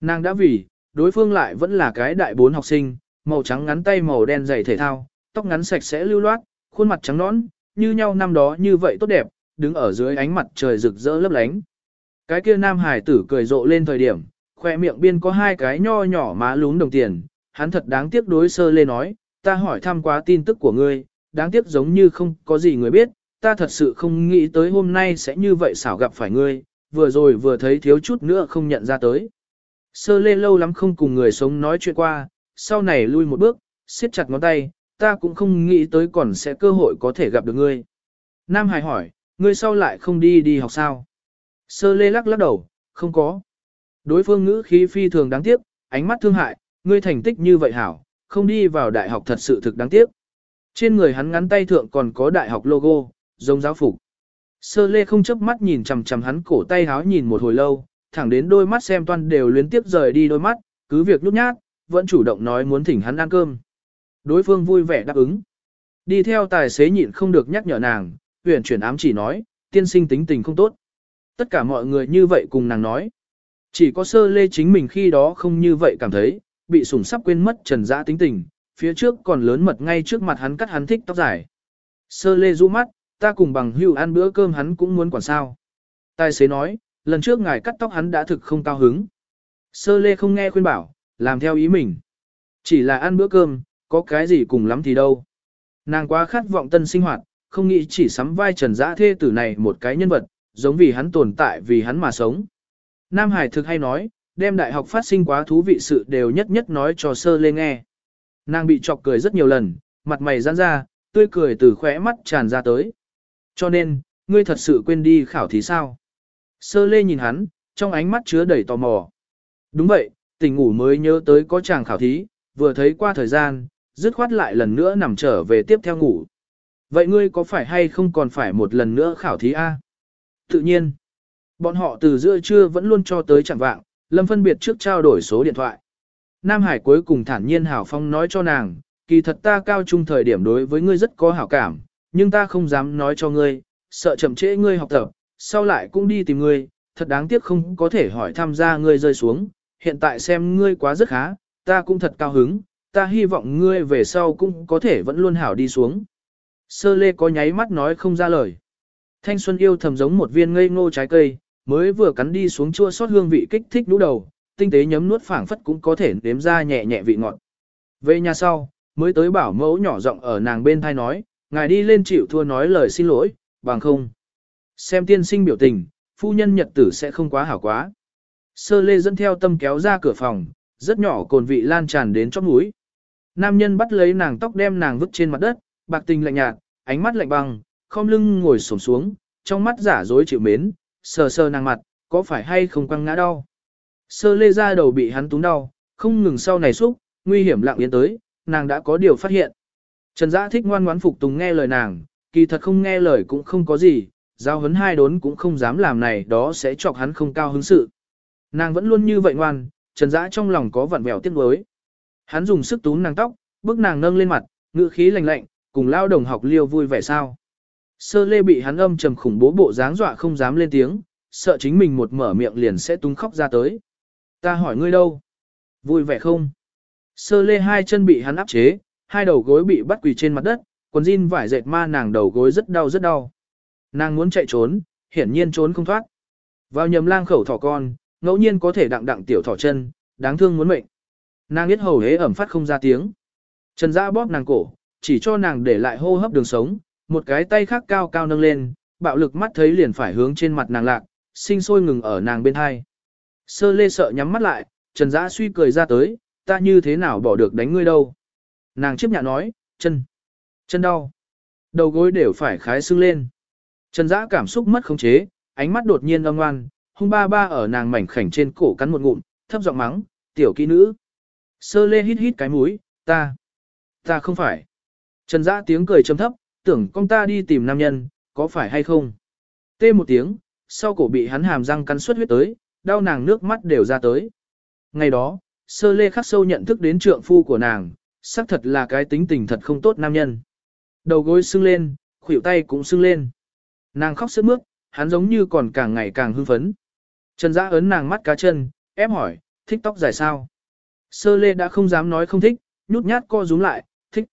Nàng đã vì, đối phương lại vẫn là cái đại bốn học sinh, màu trắng ngắn tay màu đen dày thể thao, tóc ngắn sạch sẽ lưu loát, khuôn mặt trắng nõn, như nhau năm đó như vậy tốt đẹp, đứng ở dưới ánh mặt trời rực rỡ lấp lánh. Cái kia nam hải tử cười rộ lên thời điểm, khoe miệng biên có hai cái nho nhỏ má lún đồng tiền, hắn thật đáng tiếc đối sơ lê nói, ta hỏi thăm quá tin tức của ngươi, đáng tiếc giống như không có gì người biết, ta thật sự không nghĩ tới hôm nay sẽ như vậy xảo gặp phải ngươi, vừa rồi vừa thấy thiếu chút nữa không nhận ra tới. Sơ lê lâu lắm không cùng người sống nói chuyện qua, sau này lui một bước, siết chặt ngón tay, ta cũng không nghĩ tới còn sẽ cơ hội có thể gặp được ngươi. Nam Hải hỏi, ngươi sau lại không đi đi học sao? Sơ lê lắc lắc đầu, không có. Đối phương ngữ khí phi thường đáng tiếc, ánh mắt thương hại, ngươi thành tích như vậy hảo, không đi vào đại học thật sự thực đáng tiếc. Trên người hắn ngắn tay thượng còn có đại học logo, giống giáo phục. Sơ lê không chớp mắt nhìn chằm chằm hắn cổ tay háo nhìn một hồi lâu, thẳng đến đôi mắt xem toan đều liên tiếp rời đi đôi mắt, cứ việc nhút nhát, vẫn chủ động nói muốn thỉnh hắn ăn cơm. Đối phương vui vẻ đáp ứng. Đi theo tài xế nhịn không được nhắc nhở nàng, huyền chuyển ám chỉ nói, tiên sinh tính tình không tốt. Tất cả mọi người như vậy cùng nàng nói. Chỉ có sơ lê chính mình khi đó không như vậy cảm thấy, bị sủng sắp quên mất trần dã tính tình, phía trước còn lớn mật ngay trước mặt hắn cắt hắn thích tóc dài. Sơ lê du mắt, ta cùng bằng hưu ăn bữa cơm hắn cũng muốn quản sao. Tài xế nói, lần trước ngài cắt tóc hắn đã thực không cao hứng. Sơ lê không nghe khuyên bảo, làm theo ý mình. Chỉ là ăn bữa cơm, có cái gì cùng lắm thì đâu. Nàng quá khát vọng tân sinh hoạt, không nghĩ chỉ sắm vai trần dã thê tử này một cái nhân vật, giống vì hắn tồn tại vì hắn mà sống. Nam Hải thực hay nói, đem đại học phát sinh quá thú vị sự đều nhất nhất nói cho sơ lê nghe. Nàng bị chọc cười rất nhiều lần, mặt mày giãn ra, tươi cười từ khóe mắt tràn ra tới. Cho nên, ngươi thật sự quên đi khảo thí sao? Sơ lê nhìn hắn, trong ánh mắt chứa đầy tò mò. Đúng vậy, tỉnh ngủ mới nhớ tới có chàng khảo thí, vừa thấy qua thời gian, dứt khoát lại lần nữa nằm trở về tiếp theo ngủ. Vậy ngươi có phải hay không còn phải một lần nữa khảo thí A? Tự nhiên, bọn họ từ giữa trưa vẫn luôn cho tới chẳng vạng, Lâm phân biệt trước trao đổi số điện thoại. Nam Hải cuối cùng thản nhiên hảo phong nói cho nàng, kỳ thật ta cao trung thời điểm đối với ngươi rất có hảo cảm, nhưng ta không dám nói cho ngươi, sợ chậm trễ ngươi học tập, sau lại cũng đi tìm ngươi, thật đáng tiếc không có thể hỏi tham gia ngươi rơi xuống, hiện tại xem ngươi quá rất khá, ta cũng thật cao hứng, ta hy vọng ngươi về sau cũng có thể vẫn luôn hảo đi xuống. Sơ lê có nháy mắt nói không ra lời. Thanh xuân yêu thầm giống một viên ngây ngô trái cây, mới vừa cắn đi xuống chua sót hương vị kích thích nũ đầu, tinh tế nhấm nuốt phảng phất cũng có thể nếm ra nhẹ nhẹ vị ngọt. Về nhà sau, mới tới bảo mẫu nhỏ giọng ở nàng bên thai nói, ngài đi lên chịu thua nói lời xin lỗi, bằng không. Xem tiên sinh biểu tình, phu nhân nhật tử sẽ không quá hảo quá. Sơ lê dẫn theo tâm kéo ra cửa phòng, rất nhỏ cồn vị lan tràn đến chóp mũi. Nam nhân bắt lấy nàng tóc đem nàng vứt trên mặt đất, bạc tình lạnh nhạt, ánh mắt lạnh băng, khom lưng ngồi xổm xuống, trong mắt giả dối chịu mến, sờ sờ nàng mặt, có phải hay không quăng ngã đau. Sơ lê ra đầu bị hắn túng đau, không ngừng sau này xúc, nguy hiểm lặng yên tới, nàng đã có điều phát hiện. Trần Dã thích ngoan ngoãn phục tùng nghe lời nàng, kỳ thật không nghe lời cũng không có gì, giao hấn hai đốn cũng không dám làm này đó sẽ chọc hắn không cao hứng sự. Nàng vẫn luôn như vậy ngoan, Trần Dã trong lòng có vặn vẹo tiếc nuối. Hắn dùng sức túm nàng tóc, bước nàng nâng lên mặt, ngữ khí lạnh lạnh, cùng lao đồng học liêu vui vẻ sao. Sơ lê bị hắn âm trầm khủng bố bộ dáng dọa không dám lên tiếng, sợ chính mình một mở miệng liền sẽ tung khóc ra tới. Ta hỏi ngươi đâu? Vui vẻ không? Sơ lê hai chân bị hắn áp chế, hai đầu gối bị bắt quỳ trên mặt đất, quần jean vải dệt ma nàng đầu gối rất đau rất đau. Nàng muốn chạy trốn, hiển nhiên trốn không thoát. Vào nhầm lang khẩu thỏ con, ngẫu nhiên có thể đặng đặng tiểu thỏ chân, đáng thương muốn mệnh. Nàng biết hầu hế ẩm phát không ra tiếng. Trần Dã bóp nàng cổ, chỉ cho nàng để lại hô hấp đường sống, một cái tay khác cao cao nâng lên, bạo lực mắt thấy liền phải hướng trên mặt nàng lạc, sinh sôi ngừng ở nàng bên hai. Sơ lê sợ nhắm mắt lại, Trần Dã suy cười ra tới, ta như thế nào bỏ được đánh ngươi đâu. Nàng chấp nhạ nói, chân, chân đau. Đầu gối đều phải khái sưng lên. Trần Dã cảm xúc mất khống chế, ánh mắt đột nhiên âm ngoan, hung ba ba ở nàng mảnh khảnh trên cổ cắn một ngụm, thấp giọng mắng, tiểu kỹ nữ. Sơ lê hít hít cái mũi, ta, ta không phải. Trần Dã tiếng cười trầm thấp, tưởng con ta đi tìm nam nhân, có phải hay không? Tê một tiếng, sau cổ bị hắn hàm răng cắn suốt huyết tới, đau nàng nước mắt đều ra tới. Ngày đó, sơ lê khắc sâu nhận thức đến trượng phu của nàng, xác thật là cái tính tình thật không tốt nam nhân. Đầu gối sưng lên, khuỷu tay cũng sưng lên. Nàng khóc sướt mướt, hắn giống như còn càng ngày càng hưng phấn. Trần Dã ấn nàng mắt cá chân, ép hỏi, thích tóc dài sao? Sơ lê đã không dám nói không thích, nhút nhát co rúm lại, thích.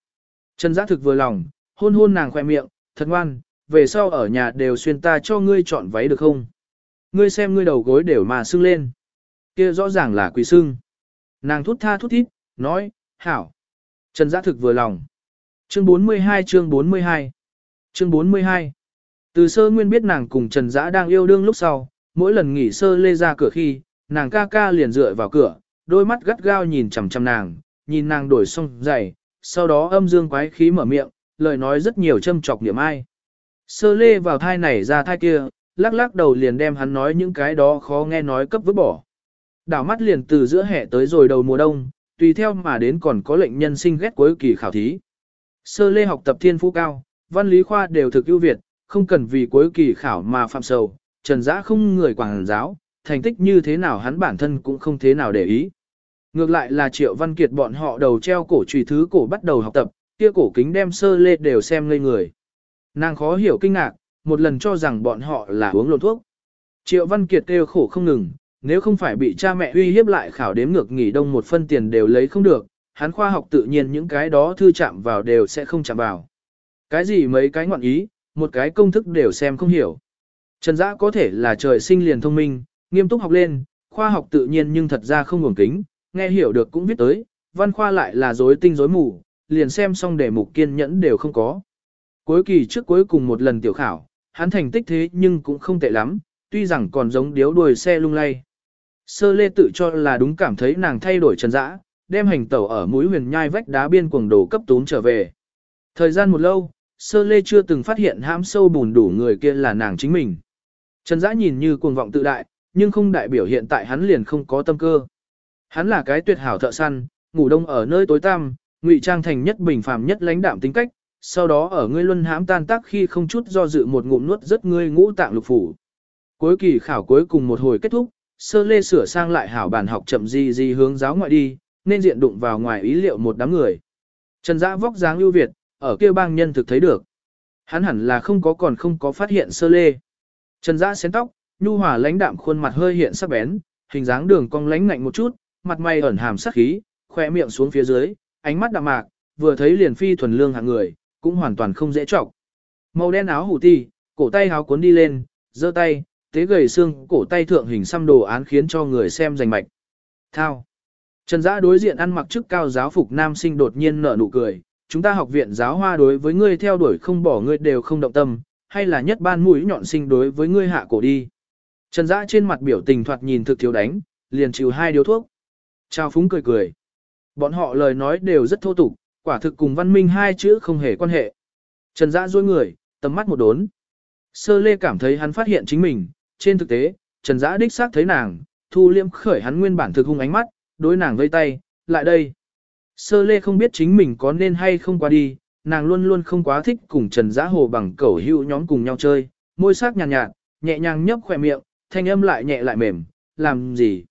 Trần Dã thực vừa lòng, hôn hôn nàng khoe miệng, thật ngoan, về sau ở nhà đều xuyên ta cho ngươi chọn váy được không? Ngươi xem ngươi đầu gối đều mà sưng lên. Kia rõ ràng là quỷ sưng. Nàng thút tha thút thít, nói, hảo. Trần Giã thực vừa lòng. Chương 42 chương 42 Chương 42 Từ sơ nguyên biết nàng cùng Trần Giã đang yêu đương lúc sau, mỗi lần nghỉ sơ lê ra cửa khi, nàng ca ca liền dựa vào cửa, đôi mắt gắt gao nhìn chằm chằm nàng, nhìn nàng đổi xong giày, sau đó âm dương quái khí mở miệng, lời nói rất nhiều châm chọc niệm ai. Sơ lê vào thai này ra thai kia, lắc lắc đầu liền đem hắn nói những cái đó khó nghe nói cấp vứt bỏ. Đảo mắt liền từ giữa hè tới rồi đầu mùa đông, tùy theo mà đến còn có lệnh nhân sinh ghét cuối kỳ khảo thí. Sơ lê học tập thiên phú cao, văn lý khoa đều thực ưu việt, không cần vì cuối kỳ khảo mà phạm sầu, trần giã không người quảng giáo, thành tích như thế nào hắn bản thân cũng không thế nào để ý. Ngược lại là triệu văn kiệt bọn họ đầu treo cổ trùy thứ cổ bắt đầu học tập, kia cổ kính đem sơ lê đều xem ngây người. Nàng khó hiểu kinh ngạc, một lần cho rằng bọn họ là uống lộn thuốc. Triệu văn kiệt kêu khổ không ngừng, nếu không phải bị cha mẹ uy hiếp lại khảo đếm ngược nghỉ đông một phân tiền đều lấy không được, hắn khoa học tự nhiên những cái đó thư chạm vào đều sẽ không chạm vào. Cái gì mấy cái ngọn ý, một cái công thức đều xem không hiểu. Trần Dã có thể là trời sinh liền thông minh, nghiêm túc học lên, khoa học tự nhiên nhưng thật ra không ngủng kính, nghe hiểu được cũng viết tới, văn khoa lại là rối tinh rối mù, liền xem xong đề mục kiên nhẫn đều không có. Cuối kỳ trước cuối cùng một lần tiểu khảo, hắn thành tích thế nhưng cũng không tệ lắm, tuy rằng còn giống điếu đuôi xe lung lay. Sơ lê tự cho là đúng cảm thấy nàng thay đổi trần dã, đem hành tẩu ở mũi huyền nhai vách đá biên cuồng đồ cấp tún trở về. Thời gian một lâu, sơ lê chưa từng phát hiện hãm sâu bùn đủ người kia là nàng chính mình. Trần dã nhìn như cuồng vọng tự đại, nhưng không đại biểu hiện tại hắn liền không có tâm cơ. Hắn là cái tuyệt hảo thợ săn, ngủ đông ở nơi tối tăm, ngụy trang thành nhất bình phàm nhất lãnh đạm tính cách, sau đó ở ngươi luân hãm tan tác khi không chút do dự một ngụm nuốt rất ngươi ngũ tạng lục phủ. Cuối kỳ khảo cuối cùng một hồi kết thúc, sơ lê sửa sang lại hảo bàn học chậm gì gì hướng giáo ngoại đi, nên diện đụng vào ngoài ý liệu một đám người. Trần Dã vóc dáng ưu việt, ở kia bang nhân thực thấy được. Hắn hẳn là không có còn không có phát hiện sơ lê. Trần Dã xén tóc, nhu hòa lãnh đạm khuôn mặt hơi hiện sắc bén, hình dáng đường cong lãnh ngạnh một chút, mặt mày ẩn hàm sắc khí, khỏe miệng xuống phía dưới, ánh mắt đạm mạc, vừa thấy liền phi thuần lương hạng người, cũng hoàn toàn không dễ trọng. Màu đen áo hủ ti, cổ tay áo cuốn đi lên, giơ tay, tế gầy xương, cổ tay thượng hình xăm đồ án khiến cho người xem rành mạch. Thao. Trần Dã đối diện ăn mặc chức cao giáo phục nam sinh đột nhiên nở nụ cười, chúng ta học viện giáo hoa đối với ngươi theo đuổi không bỏ ngươi đều không động tâm, hay là nhất ban mũi nhọn sinh đối với ngươi hạ cổ đi. Trần Dã trên mặt biểu tình thoạt nhìn thực thiếu đánh, liền chịu hai điếu thuốc. Trao phúng cười cười. Bọn họ lời nói đều rất thô tục, quả thực cùng văn minh hai chữ không hề quan hệ. Trần Dã duỗi người, tầm mắt một đốn. Sơ Lê cảm thấy hắn phát hiện chính mình, trên thực tế, Trần Dã đích xác thấy nàng, thu liêm khởi hắn nguyên bản thực hung ánh mắt, đối nàng vây tay, lại đây. Sơ Lê không biết chính mình có nên hay không qua đi, nàng luôn luôn không quá thích cùng Trần Dã Hồ bằng cẩu hữu nhóm cùng nhau chơi, môi sắc nhàn nhạt, nhạt, nhẹ nhàng nhấp khỏe miệng, thanh âm lại nhẹ lại mềm, làm gì.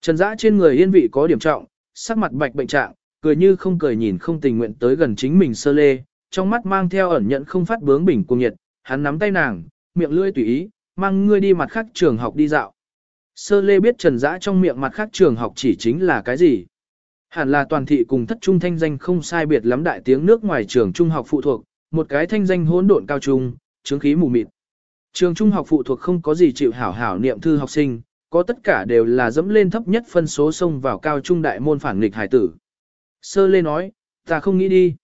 Trần Dã trên người yên vị có điểm trọng, sắc mặt bạch bệnh trạng, cười như không cười nhìn không tình nguyện tới gần chính mình sơ lê, trong mắt mang theo ẩn nhận không phát bướng bỉnh cuồng nhiệt, hắn nắm tay nàng, miệng lưỡi tùy ý, mang ngươi đi mặt khác trường học đi dạo. Sơ lê biết trần dã trong miệng mặt khác trường học chỉ chính là cái gì. Hẳn là toàn thị cùng thất trung thanh danh không sai biệt lắm đại tiếng nước ngoài trường trung học phụ thuộc, một cái thanh danh hỗn độn cao trung, chứng khí mù mịt. Trường trung học phụ thuộc không có gì chịu hảo hảo niệm thư học sinh, có tất cả đều là dẫm lên thấp nhất phân số xông vào cao trung đại môn phản nghịch hải tử. Sơ lê nói, ta không nghĩ đi.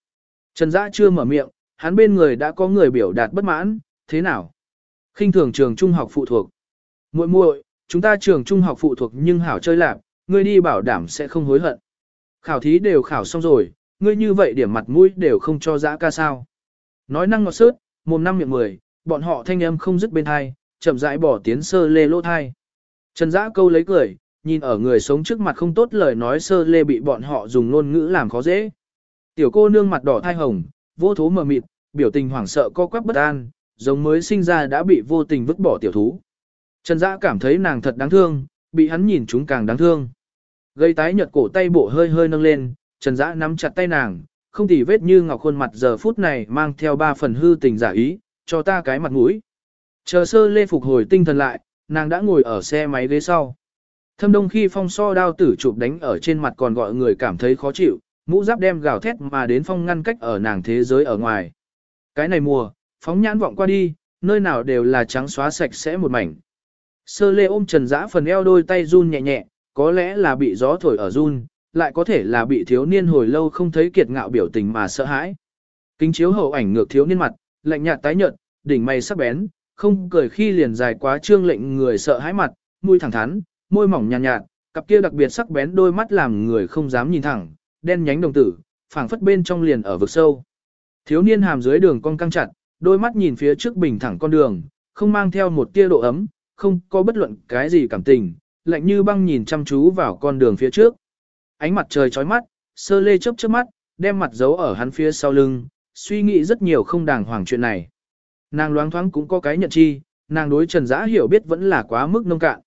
Trần Dã chưa mở miệng, hắn bên người đã có người biểu đạt bất mãn, thế nào? Khinh thường trường trung học phụ thuộc. muội muội, chúng ta trường trung học phụ thuộc nhưng hảo chơi lạc, ngươi đi bảo đảm sẽ không hối hận. Khảo thí đều khảo xong rồi, ngươi như vậy điểm mặt mũi đều không cho dã ca sao. Nói năng ngọt sớt, mồm năm miệng mười, bọn họ thanh âm không dứt bên hai, chậm rãi bỏ tiến sơ lê lỗ thai. Trần Dã câu lấy cười, nhìn ở người sống trước mặt không tốt lời nói sơ lê bị bọn họ dùng ngôn ngữ làm khó dễ. Tiểu cô nương mặt đỏ thai hồng, vô thố mờ mịt, biểu tình hoảng sợ co quắp bất an, giống mới sinh ra đã bị vô tình vứt bỏ tiểu thú. Trần Dã cảm thấy nàng thật đáng thương, bị hắn nhìn chúng càng đáng thương. Gây tái nhợt cổ tay bộ hơi hơi nâng lên, Trần Dã nắm chặt tay nàng, không tỉ vết như ngọc khuôn mặt giờ phút này mang theo ba phần hư tình giả ý, cho ta cái mặt mũi. Chờ sơ lê phục hồi tinh thần lại, nàng đã ngồi ở xe máy ghế sau. Thâm đông khi phong so đao tử chụp đánh ở trên mặt còn gọi người cảm thấy khó chịu, mũ giáp đem gào thét mà đến phong ngăn cách ở nàng thế giới ở ngoài. Cái này mùa, phóng nhãn vọng qua đi, nơi nào đều là trắng xóa sạch sẽ một mảnh. Sơ lê ôm trần dã phần eo đôi tay run nhẹ nhẹ, có lẽ là bị gió thổi ở run, lại có thể là bị thiếu niên hồi lâu không thấy kiệt ngạo biểu tình mà sợ hãi. Kính chiếu hậu ảnh ngược thiếu niên mặt, lạnh nhạt tái nhợt, đỉnh mày sắc bén, không cười khi liền dài quá trương lệnh người sợ hãi mặt, mũi thẳng thắn, môi mỏng nhàn nhạt, nhạt, cặp kia đặc biệt sắc bén đôi mắt làm người không dám nhìn thẳng, đen nhánh đồng tử, phảng phất bên trong liền ở vực sâu. Thiếu niên hàm dưới đường cong căng chặt, đôi mắt nhìn phía trước bình thẳng con đường, không mang theo một tia độ ấm, không có bất luận cái gì cảm tình, lạnh như băng nhìn chăm chú vào con đường phía trước. Ánh mặt trời chói mắt, sơ lê chớp chớp mắt, đem mặt giấu ở hắn phía sau lưng, suy nghĩ rất nhiều không đàng hoàng chuyện này. Nàng loáng thoáng cũng có cái nhận chi, nàng đối Trần Dã hiểu biết vẫn là quá mức nông cạn.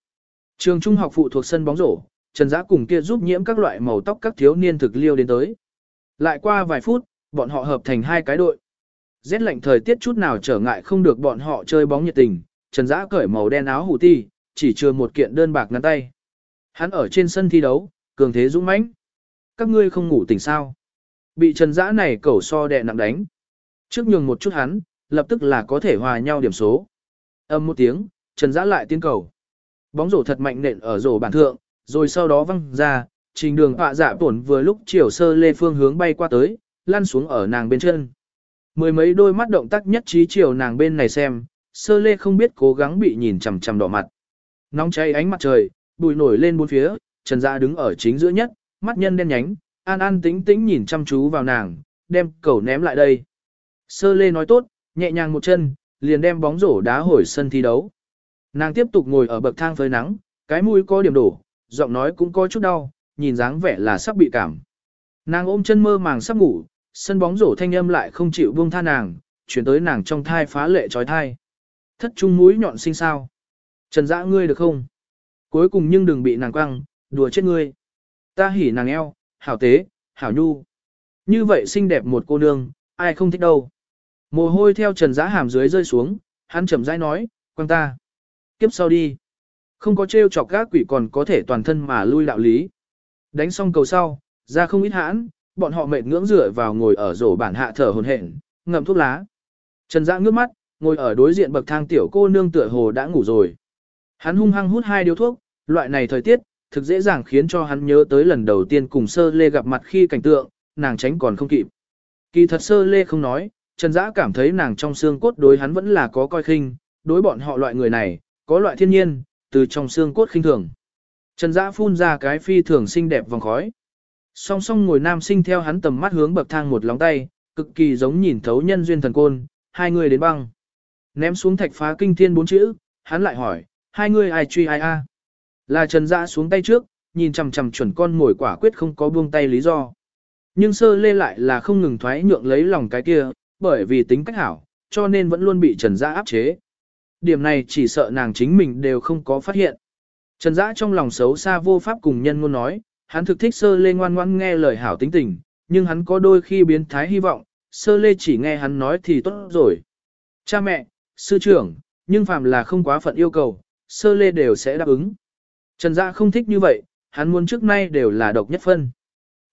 Trường trung học phụ thuộc sân bóng rổ, Trần Dã cùng kia giúp nhiễm các loại màu tóc các thiếu niên thực liêu đến tới. Lại qua vài phút, bọn họ hợp thành hai cái đội. Rét lạnh thời tiết chút nào trở ngại không được bọn họ chơi bóng nhiệt tình, Trần Dã cởi màu đen áo hủ ti, chỉ chưa một kiện đơn bạc ngắn tay. Hắn ở trên sân thi đấu, cường thế dũng mãnh. Các ngươi không ngủ tỉnh sao? Bị Trần Dã này cẩu so đè nặng đánh. Trước nhường một chút hắn, lập tức là có thể hòa nhau điểm số. Âm một tiếng, Trần Dã lại tiến cầu. Bóng rổ thật mạnh nện ở rổ bản thượng, rồi sau đó văng ra, trình đường họa dạ tổn vừa lúc chiều sơ lê phương hướng bay qua tới, lăn xuống ở nàng bên chân. Mười mấy đôi mắt động tác nhất trí chiều nàng bên này xem, sơ lê không biết cố gắng bị nhìn chằm chằm đỏ mặt. Nóng cháy ánh mặt trời, bụi nổi lên bốn phía, Trần Dạ đứng ở chính giữa nhất, mắt nhân đen nhánh, an an tĩnh tĩnh nhìn chăm chú vào nàng, đem cầu ném lại đây. Sơ lê nói tốt, nhẹ nhàng một chân, liền đem bóng rổ đá hồi sân thi đấu. Nàng tiếp tục ngồi ở bậc thang phơi nắng, cái mũi có điểm đổ, giọng nói cũng có chút đau, nhìn dáng vẻ là sắp bị cảm. Nàng ôm chân mơ màng sắp ngủ, sân bóng rổ thanh âm lại không chịu buông tha nàng, chuyển tới nàng trong thai phá lệ trói thai. Thất trung mũi nhọn sinh sao. Trần dã ngươi được không? Cuối cùng nhưng đừng bị nàng quăng, đùa chết ngươi. Ta hỉ nàng eo, hảo tế, hảo nhu. Như vậy xinh đẹp một cô nương, ai không thích đâu. Mồ hôi theo trần Dã hàm dưới rơi xuống, hắn chậm rãi nói, quăng ta. Kiếp sau đi. Không có trêu chọc gác quỷ còn có thể toàn thân mà lui đạo lý. Đánh xong cầu sau, ra không ít hãn, bọn họ mệt ngưỡng rửa vào ngồi ở rổ bản hạ thở hồn hển, ngậm thuốc lá. Trần Dã ngước mắt, ngồi ở đối diện bậc thang tiểu cô nương tựa hồ đã ngủ rồi. Hắn hung hăng hút hai điếu thuốc, loại này thời tiết, thực dễ dàng khiến cho hắn nhớ tới lần đầu tiên cùng sơ lê gặp mặt khi cảnh tượng, nàng tránh còn không kịp. Kỳ thật sơ lê không nói, Trần Dã cảm thấy nàng trong xương cốt đối hắn vẫn là có coi khinh, đối bọn họ loại người này, có loại thiên nhiên, từ trong xương cốt khinh thường. Trần Dã phun ra cái phi thường xinh đẹp vòng khói. Song song ngồi nam sinh theo hắn tầm mắt hướng bậc thang một lóng tay, cực kỳ giống nhìn thấu nhân duyên thần côn, hai người đến băng. Ném xuống thạch phá kinh thiên bốn chữ, hắn lại hỏi, hai người ai truy ai a? Là Trần Dã xuống tay trước, nhìn chằm chằm chuẩn con ngồi quả quyết không có buông tay lý do. Nhưng sơ lê lại là không ngừng thoái nhượng lấy lòng cái kia, bởi vì tính cách hảo, cho nên vẫn luôn bị Trần Dã áp chế. Điểm này chỉ sợ nàng chính mình đều không có phát hiện. Trần Dã trong lòng xấu xa vô pháp cùng nhân ngôn nói, hắn thực thích sơ lê ngoan ngoãn nghe lời hảo tính tình, nhưng hắn có đôi khi biến thái hy vọng, sơ lê chỉ nghe hắn nói thì tốt rồi. Cha mẹ, sư trưởng, nhưng phàm là không quá phận yêu cầu, sơ lê đều sẽ đáp ứng. Trần Dã không thích như vậy, hắn muốn trước nay đều là độc nhất phân.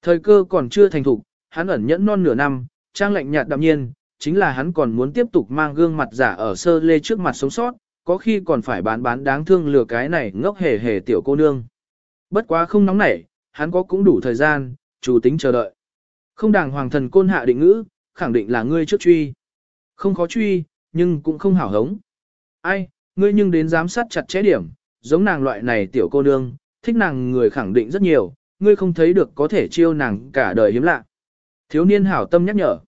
Thời cơ còn chưa thành thục, hắn ẩn nhẫn non nửa năm, trang lạnh nhạt đạm nhiên, chính là hắn còn muốn tiếp tục mang gương mặt giả ở sơ lê trước mặt sống sót, có khi còn phải bán bán đáng thương lừa cái này ngốc hề hề tiểu cô nương. Bất quá không nóng nảy, hắn có cũng đủ thời gian, chủ tính chờ đợi. Không đàng hoàng thần côn hạ định ngữ, khẳng định là ngươi trước truy. Không khó truy, nhưng cũng không hảo hống. Ai, ngươi nhưng đến giám sát chặt chẽ điểm, giống nàng loại này tiểu cô nương, thích nàng người khẳng định rất nhiều, ngươi không thấy được có thể chiêu nàng cả đời hiếm lạ. Thiếu niên hảo tâm nhắc nhở.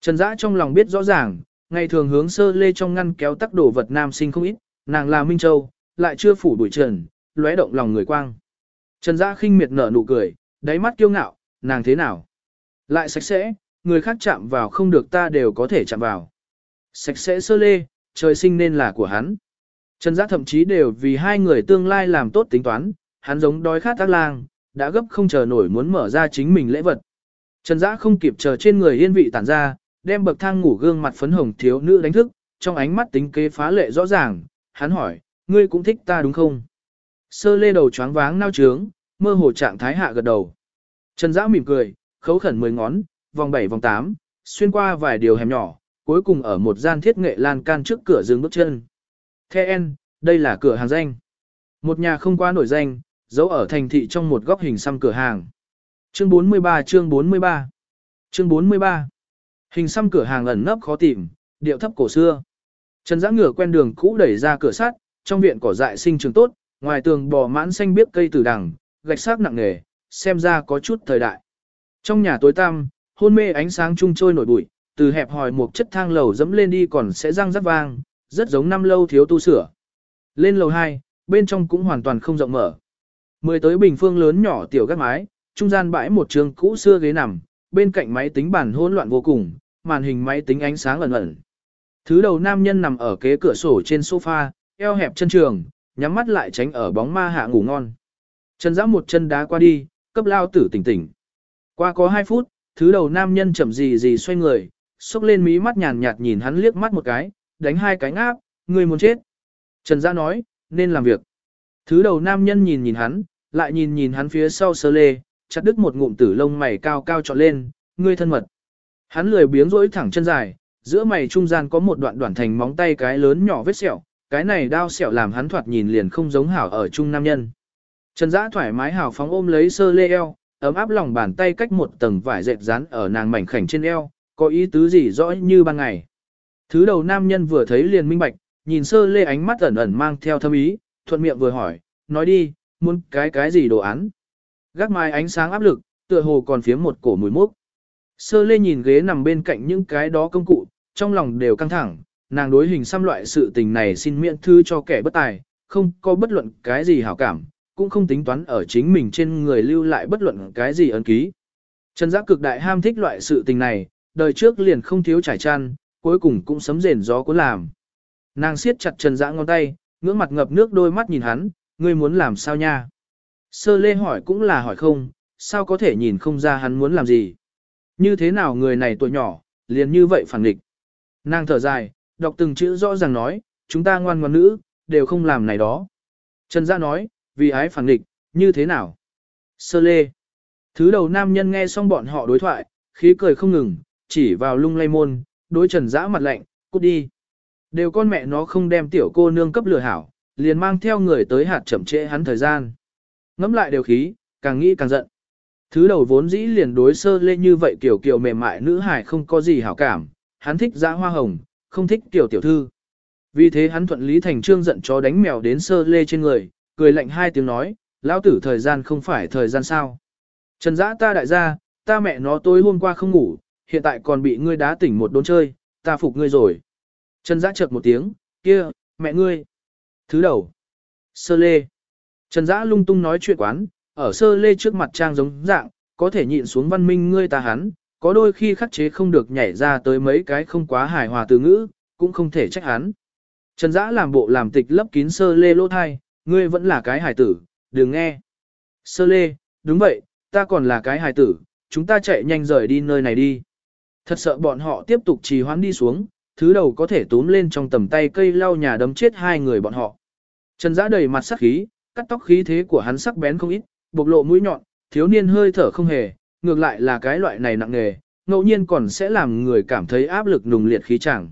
Trần Dã trong lòng biết rõ ràng, ngày thường hướng sơ lê trong ngăn kéo tắc đồ vật nam sinh không ít, nàng là Minh Châu, lại chưa phủ bụi trần, lóe động lòng người quang. Trần Dã khinh miệt nở nụ cười, đáy mắt kiêu ngạo, nàng thế nào? Lại sạch sẽ, người khác chạm vào không được ta đều có thể chạm vào. Sạch sẽ sơ lê, trời sinh nên là của hắn. Trần Dã thậm chí đều vì hai người tương lai làm tốt tính toán, hắn giống đói khát tác lang, đã gấp không chờ nổi muốn mở ra chính mình lễ vật. Trần Dã không kịp chờ trên người yên vị tản ra, đem bậc thang ngủ gương mặt phấn hồng thiếu nữ đánh thức, trong ánh mắt tính kế phá lệ rõ ràng, hắn hỏi, ngươi cũng thích ta đúng không? Sơ lê đầu choáng váng nao trướng, mơ hồ trạng thái hạ gật đầu. Trần Dã mỉm cười, khấu khẩn mười ngón, vòng bảy vòng tám, xuyên qua vài điều hẻm nhỏ, cuối cùng ở một gian thiết nghệ lan can trước cửa dừng bước chân. The En, đây là cửa hàng danh. Một nhà không quá nổi danh, giấu ở thành thị trong một góc hình xăm cửa hàng. Chương 43 chương 43 Chương 43 Hình xăm cửa hàng ẩn nấp khó tìm, điệu thấp cổ xưa. Trần Dã ngửa quen đường cũ đẩy ra cửa sắt, trong viện cỏ dại sinh trường tốt, ngoài tường bò mãn xanh biếc cây tử đằng, gạch xác nặng nề, xem ra có chút thời đại. Trong nhà tối tăm, hôn mê ánh sáng trung trôi nổi bụi, từ hẹp hòi một chất thang lầu dẫm lên đi còn sẽ răng rắc vang, rất giống năm lâu thiếu tu sửa. Lên lầu 2, bên trong cũng hoàn toàn không rộng mở. Mười tới bình phương lớn nhỏ tiểu gác mái, trung gian bãi một trường cũ xưa ghế nằm, bên cạnh máy tính bàn hỗn loạn vô cùng, màn hình máy tính ánh sáng ẩn ẩn. Thứ đầu nam nhân nằm ở kế cửa sổ trên sofa, eo hẹp chân trường, nhắm mắt lại tránh ở bóng ma hạ ngủ ngon. Trần giã một chân đá qua đi, cấp lao tử tỉnh tỉnh. Qua có 2 phút, thứ đầu nam nhân chậm gì gì xoay người, xúc lên mí mắt nhàn nhạt nhìn hắn liếc mắt một cái, đánh hai cái ngáp, người muốn chết. Trần giã nói, nên làm việc. Thứ đầu nam nhân nhìn nhìn hắn, lại nhìn nhìn hắn phía sau sơ lê, chặt đứt một ngụm tử lông mày cao cao trọn lên, ngươi thân mật. Hắn lười biếng rỗi thẳng chân dài, giữa mày trung gian có một đoạn đoạn thành móng tay cái lớn nhỏ vết sẹo, cái này đao sẹo làm hắn thoạt nhìn liền không giống hảo ở trung nam nhân. Trần Dã thoải mái hào phóng ôm lấy sơ lê eo, ấm áp lòng bàn tay cách một tầng vải dệt dán ở nàng mảnh khảnh trên eo, có ý tứ gì rõ như ban ngày. Thứ đầu nam nhân vừa thấy liền minh bạch, nhìn sơ lê ánh mắt ẩn ẩn mang theo thâm ý, thuận miệng vừa hỏi, nói đi, muốn cái cái gì đồ án. Gác mai ánh sáng áp lực, tựa hồ còn phía một cổ mùi mốc. Sơ lê nhìn ghế nằm bên cạnh những cái đó công cụ, trong lòng đều căng thẳng, nàng đối hình xăm loại sự tình này xin miễn thư cho kẻ bất tài, không có bất luận cái gì hảo cảm, cũng không tính toán ở chính mình trên người lưu lại bất luận cái gì ấn ký. Trần giác cực đại ham thích loại sự tình này, đời trước liền không thiếu trải chăn, cuối cùng cũng sấm rền gió cuốn làm. Nàng siết chặt Trần Dã ngón tay, ngưỡng mặt ngập nước đôi mắt nhìn hắn, ngươi muốn làm sao nha? Sơ lê hỏi cũng là hỏi không, sao có thể nhìn không ra hắn muốn làm gì? Như thế nào người này tuổi nhỏ, liền như vậy phản nghịch? Nàng thở dài, đọc từng chữ rõ ràng nói, chúng ta ngoan ngoan nữ, đều không làm này đó. Trần Gia nói, vì ái phản địch như thế nào? Sơ lê. Thứ đầu nam nhân nghe xong bọn họ đối thoại, khí cười không ngừng, chỉ vào lung lay môn, đối trần dã mặt lạnh, cút đi. Đều con mẹ nó không đem tiểu cô nương cấp lừa hảo, liền mang theo người tới hạt chậm trễ hắn thời gian. Ngắm lại đều khí, càng nghĩ càng giận. Thứ đầu vốn dĩ liền đối sơ lê như vậy kiểu kiểu mềm mại nữ hải không có gì hảo cảm, hắn thích dã hoa hồng, không thích tiểu tiểu thư. Vì thế hắn thuận lý thành trương giận chó đánh mèo đến sơ lê trên người, cười lạnh hai tiếng nói, lão tử thời gian không phải thời gian sao. Trần dã ta đại gia, ta mẹ nó tối hôm qua không ngủ, hiện tại còn bị ngươi đá tỉnh một đốn chơi, ta phục ngươi rồi. Trần dã chợt một tiếng, kia, mẹ ngươi. Thứ đầu. Sơ lê. Trần dã lung tung nói chuyện quán, ở sơ lê trước mặt trang giống dạng, có thể nhịn xuống văn minh ngươi ta hắn, có đôi khi khắc chế không được nhảy ra tới mấy cái không quá hài hòa từ ngữ, cũng không thể trách hắn. Trần dã làm bộ làm tịch lấp kín sơ lê lỗ thai, ngươi vẫn là cái hài tử, đừng nghe. Sơ lê, đúng vậy, ta còn là cái hài tử, chúng ta chạy nhanh rời đi nơi này đi. Thật sợ bọn họ tiếp tục trì hoãn đi xuống, thứ đầu có thể túm lên trong tầm tay cây lau nhà đấm chết hai người bọn họ. Trần Dã đầy mặt sắc khí, cắt tóc khí thế của hắn sắc bén không ít, bộc lộ mũi nhọn, thiếu niên hơi thở không hề, ngược lại là cái loại này nặng nghề, ngẫu nhiên còn sẽ làm người cảm thấy áp lực nùng liệt khí chẳng.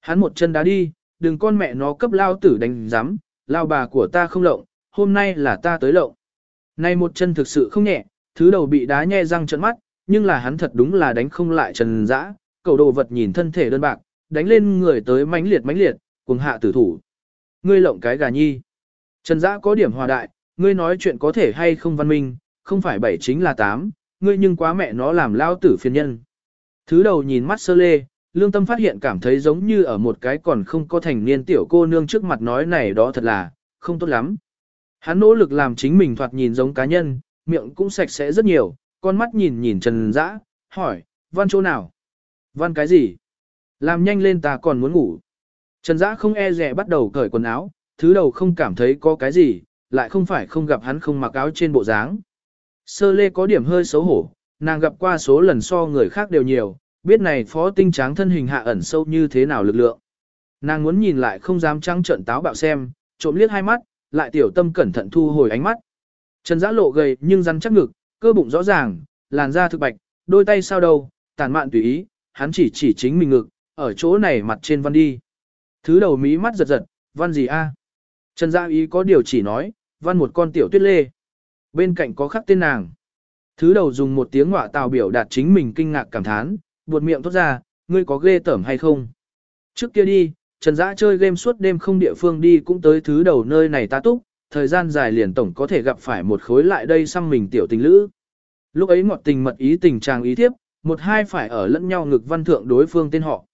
Hắn một chân đá đi, đừng con mẹ nó cấp lao tử đánh giám, lao bà của ta không lộng, hôm nay là ta tới lộng. Nay một chân thực sự không nhẹ, thứ đầu bị đá nhe răng trận mắt, nhưng là hắn thật đúng là đánh không lại Trần Dã, cầu đồ vật nhìn thân thể đơn bạc, đánh lên người tới mãnh liệt mãnh liệt, cùng hạ tử thủ. Ngươi lộng cái gà nhi. Trần Dã có điểm hòa đại, ngươi nói chuyện có thể hay không văn minh, không phải bảy chính là tám, ngươi nhưng quá mẹ nó làm lao tử phiền nhân. Thứ đầu nhìn mắt sơ lê, lương tâm phát hiện cảm thấy giống như ở một cái còn không có thành niên tiểu cô nương trước mặt nói này đó thật là, không tốt lắm. Hắn nỗ lực làm chính mình thoạt nhìn giống cá nhân, miệng cũng sạch sẽ rất nhiều, con mắt nhìn nhìn Trần Dã, hỏi, văn chỗ nào? Văn cái gì? Làm nhanh lên ta còn muốn ngủ. Trần Dã không e rẻ bắt đầu cởi quần áo, thứ đầu không cảm thấy có cái gì, lại không phải không gặp hắn không mặc áo trên bộ dáng. Sơ lê có điểm hơi xấu hổ, nàng gặp qua số lần so người khác đều nhiều, biết này phó tinh tráng thân hình hạ ẩn sâu như thế nào lực lượng. Nàng muốn nhìn lại không dám trăng trận táo bạo xem, trộm liếc hai mắt, lại tiểu tâm cẩn thận thu hồi ánh mắt. Trần giã lộ gầy nhưng rắn chắc ngực, cơ bụng rõ ràng, làn da thực bạch, đôi tay sao đâu, tàn mạn tùy ý, hắn chỉ chỉ chính mình ngực, ở chỗ này mặt trên văn đi. Thứ đầu mí mắt giật giật, văn gì a? Trần Gia Ý có điều chỉ nói, văn một con tiểu tuyết lê. Bên cạnh có khắc tên nàng. Thứ đầu dùng một tiếng ngọa tào biểu đạt chính mình kinh ngạc cảm thán, buột miệng thốt ra, ngươi có ghê tởm hay không? Trước kia đi, Trần Dã chơi game suốt đêm không địa phương đi cũng tới thứ đầu nơi này ta túc, thời gian dài liền tổng có thể gặp phải một khối lại đây xăm mình tiểu tình lữ. Lúc ấy ngọt tình mật ý tình chàng ý thiếp, một hai phải ở lẫn nhau ngực văn thượng đối phương tên họ.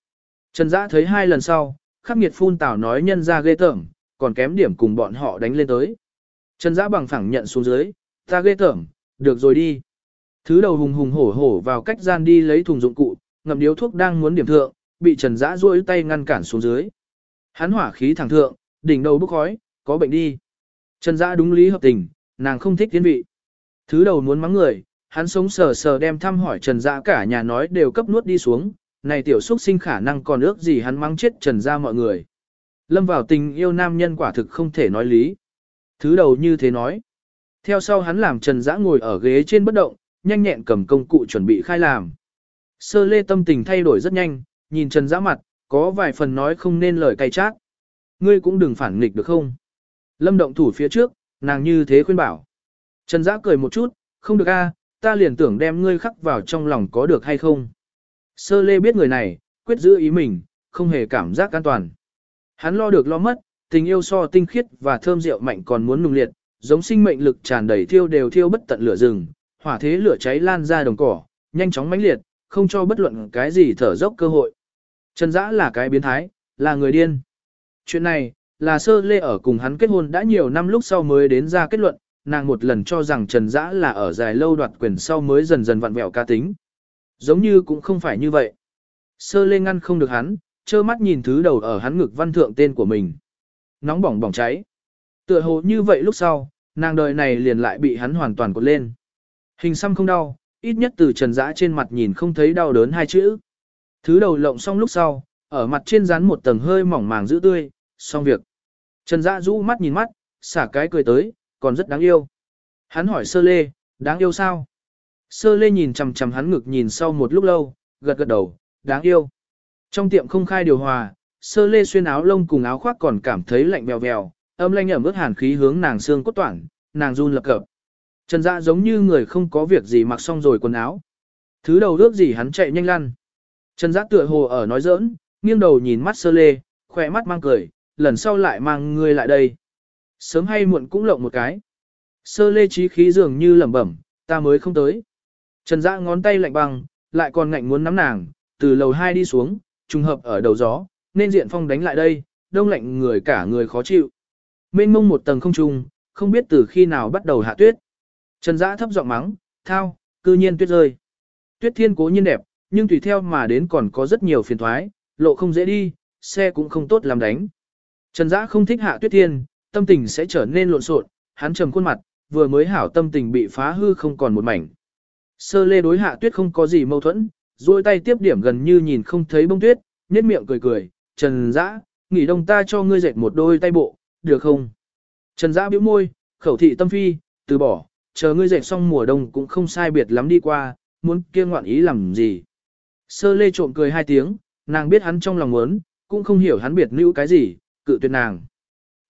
Trần Dã thấy hai lần sau, khắc nghiệt phun tảo nói nhân ra ghê tởm, còn kém điểm cùng bọn họ đánh lên tới. Trần Dã bằng phẳng nhận xuống dưới, ta ghê tởm, được rồi đi. Thứ đầu hùng hùng hổ hổ vào cách gian đi lấy thùng dụng cụ, ngậm điếu thuốc đang muốn điểm thượng, bị Trần Dã duỗi tay ngăn cản xuống dưới. Hắn hỏa khí thẳng thượng, đỉnh đầu bốc khói, có bệnh đi. Trần Dã đúng lý hợp tình, nàng không thích tiến vị. Thứ đầu muốn mắng người, hắn sống sờ sờ đem thăm hỏi Trần Dã cả nhà nói đều cấp nuốt đi xuống, này tiểu xuất sinh khả năng còn ước gì hắn mắng chết Trần gia mọi người. Lâm vào tình yêu nam nhân quả thực không thể nói lý. Thứ đầu như thế nói. Theo sau hắn làm Trần Dã ngồi ở ghế trên bất động, nhanh nhẹn cầm công cụ chuẩn bị khai làm. Sơ lê tâm tình thay đổi rất nhanh, nhìn Trần Dã mặt, có vài phần nói không nên lời cay chát. Ngươi cũng đừng phản nghịch được không? Lâm động thủ phía trước, nàng như thế khuyên bảo. Trần Dã cười một chút, không được a, ta liền tưởng đem ngươi khắc vào trong lòng có được hay không. Sơ lê biết người này, quyết giữ ý mình, không hề cảm giác an toàn. Hắn lo được lo mất, tình yêu so tinh khiết và thơm rượu mạnh còn muốn nung liệt, giống sinh mệnh lực tràn đầy thiêu đều thiêu bất tận lửa rừng, hỏa thế lửa cháy lan ra đồng cỏ, nhanh chóng mãnh liệt, không cho bất luận cái gì thở dốc cơ hội. Trần Dã là cái biến thái, là người điên. Chuyện này, là sơ lê ở cùng hắn kết hôn đã nhiều năm lúc sau mới đến ra kết luận, nàng một lần cho rằng Trần Dã là ở dài lâu đoạt quyền sau mới dần dần vặn vẹo ca tính. Giống như cũng không phải như vậy. Sơ lê ngăn không được hắn, trơ mắt nhìn thứ đầu ở hắn ngực văn thượng tên của mình. Nóng bỏng bỏng cháy. Tựa hồ như vậy lúc sau, nàng đời này liền lại bị hắn hoàn toàn cột lên. Hình xăm không đau, ít nhất từ trần dã trên mặt nhìn không thấy đau đớn hai chữ. Thứ đầu lộng xong lúc sau, ở mặt trên dán một tầng hơi mỏng màng giữ tươi, xong việc. Trần dã rũ mắt nhìn mắt, xả cái cười tới, còn rất đáng yêu. Hắn hỏi sơ lê, đáng yêu sao? Sơ lê nhìn chằm chằm hắn ngực nhìn sau một lúc lâu, gật gật đầu, đáng yêu. Trong tiệm không khai điều hòa, sơ lê xuyên áo lông cùng áo khoác còn cảm thấy lạnh bèo bèo, âm lanh ẩm ướt hàn khí hướng nàng xương cốt toản, nàng run lập cập. Trần Dạ giống như người không có việc gì mặc xong rồi quần áo. Thứ đầu ước gì hắn chạy nhanh lăn. Trần Dạ tựa hồ ở nói giỡn, nghiêng đầu nhìn mắt sơ lê, khỏe mắt mang cười, lần sau lại mang người lại đây. Sớm hay muộn cũng lộng một cái. Sơ lê trí khí dường như lẩm bẩm, ta mới không tới. Trần Dạ ngón tay lạnh băng, lại còn ngạnh muốn nắm nàng, từ lầu 2 đi xuống, trùng hợp ở đầu gió, nên diện phong đánh lại đây, đông lạnh người cả người khó chịu. Mênh mông một tầng không trung, không biết từ khi nào bắt đầu hạ tuyết. Trần Dã thấp giọng mắng, thao, cư nhiên tuyết rơi. Tuyết thiên cố nhiên đẹp, nhưng tùy theo mà đến còn có rất nhiều phiền thoái, lộ không dễ đi, xe cũng không tốt làm đánh. Trần Dã không thích hạ tuyết thiên, tâm tình sẽ trở nên lộn xộn, hắn trầm khuôn mặt, vừa mới hảo tâm tình bị phá hư không còn một mảnh. Sơ lê đối hạ tuyết không có gì mâu thuẫn, duỗi tay tiếp điểm gần như nhìn không thấy bông tuyết, nhếch miệng cười cười, Trần Dã, nghỉ đông ta cho ngươi dệt một đôi tay bộ, được không? Trần Dã bĩu môi, khẩu thị tâm phi, từ bỏ, chờ ngươi dệt xong mùa đông cũng không sai biệt lắm đi qua, muốn kia ngoạn ý làm gì. Sơ lê trộm cười hai tiếng, nàng biết hắn trong lòng muốn, cũng không hiểu hắn biệt nữ cái gì, cự tuyệt nàng.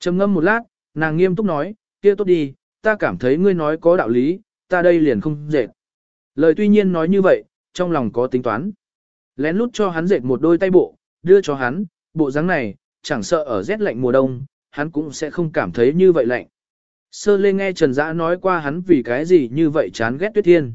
Trầm ngâm một lát, nàng nghiêm túc nói, kia tốt đi, ta cảm thấy ngươi nói có đạo lý, ta đây liền không dệt. Lời tuy nhiên nói như vậy, trong lòng có tính toán. Lén lút cho hắn dệt một đôi tay bộ, đưa cho hắn, bộ dáng này, chẳng sợ ở rét lạnh mùa đông, hắn cũng sẽ không cảm thấy như vậy lạnh. Sơ lê nghe Trần Dã nói qua hắn vì cái gì như vậy chán ghét Tuyết Thiên.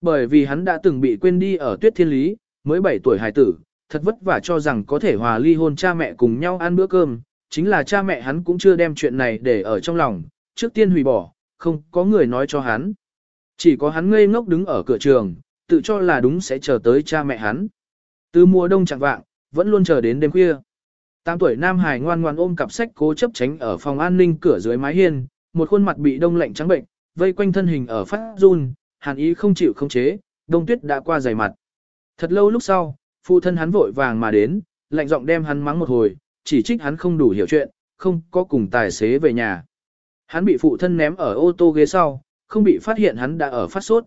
Bởi vì hắn đã từng bị quên đi ở Tuyết Thiên Lý, mới 7 tuổi hài tử, thật vất vả cho rằng có thể hòa ly hôn cha mẹ cùng nhau ăn bữa cơm, chính là cha mẹ hắn cũng chưa đem chuyện này để ở trong lòng, trước tiên hủy bỏ, không có người nói cho hắn. Chỉ có hắn ngây ngốc đứng ở cửa trường, tự cho là đúng sẽ chờ tới cha mẹ hắn. Từ mùa đông chẳng vạng, vẫn luôn chờ đến đêm khuya. Tám tuổi Nam Hải ngoan ngoan ôm cặp sách cố chấp tránh ở phòng an ninh cửa dưới mái hiên, một khuôn mặt bị đông lạnh trắng bệnh, vây quanh thân hình ở phát run, hàn ý không chịu không chế, đông tuyết đã qua dày mặt. Thật lâu lúc sau, phụ thân hắn vội vàng mà đến, lạnh giọng đem hắn mắng một hồi, chỉ trích hắn không đủ hiểu chuyện, không có cùng tài xế về nhà. Hắn bị phụ thân ném ở ô tô ghế sau, không bị phát hiện hắn đã ở phát sốt.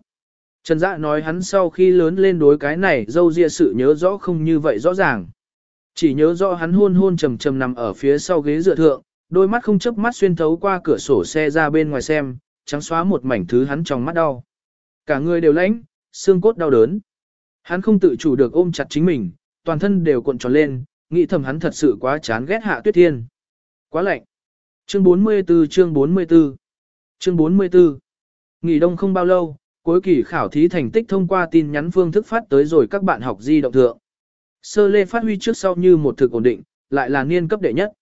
Trần Dã nói hắn sau khi lớn lên đối cái này dâu ria sự nhớ rõ không như vậy rõ ràng. Chỉ nhớ rõ hắn hôn hôn trầm trầm nằm ở phía sau ghế dựa thượng, đôi mắt không chớp mắt xuyên thấu qua cửa sổ xe ra bên ngoài xem, trắng xóa một mảnh thứ hắn trong mắt đau. Cả người đều lãnh, xương cốt đau đớn. Hắn không tự chủ được ôm chặt chính mình, toàn thân đều cuộn tròn lên, nghĩ thầm hắn thật sự quá chán ghét hạ tuyết thiên. Quá lạnh. Chương 44 chương 44 Chương 44 Nghỉ đông không bao lâu, cuối kỳ khảo thí thành tích thông qua tin nhắn phương thức phát tới rồi các bạn học di động thượng. Sơ lê phát huy trước sau như một thực ổn định, lại là niên cấp đệ nhất.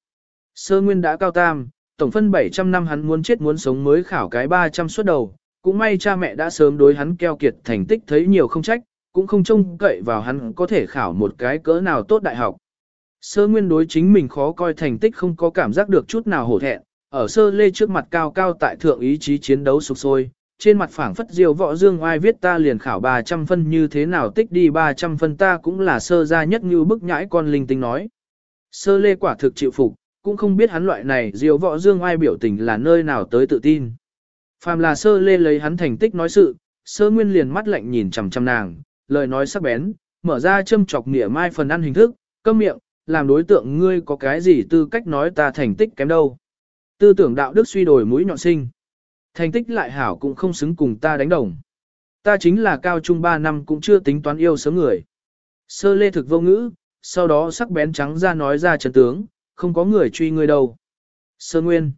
Sơ nguyên đã cao tam, tổng phân 700 năm hắn muốn chết muốn sống mới khảo cái 300 suất đầu, cũng may cha mẹ đã sớm đối hắn keo kiệt thành tích thấy nhiều không trách, cũng không trông cậy vào hắn có thể khảo một cái cỡ nào tốt đại học. Sơ nguyên đối chính mình khó coi thành tích không có cảm giác được chút nào hổ thẹn, ở sơ lê trước mặt cao cao tại thượng ý chí chiến đấu sục sôi, trên mặt phảng phất diều võ dương oai viết ta liền khảo 300 phân như thế nào tích đi 300 phân ta cũng là sơ gia nhất như bức nhãi con linh tinh nói. Sơ lê quả thực chịu phục, cũng không biết hắn loại này diều võ dương oai biểu tình là nơi nào tới tự tin. Phàm là sơ lê lấy hắn thành tích nói sự, sơ nguyên liền mắt lạnh nhìn chằm chằm nàng, lời nói sắc bén, mở ra châm chọc nghĩa mai phần ăn hình thức, câm miệng, làm đối tượng ngươi có cái gì tư cách nói ta thành tích kém đâu. Tư tưởng đạo đức suy đổi mũi nhọn sinh. Thành tích lại hảo cũng không xứng cùng ta đánh đồng. Ta chính là cao trung 3 năm cũng chưa tính toán yêu sớm người. Sơ lê thực vô ngữ, sau đó sắc bén trắng ra nói ra chân tướng, không có người truy ngươi đâu. Sơ nguyên.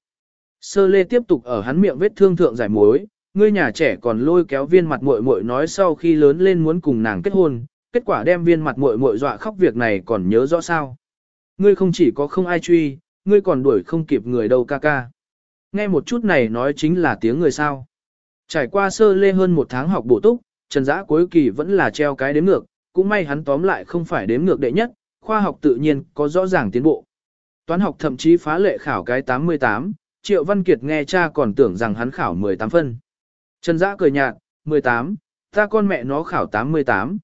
Sơ lê tiếp tục ở hắn miệng vết thương thượng giải mối, ngươi nhà trẻ còn lôi kéo viên mặt muội muội nói sau khi lớn lên muốn cùng nàng kết hôn, kết quả đem viên mặt muội muội dọa khóc việc này còn nhớ rõ sao. Ngươi không chỉ có không ai truy, ngươi còn đuổi không kịp người đâu ca ca. Nghe một chút này nói chính là tiếng người sao. Trải qua sơ lê hơn một tháng học bổ túc, Trần Dã cuối kỳ vẫn là treo cái đếm ngược, cũng may hắn tóm lại không phải đếm ngược đệ nhất, khoa học tự nhiên có rõ ràng tiến bộ. Toán học thậm chí phá lệ khảo cái 88, Triệu Văn Kiệt nghe cha còn tưởng rằng hắn khảo 18 phân. Trần Dã cười nhạt, 18, ta con mẹ nó khảo 88.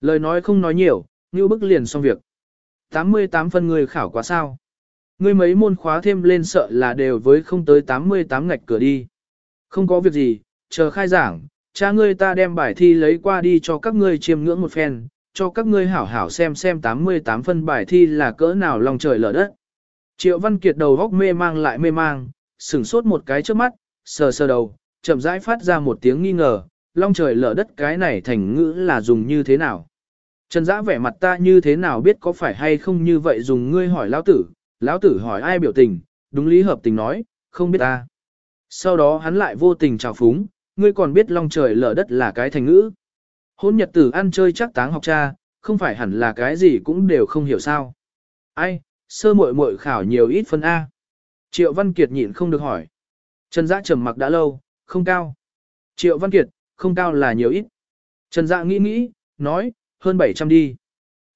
Lời nói không nói nhiều, như bức liền xong việc. 88 phân người khảo quá sao. Ngươi mấy môn khóa thêm lên sợ là đều với không tới 88 ngạch cửa đi. Không có việc gì, chờ khai giảng, cha ngươi ta đem bài thi lấy qua đi cho các ngươi chiêm ngưỡng một phen, cho các ngươi hảo hảo xem xem 88 phân bài thi là cỡ nào lòng trời lở đất. Triệu Văn Kiệt đầu góc mê mang lại mê mang, sửng sốt một cái trước mắt, sờ sờ đầu, chậm rãi phát ra một tiếng nghi ngờ, long trời lở đất cái này thành ngữ là dùng như thế nào. Trần Dã vẻ mặt ta như thế nào biết có phải hay không như vậy dùng ngươi hỏi lão tử, lão tử hỏi ai biểu tình, đúng lý hợp tình nói, không biết ta. Sau đó hắn lại vô tình chào phúng, ngươi còn biết long trời lở đất là cái thành ngữ. Hôn nhật tử ăn chơi chắc táng học cha, không phải hẳn là cái gì cũng đều không hiểu sao. Ai, sơ muội muội khảo nhiều ít phân A. Triệu Văn Kiệt nhịn không được hỏi. Trần Dã trầm mặc đã lâu, không cao. Triệu Văn Kiệt, không cao là nhiều ít. Trần Dã nghĩ nghĩ, nói, hơn 700 đi.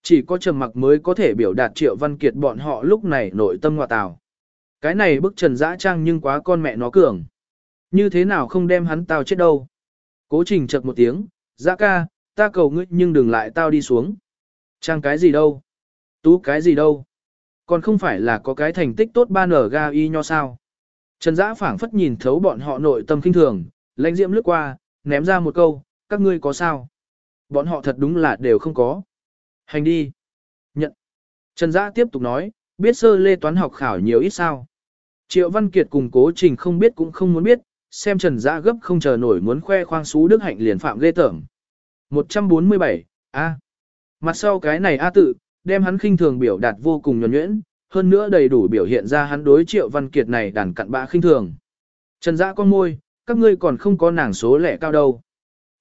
Chỉ có trầm mặc mới có thể biểu đạt Triệu Văn Kiệt bọn họ lúc này nội tâm ngoại tào. Cái này bức Trần Dã trang nhưng quá con mẹ nó cường. Như thế nào không đem hắn tao chết đâu. Cố trình chật một tiếng, Dã ca, ta cầu ngươi nhưng đừng lại tao đi xuống. Trang cái gì đâu? Tú cái gì đâu? Còn không phải là có cái thành tích tốt ba nở ga y nho sao? Trần Dã phảng phất nhìn thấu bọn họ nội tâm kinh thường, lãnh diễm lướt qua, ném ra một câu, các ngươi có sao? Bọn họ thật đúng là đều không có. Hành đi. Nhận. Trần Dã tiếp tục nói, biết sơ lê toán học khảo nhiều ít sao. Triệu Văn Kiệt cùng cố trình không biết cũng không muốn biết, xem Trần Dã gấp không chờ nổi muốn khoe khoang xú đức hạnh liền phạm ghê tởm. 147, A. Mặt sau cái này A tự, đem hắn khinh thường biểu đạt vô cùng nhuẩn nhuyễn, hơn nữa đầy đủ biểu hiện ra hắn đối Triệu Văn Kiệt này đàn cặn bã khinh thường. Trần Dã con môi, các ngươi còn không có nàng số lẻ cao đâu.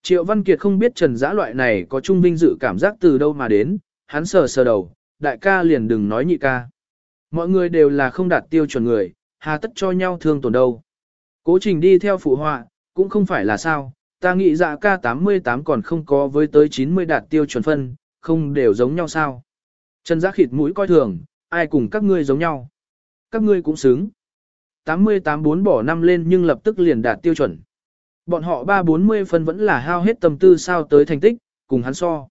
Triệu Văn Kiệt không biết Trần Dã loại này có trung vinh dự cảm giác từ đâu mà đến, hắn sờ sờ đầu, đại ca liền đừng nói nhị ca. Mọi người đều là không đạt tiêu chuẩn người, hà tất cho nhau thương tổn đâu. Cố trình đi theo phụ họa, cũng không phải là sao, ta nghĩ dạ ca 88 còn không có với tới 90 đạt tiêu chuẩn phân, không đều giống nhau sao. Trần Giã khịt mũi coi thường, ai cùng các ngươi giống nhau. Các ngươi cũng xứng. 88 bốn bỏ năm lên nhưng lập tức liền đạt tiêu chuẩn. Bọn họ 3-40 phân vẫn là hao hết tâm tư sao tới thành tích, cùng hắn so.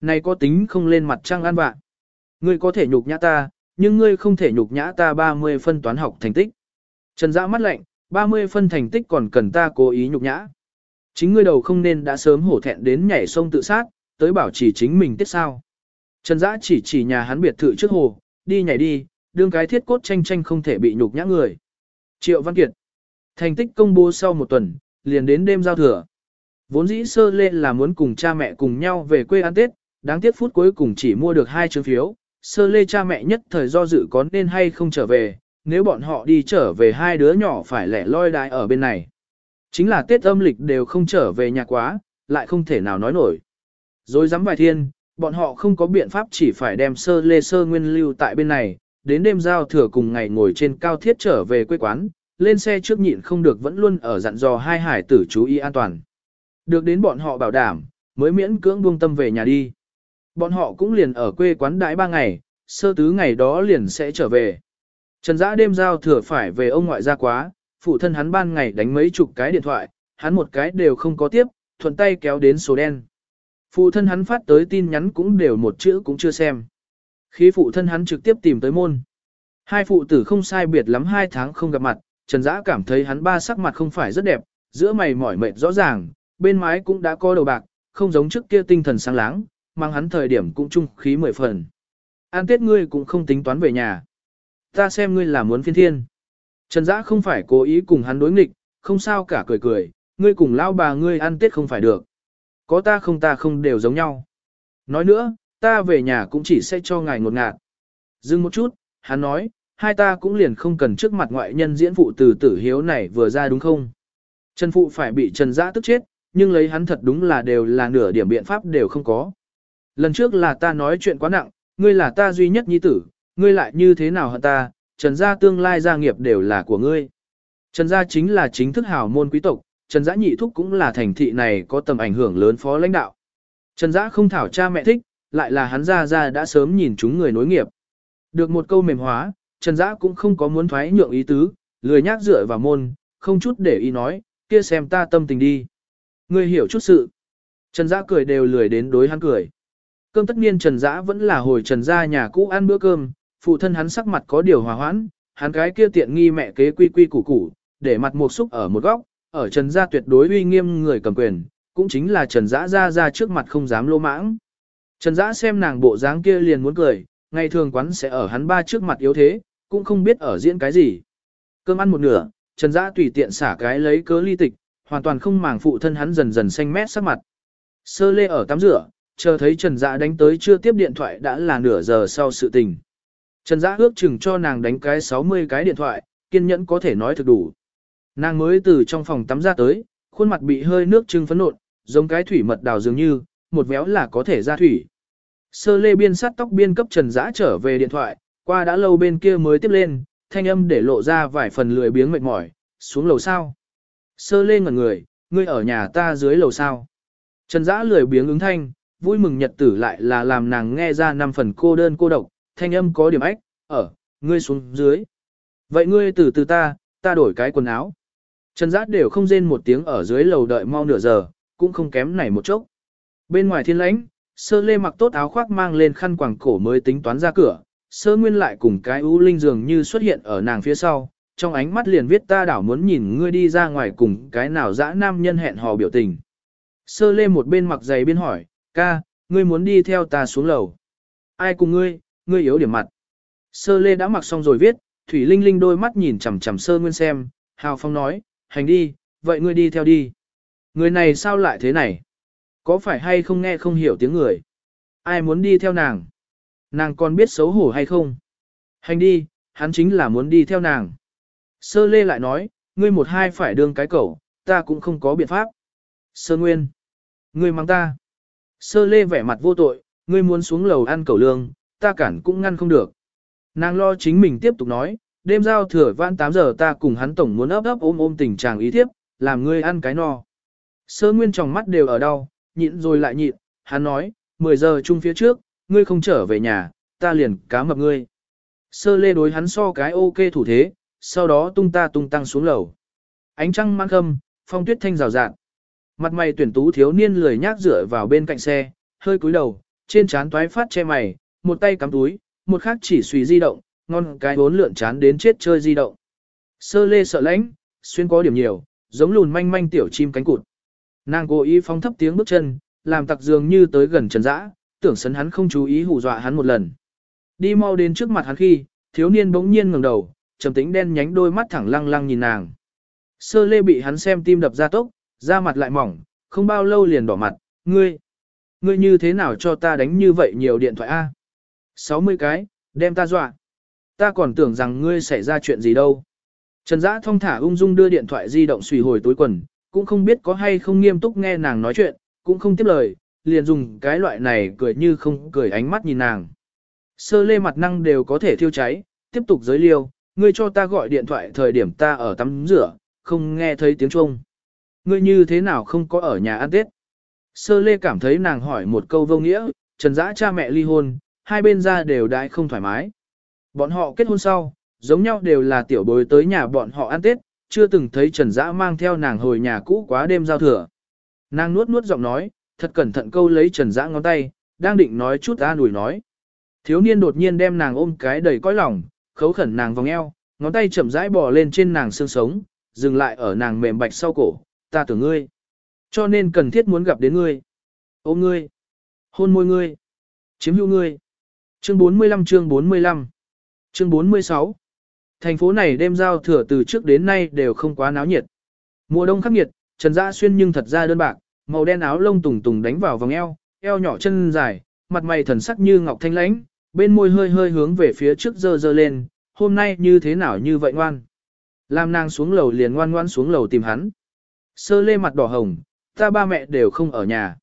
Này có tính không lên mặt trăng ăn bạn. Ngươi có thể nhục nhã ta, nhưng ngươi không thể nhục nhã ta 30 phân toán học thành tích. Trần Dã mắt lạnh, 30 phân thành tích còn cần ta cố ý nhục nhã. Chính ngươi đầu không nên đã sớm hổ thẹn đến nhảy sông tự sát, tới bảo chỉ chính mình tiết sao. Trần Dã chỉ chỉ nhà hắn biệt thự trước hồ, đi nhảy đi, đương cái thiết cốt tranh tranh không thể bị nhục nhã người. Triệu Văn Kiệt. Thành tích công bố sau một tuần, liền đến đêm giao thừa. Vốn dĩ sơ lên là muốn cùng cha mẹ cùng nhau về quê ăn Tết, đáng tiếc phút cuối cùng chỉ mua được hai chứng phiếu, sơ lê cha mẹ nhất thời do dự có nên hay không trở về, nếu bọn họ đi trở về hai đứa nhỏ phải lẻ loi đại ở bên này. Chính là Tết âm lịch đều không trở về nhà quá, lại không thể nào nói nổi. Rồi dám vài thiên, bọn họ không có biện pháp chỉ phải đem sơ lê sơ nguyên lưu tại bên này, đến đêm giao thừa cùng ngày ngồi trên cao thiết trở về quê quán, lên xe trước nhịn không được vẫn luôn ở dặn dò hai hải tử chú ý an toàn. Được đến bọn họ bảo đảm, mới miễn cưỡng buông tâm về nhà đi. Bọn họ cũng liền ở quê quán đãi ba ngày, sơ tứ ngày đó liền sẽ trở về. Trần Dã đêm giao thừa phải về ông ngoại ra quá, phụ thân hắn ban ngày đánh mấy chục cái điện thoại, hắn một cái đều không có tiếp, thuận tay kéo đến số đen. Phụ thân hắn phát tới tin nhắn cũng đều một chữ cũng chưa xem. Khi phụ thân hắn trực tiếp tìm tới môn. Hai phụ tử không sai biệt lắm hai tháng không gặp mặt, Trần Dã cảm thấy hắn ba sắc mặt không phải rất đẹp, giữa mày mỏi mệt rõ ràng, bên mái cũng đã có đầu bạc, không giống trước kia tinh thần sáng láng, mang hắn thời điểm cũng trung khí mười phần. An tết ngươi cũng không tính toán về nhà. Ta xem ngươi là muốn phiên thiên. Trần Dã không phải cố ý cùng hắn đối nghịch, không sao cả cười cười, ngươi cùng lao bà ngươi ăn tết không phải được. Có ta không ta không đều giống nhau. Nói nữa, ta về nhà cũng chỉ sẽ cho ngài ngột ngạt. Dừng một chút, hắn nói, hai ta cũng liền không cần trước mặt ngoại nhân diễn phụ từ tử hiếu này vừa ra đúng không? Trần Phụ phải bị Trần Giã tức chết, nhưng lấy hắn thật đúng là đều là nửa điểm biện pháp đều không có. Lần trước là ta nói chuyện quá nặng, ngươi là ta duy nhất nhi tử, ngươi lại như thế nào hả ta, Trần gia tương lai gia nghiệp đều là của ngươi. Trần gia chính là chính thức hào môn quý tộc, Trần Giã nhị thúc cũng là thành thị này có tầm ảnh hưởng lớn phó lãnh đạo. Trần Giã không thảo cha mẹ thích, lại là hắn gia gia đã sớm nhìn chúng người nối nghiệp. Được một câu mềm hóa, Trần Dã cũng không có muốn thoái nhượng ý tứ, lười nhác dựa vào môn, không chút để ý nói, kia xem ta tâm tình đi. Ngươi hiểu chút sự. Trần Dã cười đều lười đến đối hắn cười. Cơm tất niên Trần Dã vẫn là hồi Trần gia nhà cũ ăn bữa cơm, phụ thân hắn sắc mặt có điều hòa hoãn, hắn cái kia tiện nghi mẹ kế quy quy củ củ, để mặt một xúc ở một góc, ở Trần gia tuyệt đối uy nghiêm người cầm quyền, cũng chính là Trần Dã ra ra trước mặt không dám lô mãng. Trần Dã xem nàng bộ dáng kia liền muốn cười, ngày thường quán sẽ ở hắn ba trước mặt yếu thế, cũng không biết ở diễn cái gì. Cơm ăn một nửa, Trần Dã tùy tiện xả cái lấy cớ ly tịch, hoàn toàn không màng phụ thân hắn dần dần xanh mét sắc mặt. Sơ lê ở tắm rửa, chờ thấy Trần Dã đánh tới chưa tiếp điện thoại đã là nửa giờ sau sự tình. Trần Dã ước chừng cho nàng đánh cái 60 cái điện thoại, kiên nhẫn có thể nói thực đủ. Nàng mới từ trong phòng tắm ra tới, khuôn mặt bị hơi nước trưng phấn nộn, giống cái thủy mật đào dường như, một véo là có thể ra thủy. Sơ lê biên sắt tóc biên cấp Trần Dã trở về điện thoại, qua đã lâu bên kia mới tiếp lên, thanh âm để lộ ra vài phần lười biếng mệt mỏi, xuống lầu sao. Sơ lê ngẩn người, ngươi ở nhà ta dưới lầu sao. Trần Dã lười biếng ứng thanh, vui mừng nhật tử lại là làm nàng nghe ra năm phần cô đơn cô độc, thanh âm có điểm ách, ở, ngươi xuống dưới. Vậy ngươi từ từ ta, ta đổi cái quần áo. Trần Dã đều không rên một tiếng ở dưới lầu đợi mau nửa giờ, cũng không kém này một chốc. Bên ngoài thiên lãnh, sơ lê mặc tốt áo khoác mang lên khăn quàng cổ mới tính toán ra cửa, sơ nguyên lại cùng cái ưu linh dường như xuất hiện ở nàng phía sau, trong ánh mắt liền viết ta đảo muốn nhìn ngươi đi ra ngoài cùng cái nào dã nam nhân hẹn hò biểu tình. Sơ lê một bên mặc giày bên hỏi, ca, ngươi muốn đi theo ta xuống lầu. Ai cùng ngươi, ngươi yếu điểm mặt. Sơ lê đã mặc xong rồi viết, Thủy Linh Linh đôi mắt nhìn chằm chằm sơ nguyên xem, hào phong nói, hành đi, vậy ngươi đi theo đi. Người này sao lại thế này? Có phải hay không nghe không hiểu tiếng người? Ai muốn đi theo nàng? Nàng còn biết xấu hổ hay không? Hành đi, hắn chính là muốn đi theo nàng. Sơ lê lại nói, ngươi một hai phải đương cái cẩu, ta cũng không có biện pháp. Sơ nguyên. Ngươi mang ta. Sơ lê vẻ mặt vô tội, ngươi muốn xuống lầu ăn cẩu lương, ta cản cũng ngăn không được. Nàng lo chính mình tiếp tục nói, đêm giao thừa vãn 8 giờ ta cùng hắn tổng muốn ấp ấp ôm ôm tình chàng ý thiếp, làm ngươi ăn cái no. Sơ nguyên trong mắt đều ở đau, nhịn rồi lại nhịn, hắn nói, 10 giờ chung phía trước, ngươi không trở về nhà, ta liền cá mập ngươi. Sơ lê đối hắn so cái ok thủ thế, sau đó tung ta tung tăng xuống lầu. Ánh trăng mang khâm, phong tuyết thanh rào rạng. Mặt mày tuyển tú thiếu niên lười nhác dựa vào bên cạnh xe, hơi cúi đầu, trên trán toái phát che mày, một tay cắm túi, một khác chỉ suy di động, ngon cái bốn lượn chán đến chết chơi di động. Sơ lê sợ lãnh, xuyên có điểm nhiều, giống lùn manh manh tiểu chim cánh cụt. Nàng cố ý phóng thấp tiếng bước chân, làm tặc dường như tới gần trần dã, tưởng sấn hắn không chú ý hù dọa hắn một lần. Đi mau đến trước mặt hắn khi, thiếu niên bỗng nhiên ngẩng đầu, trầm tĩnh đen nhánh đôi mắt thẳng lăng lăng nhìn nàng. Sơ lê bị hắn xem tim đập ra tốc, da mặt lại mỏng, không bao lâu liền đỏ mặt, ngươi, ngươi như thế nào cho ta đánh như vậy nhiều điện thoại a? 60 cái, đem ta dọa. Ta còn tưởng rằng ngươi xảy ra chuyện gì đâu. Trần Dã thong thả ung dung đưa điện thoại di động xùy hồi túi quần, cũng không biết có hay không nghiêm túc nghe nàng nói chuyện, cũng không tiếp lời, liền dùng cái loại này cười như không cười ánh mắt nhìn nàng. Sơ lê mặt năng đều có thể thiêu cháy, tiếp tục giới liêu, ngươi cho ta gọi điện thoại thời điểm ta ở tắm rửa, không nghe thấy tiếng chuông. Ngươi như thế nào không có ở nhà ăn Tết? Sơ lê cảm thấy nàng hỏi một câu vô nghĩa, trần dã cha mẹ ly hôn, hai bên ra đều đãi không thoải mái. Bọn họ kết hôn sau, giống nhau đều là tiểu bối tới nhà bọn họ ăn Tết, chưa từng thấy Trần Dã mang theo nàng hồi nhà cũ quá đêm giao thừa. Nàng nuốt nuốt giọng nói, thật cẩn thận câu lấy Trần Dã ngón tay, đang định nói chút an ủi nói. Thiếu niên đột nhiên đem nàng ôm cái đầy cõi lòng, khấu khẩn nàng vòng eo, ngón tay chậm rãi bò lên trên nàng xương sống, dừng lại ở nàng mềm bạch sau cổ, ta tưởng ngươi. Cho nên cần thiết muốn gặp đến ngươi. Ôm ngươi. Hôn môi ngươi. Chiếm hữu ngươi. Chương 45 chương 45 Chương 46 Thành phố này đêm giao thừa từ trước đến nay đều không quá náo nhiệt. Mùa đông khắc nghiệt, Trần Dã xuyên nhưng thật ra đơn bạc, màu đen áo lông tùng tùng đánh vào vòng eo, eo nhỏ chân dài, mặt mày thần sắc như ngọc thanh lãnh, bên môi hơi hơi hướng về phía trước dơ dơ lên, hôm nay như thế nào như vậy ngoan. Lam nàng xuống lầu liền ngoan ngoan xuống lầu tìm hắn. Sơ lê mặt đỏ hồng, ta ba mẹ đều không ở nhà.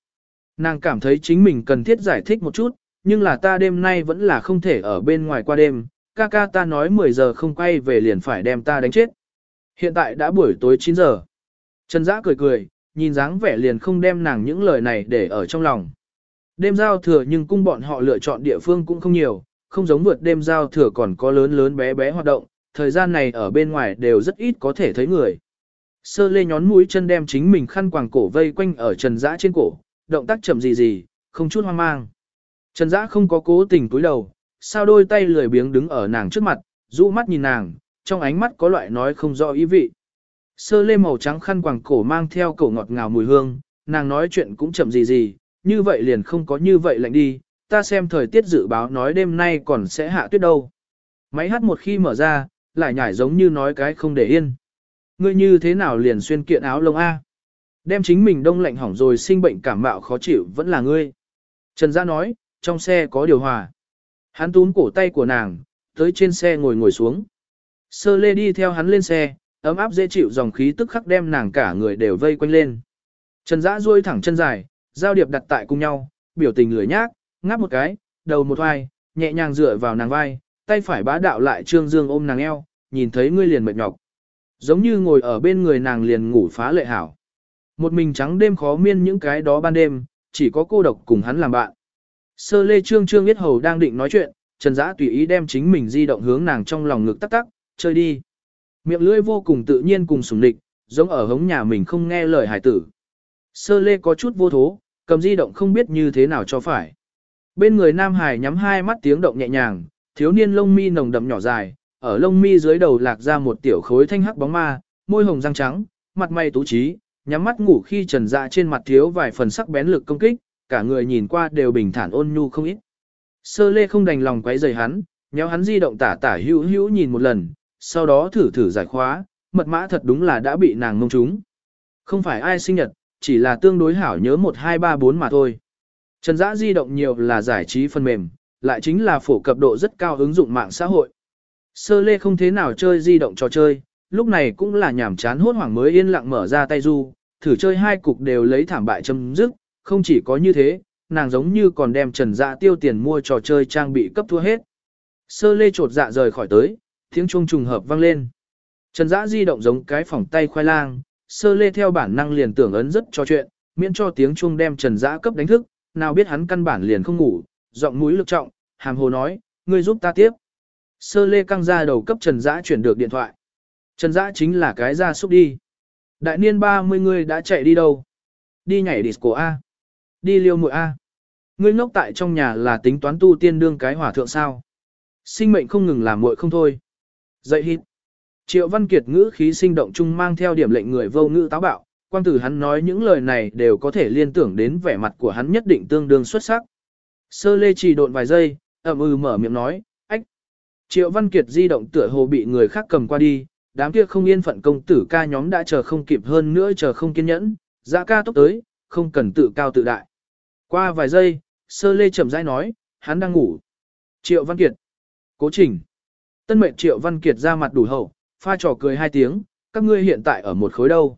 Nàng cảm thấy chính mình cần thiết giải thích một chút, nhưng là ta đêm nay vẫn là không thể ở bên ngoài qua đêm, ca ca ta nói 10 giờ không quay về liền phải đem ta đánh chết. Hiện tại đã buổi tối 9 giờ. Trần Dã cười cười, nhìn dáng vẻ liền không đem nàng những lời này để ở trong lòng. Đêm giao thừa nhưng cung bọn họ lựa chọn địa phương cũng không nhiều, không giống vượt đêm giao thừa còn có lớn lớn bé bé hoạt động, thời gian này ở bên ngoài đều rất ít có thể thấy người. Sơ lê nhón mũi chân đem chính mình khăn quàng cổ vây quanh ở trần dã trên cổ, động tác chậm gì gì, không chút hoang mang. Trần dã không có cố tình cúi đầu, sao đôi tay lười biếng đứng ở nàng trước mặt, rũ mắt nhìn nàng, trong ánh mắt có loại nói không rõ ý vị. Sơ lê màu trắng khăn quàng cổ mang theo cổ ngọt ngào mùi hương, nàng nói chuyện cũng chậm gì gì, như vậy liền không có như vậy lạnh đi, ta xem thời tiết dự báo nói đêm nay còn sẽ hạ tuyết đâu. Máy hát một khi mở ra, lại nhảy giống như nói cái không để yên. Ngươi như thế nào liền xuyên kiện áo lông A? Đem chính mình đông lạnh hỏng rồi sinh bệnh cảm mạo khó chịu vẫn là ngươi. Trần Gia nói, trong xe có điều hòa. Hắn túm cổ tay của nàng, tới trên xe ngồi ngồi xuống. Sơ lê đi theo hắn lên xe, ấm áp dễ chịu dòng khí tức khắc đem nàng cả người đều vây quanh lên. Trần Dã duỗi thẳng chân dài, giao điệp đặt tại cùng nhau, biểu tình lười nhác, ngáp một cái, đầu một vai, nhẹ nhàng dựa vào nàng vai, tay phải bá đạo lại trương dương ôm nàng eo, nhìn thấy ngươi liền mệt nhọc. Giống như ngồi ở bên người nàng liền ngủ phá lệ hảo. Một mình trắng đêm khó miên những cái đó ban đêm, chỉ có cô độc cùng hắn làm bạn. Sơ lê trương trương biết hầu đang định nói chuyện, Trần Dã tùy ý đem chính mình di động hướng nàng trong lòng ngực tắc tắc, chơi đi. Miệng lưỡi vô cùng tự nhiên cùng sủng địch, giống ở hống nhà mình không nghe lời hải tử. Sơ lê có chút vô thố, cầm di động không biết như thế nào cho phải. Bên người Nam Hải nhắm hai mắt tiếng động nhẹ nhàng, thiếu niên lông mi nồng đậm nhỏ dài, ở lông mi dưới đầu lạc ra một tiểu khối thanh hắc bóng ma, môi hồng răng trắng, mặt mày tú trí, nhắm mắt ngủ khi trần dạ trên mặt thiếu vài phần sắc bén lực công kích, cả người nhìn qua đều bình thản ôn nhu không ít. Sơ lê không đành lòng quấy rầy hắn, nhéo hắn di động tả tả hữu hữu nhìn một lần, sau đó thử thử giải khóa, mật mã thật đúng là đã bị nàng ngông trúng. Không phải ai sinh nhật, chỉ là tương đối hảo nhớ 1 2 3 4 mà thôi. Trần Dã di động nhiều là giải trí phần mềm, lại chính là phổ cập độ rất cao ứng dụng mạng xã hội. Sơ lê không thế nào chơi di động trò chơi, lúc này cũng là nhảm chán hốt hoảng mới yên lặng mở ra tay du, thử chơi hai cục đều lấy thảm bại chấm dứt, không chỉ có như thế, nàng giống như còn đem trần dạ tiêu tiền mua trò chơi trang bị cấp thua hết. Sơ lê trột dạ rời khỏi tới, tiếng chuông trùng hợp vang lên. Trần dã di động giống cái phòng tay khoai lang, sơ lê theo bản năng liền tưởng ấn rất cho chuyện, miễn cho tiếng chuông đem trần dã cấp đánh thức, nào biết hắn căn bản liền không ngủ, giọng mũi lực trọng, hàm hồ nói, ngươi giúp ta tiếp. Sơ lê căng ra đầu cấp Trần Dã chuyển được điện thoại. Trần Dã chính là cái ra xúc đi. Đại niên 30 người đã chạy đi đâu? Đi nhảy disco A. Đi liêu muội A. Ngươi ngốc tại trong nhà là tính toán tu tiên đương cái hỏa thượng sao. Sinh mệnh không ngừng làm muội không thôi. Dậy hít. Triệu Văn Kiệt ngữ khí sinh động chung mang theo điểm lệnh người vô ngữ táo bạo, quan tử hắn nói những lời này đều có thể liên tưởng đến vẻ mặt của hắn nhất định tương đương xuất sắc. Sơ lê chỉ độn vài giây, ậm ừ mở miệng nói, ách. Triệu Văn Kiệt di động tựa hồ bị người khác cầm qua đi, đám kia không yên phận công tử ca nhóm đã chờ không kịp hơn nữa chờ không kiên nhẫn, dã ca tốc tới, không cần tự cao tự đại. Qua vài giây, sơ lê chậm rãi nói, hắn đang ngủ. Triệu Văn Kiệt. Cố trình. Tân mệnh Triệu Văn Kiệt ra mặt đủ hậu, pha trò cười hai tiếng, các ngươi hiện tại ở một khối đâu.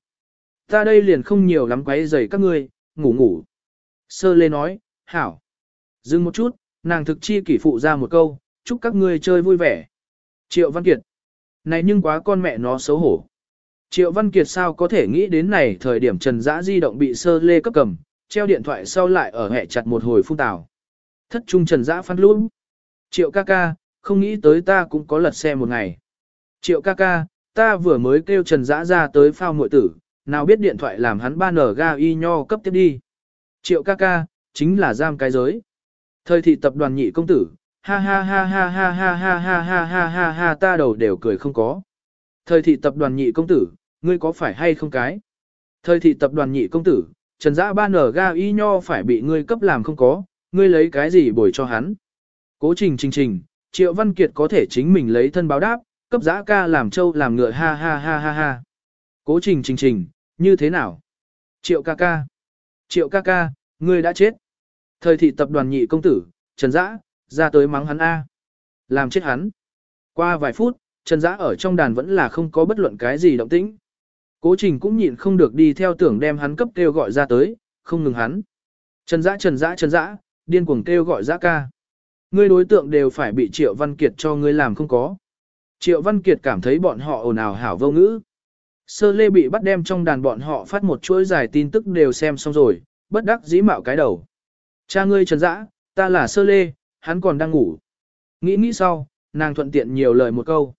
Ta đây liền không nhiều lắm quấy rầy các ngươi, ngủ ngủ. Sơ lê nói, hảo. Dừng một chút, nàng thực chi kỷ phụ ra một câu, chúc các ngươi chơi vui vẻ. Triệu Văn Kiệt. Này nhưng quá con mẹ nó xấu hổ. Triệu Văn Kiệt sao có thể nghĩ đến này thời điểm Trần Dã di động bị sơ lê cấp cầm, treo điện thoại sau lại ở hẹ chặt một hồi phun tào. Thất trung Trần Dã phát lũ. Triệu ca ca, không nghĩ tới ta cũng có lật xe một ngày. Triệu ca ca, ta vừa mới kêu Trần Dã ra tới phao muội tử, nào biết điện thoại làm hắn ba nở ga y nho cấp tiếp đi. Triệu ca ca, chính là giam cái giới. Thời thị tập đoàn nhị công tử, ha ha ha ha ha ha ha ha ha ha ha ha ta đầu đều cười không có. Thời thị tập đoàn nhị công tử, ngươi có phải hay không cái? Thời thị tập đoàn nhị công tử, trần dã ba nở ga y nho phải bị ngươi cấp làm không có, ngươi lấy cái gì bồi cho hắn? Cố trình trình trình, triệu văn kiệt có thể chính mình lấy thân báo đáp, cấp giã ca làm trâu làm ngựa ha ha ha ha ha. Cố trình trình trình, như thế nào? Triệu ca ca. Triệu ca ca, ngươi đã chết. Thời thị tập đoàn nhị công tử, Trần Dã, ra tới mắng hắn A. Làm chết hắn. Qua vài phút, Trần Dã ở trong đàn vẫn là không có bất luận cái gì động tĩnh. Cố trình cũng nhịn không được đi theo tưởng đem hắn cấp kêu gọi ra tới, không ngừng hắn. Trần Dã Trần Dã Trần Dã, điên cuồng kêu gọi Dã ca. Ngươi đối tượng đều phải bị Triệu Văn Kiệt cho ngươi làm không có. Triệu Văn Kiệt cảm thấy bọn họ ồn ào hảo vô ngữ. Sơ lê bị bắt đem trong đàn bọn họ phát một chuỗi dài tin tức đều xem xong rồi, bất đắc dĩ mạo cái đầu. Cha ngươi trần dã, ta là sơ lê, hắn còn đang ngủ. Nghĩ nghĩ sau, nàng thuận tiện nhiều lời một câu.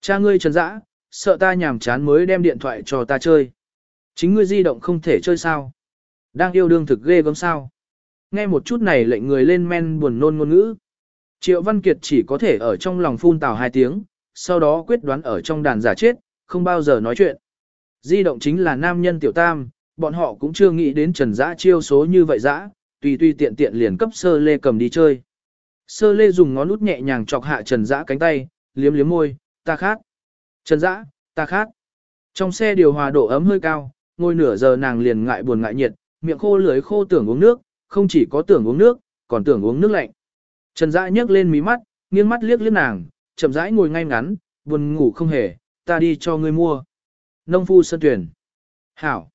Cha ngươi trần dã, sợ ta nhàm chán mới đem điện thoại cho ta chơi. Chính ngươi di động không thể chơi sao. Đang yêu đương thực ghê gớm sao. Nghe một chút này lệnh người lên men buồn nôn ngôn ngữ. Triệu Văn Kiệt chỉ có thể ở trong lòng phun tào hai tiếng, sau đó quyết đoán ở trong đàn giả chết, không bao giờ nói chuyện. Di động chính là nam nhân tiểu tam, bọn họ cũng chưa nghĩ đến trần dã chiêu số như vậy dã, tùy tùy tiện tiện liền cấp sơ lê cầm đi chơi. Sơ lê dùng ngón út nhẹ nhàng chọc hạ trần dã cánh tay, liếm liếm môi, ta khát. Trần dã, ta khát. Trong xe điều hòa độ ấm hơi cao, ngồi nửa giờ nàng liền ngại buồn ngại nhiệt, miệng khô lưỡi khô tưởng uống nước, không chỉ có tưởng uống nước, còn tưởng uống nước lạnh. Trần dã nhấc lên mí mắt, nghiêng mắt liếc liếc nàng, chậm rãi ngồi ngay ngắn, buồn ngủ không hề, ta đi cho ngươi mua. Nông phu sơn tuyển. Hảo.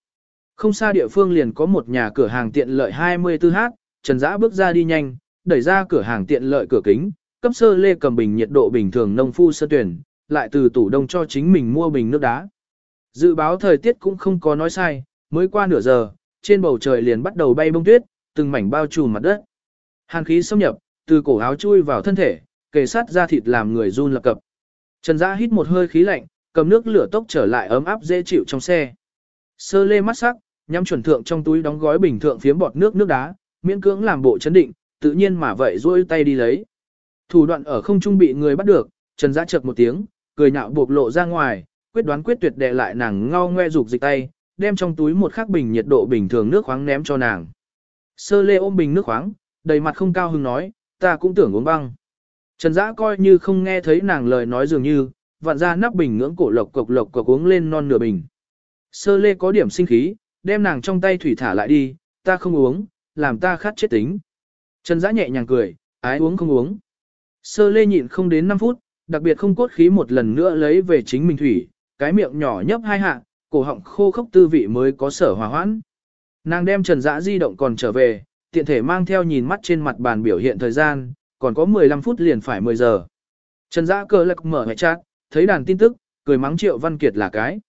Không xa địa phương liền có một nhà cửa hàng tiện lợi 24h, Trần Dã bước ra đi nhanh, đẩy ra cửa hàng tiện lợi cửa kính, cấp sơ lê cầm bình nhiệt độ bình thường nông phu sơn tuyển, lại từ tủ đông cho chính mình mua bình nước đá. Dự báo thời tiết cũng không có nói sai, mới qua nửa giờ, trên bầu trời liền bắt đầu bay bông tuyết, từng mảnh bao trùm mặt đất. Hàn khí xâm nhập, từ cổ áo chui vào thân thể, kề sát da thịt làm người run lập cập. Trần Dã hít một hơi khí lạnh, cầm nước lửa tốc trở lại ấm áp dễ chịu trong xe. Sơ lê mắt sắc, nhắm chuẩn thượng trong túi đóng gói bình thượng phiếm bọt nước nước đá, miễn cưỡng làm bộ chấn định, tự nhiên mà vậy duỗi tay đi lấy. Thủ đoạn ở không trung bị người bắt được, Trần Dã chợt một tiếng, cười nhạo buộc lộ ra ngoài, quyết đoán quyết tuyệt đè lại nàng ngao ngoe dục dịch tay, đem trong túi một khắc bình nhiệt độ bình thường nước khoáng ném cho nàng. Sơ lê ôm bình nước khoáng, đầy mặt không cao hứng nói, ta cũng tưởng uống băng. Trần Dã coi như không nghe thấy nàng lời nói dường như, vặn ra nắp bình ngưỡng cổ lộc cộc lộc cộc uống lên non nửa bình. Sơ lê có điểm sinh khí, đem nàng trong tay thủy thả lại đi, ta không uống, làm ta khát chết tính. Trần Dã nhẹ nhàng cười, ái uống không uống. Sơ lê nhịn không đến 5 phút, đặc biệt không cốt khí một lần nữa lấy về chính mình thủy, cái miệng nhỏ nhấp hai hạ, cổ họng khô khốc tư vị mới có sở hòa hoãn. Nàng đem Trần Dã di động còn trở về, tiện thể mang theo nhìn mắt trên mặt bàn biểu hiện thời gian, còn có 15 phút liền phải 10 giờ. Trần Dã cờ lạc mở hệ chat, thấy đàn tin tức, cười mắng Triệu Văn Kiệt là cái.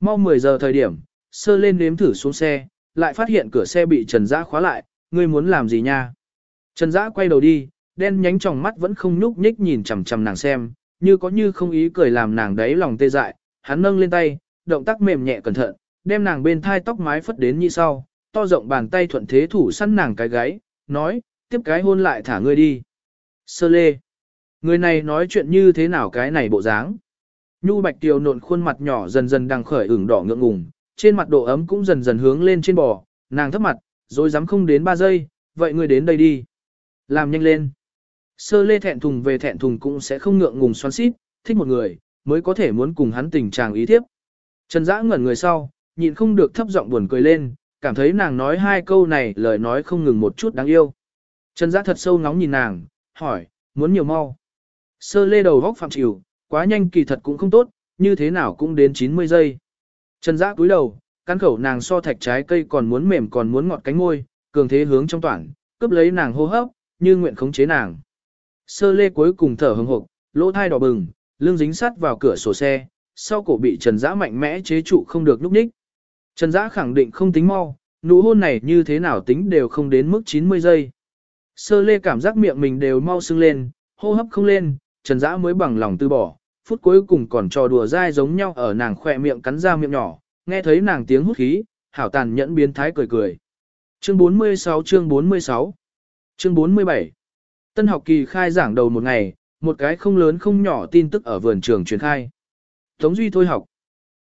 Mau 10 giờ thời điểm, sơ lên nếm thử xuống xe, lại phát hiện cửa xe bị Trần Dã khóa lại, ngươi muốn làm gì nha? Trần Dã quay đầu đi, đen nhánh trong mắt vẫn không nhúc nhích nhìn chằm chằm nàng xem, như có như không ý cười làm nàng đấy lòng tê dại, hắn nâng lên tay, động tác mềm nhẹ cẩn thận, đem nàng bên thai tóc mái phất đến như sau, to rộng bàn tay thuận thế thủ săn nàng cái gáy, nói, tiếp cái hôn lại thả ngươi đi. Sơ lê. Người này nói chuyện như thế nào cái này bộ dáng. Nhu bạch tiều nộn khuôn mặt nhỏ dần dần đang khởi ửng đỏ ngượng ngùng, trên mặt độ ấm cũng dần dần hướng lên trên bò, nàng thấp mặt, rồi dám không đến 3 giây, vậy ngươi đến đây đi. Làm nhanh lên. Sơ lê thẹn thùng về thẹn thùng cũng sẽ không ngượng ngùng xoắn xít, thích một người, mới có thể muốn cùng hắn tình trạng ý thiếp. Trần Dã ngẩn người sau, nhịn không được thấp giọng buồn cười lên, cảm thấy nàng nói hai câu này lời nói không ngừng một chút đáng yêu. Trần Dã thật sâu ngóng nhìn nàng, hỏi, muốn nhiều mau. Sơ lê đầu góc phạm chịu, quá nhanh kỳ thật cũng không tốt, như thế nào cũng đến 90 giây. Trần Dã cúi đầu, căn khẩu nàng so thạch trái cây còn muốn mềm còn muốn ngọt cánh môi, cường thế hướng trong toàn, cướp lấy nàng hô hấp, như nguyện khống chế nàng. Sơ lê cuối cùng thở hừng hộp, lỗ thai đỏ bừng, lưng dính sát vào cửa sổ xe, sau cổ bị Trần Dã mạnh mẽ chế trụ không được lúc ních. Trần Dã khẳng định không tính mau, nụ hôn này như thế nào tính đều không đến mức 90 giây. Sơ lê cảm giác miệng mình đều mau sưng lên, hô hấp không lên, Trần Dã mới bằng lòng từ bỏ, phút cuối cùng còn trò đùa dai giống nhau ở nàng khỏe miệng cắn ra miệng nhỏ, nghe thấy nàng tiếng hút khí, hảo tàn nhẫn biến thái cười cười. Chương 46 chương 46 Chương 47 Tân học kỳ khai giảng đầu một ngày, một cái không lớn không nhỏ tin tức ở vườn trường truyền khai. Tống Duy thôi học.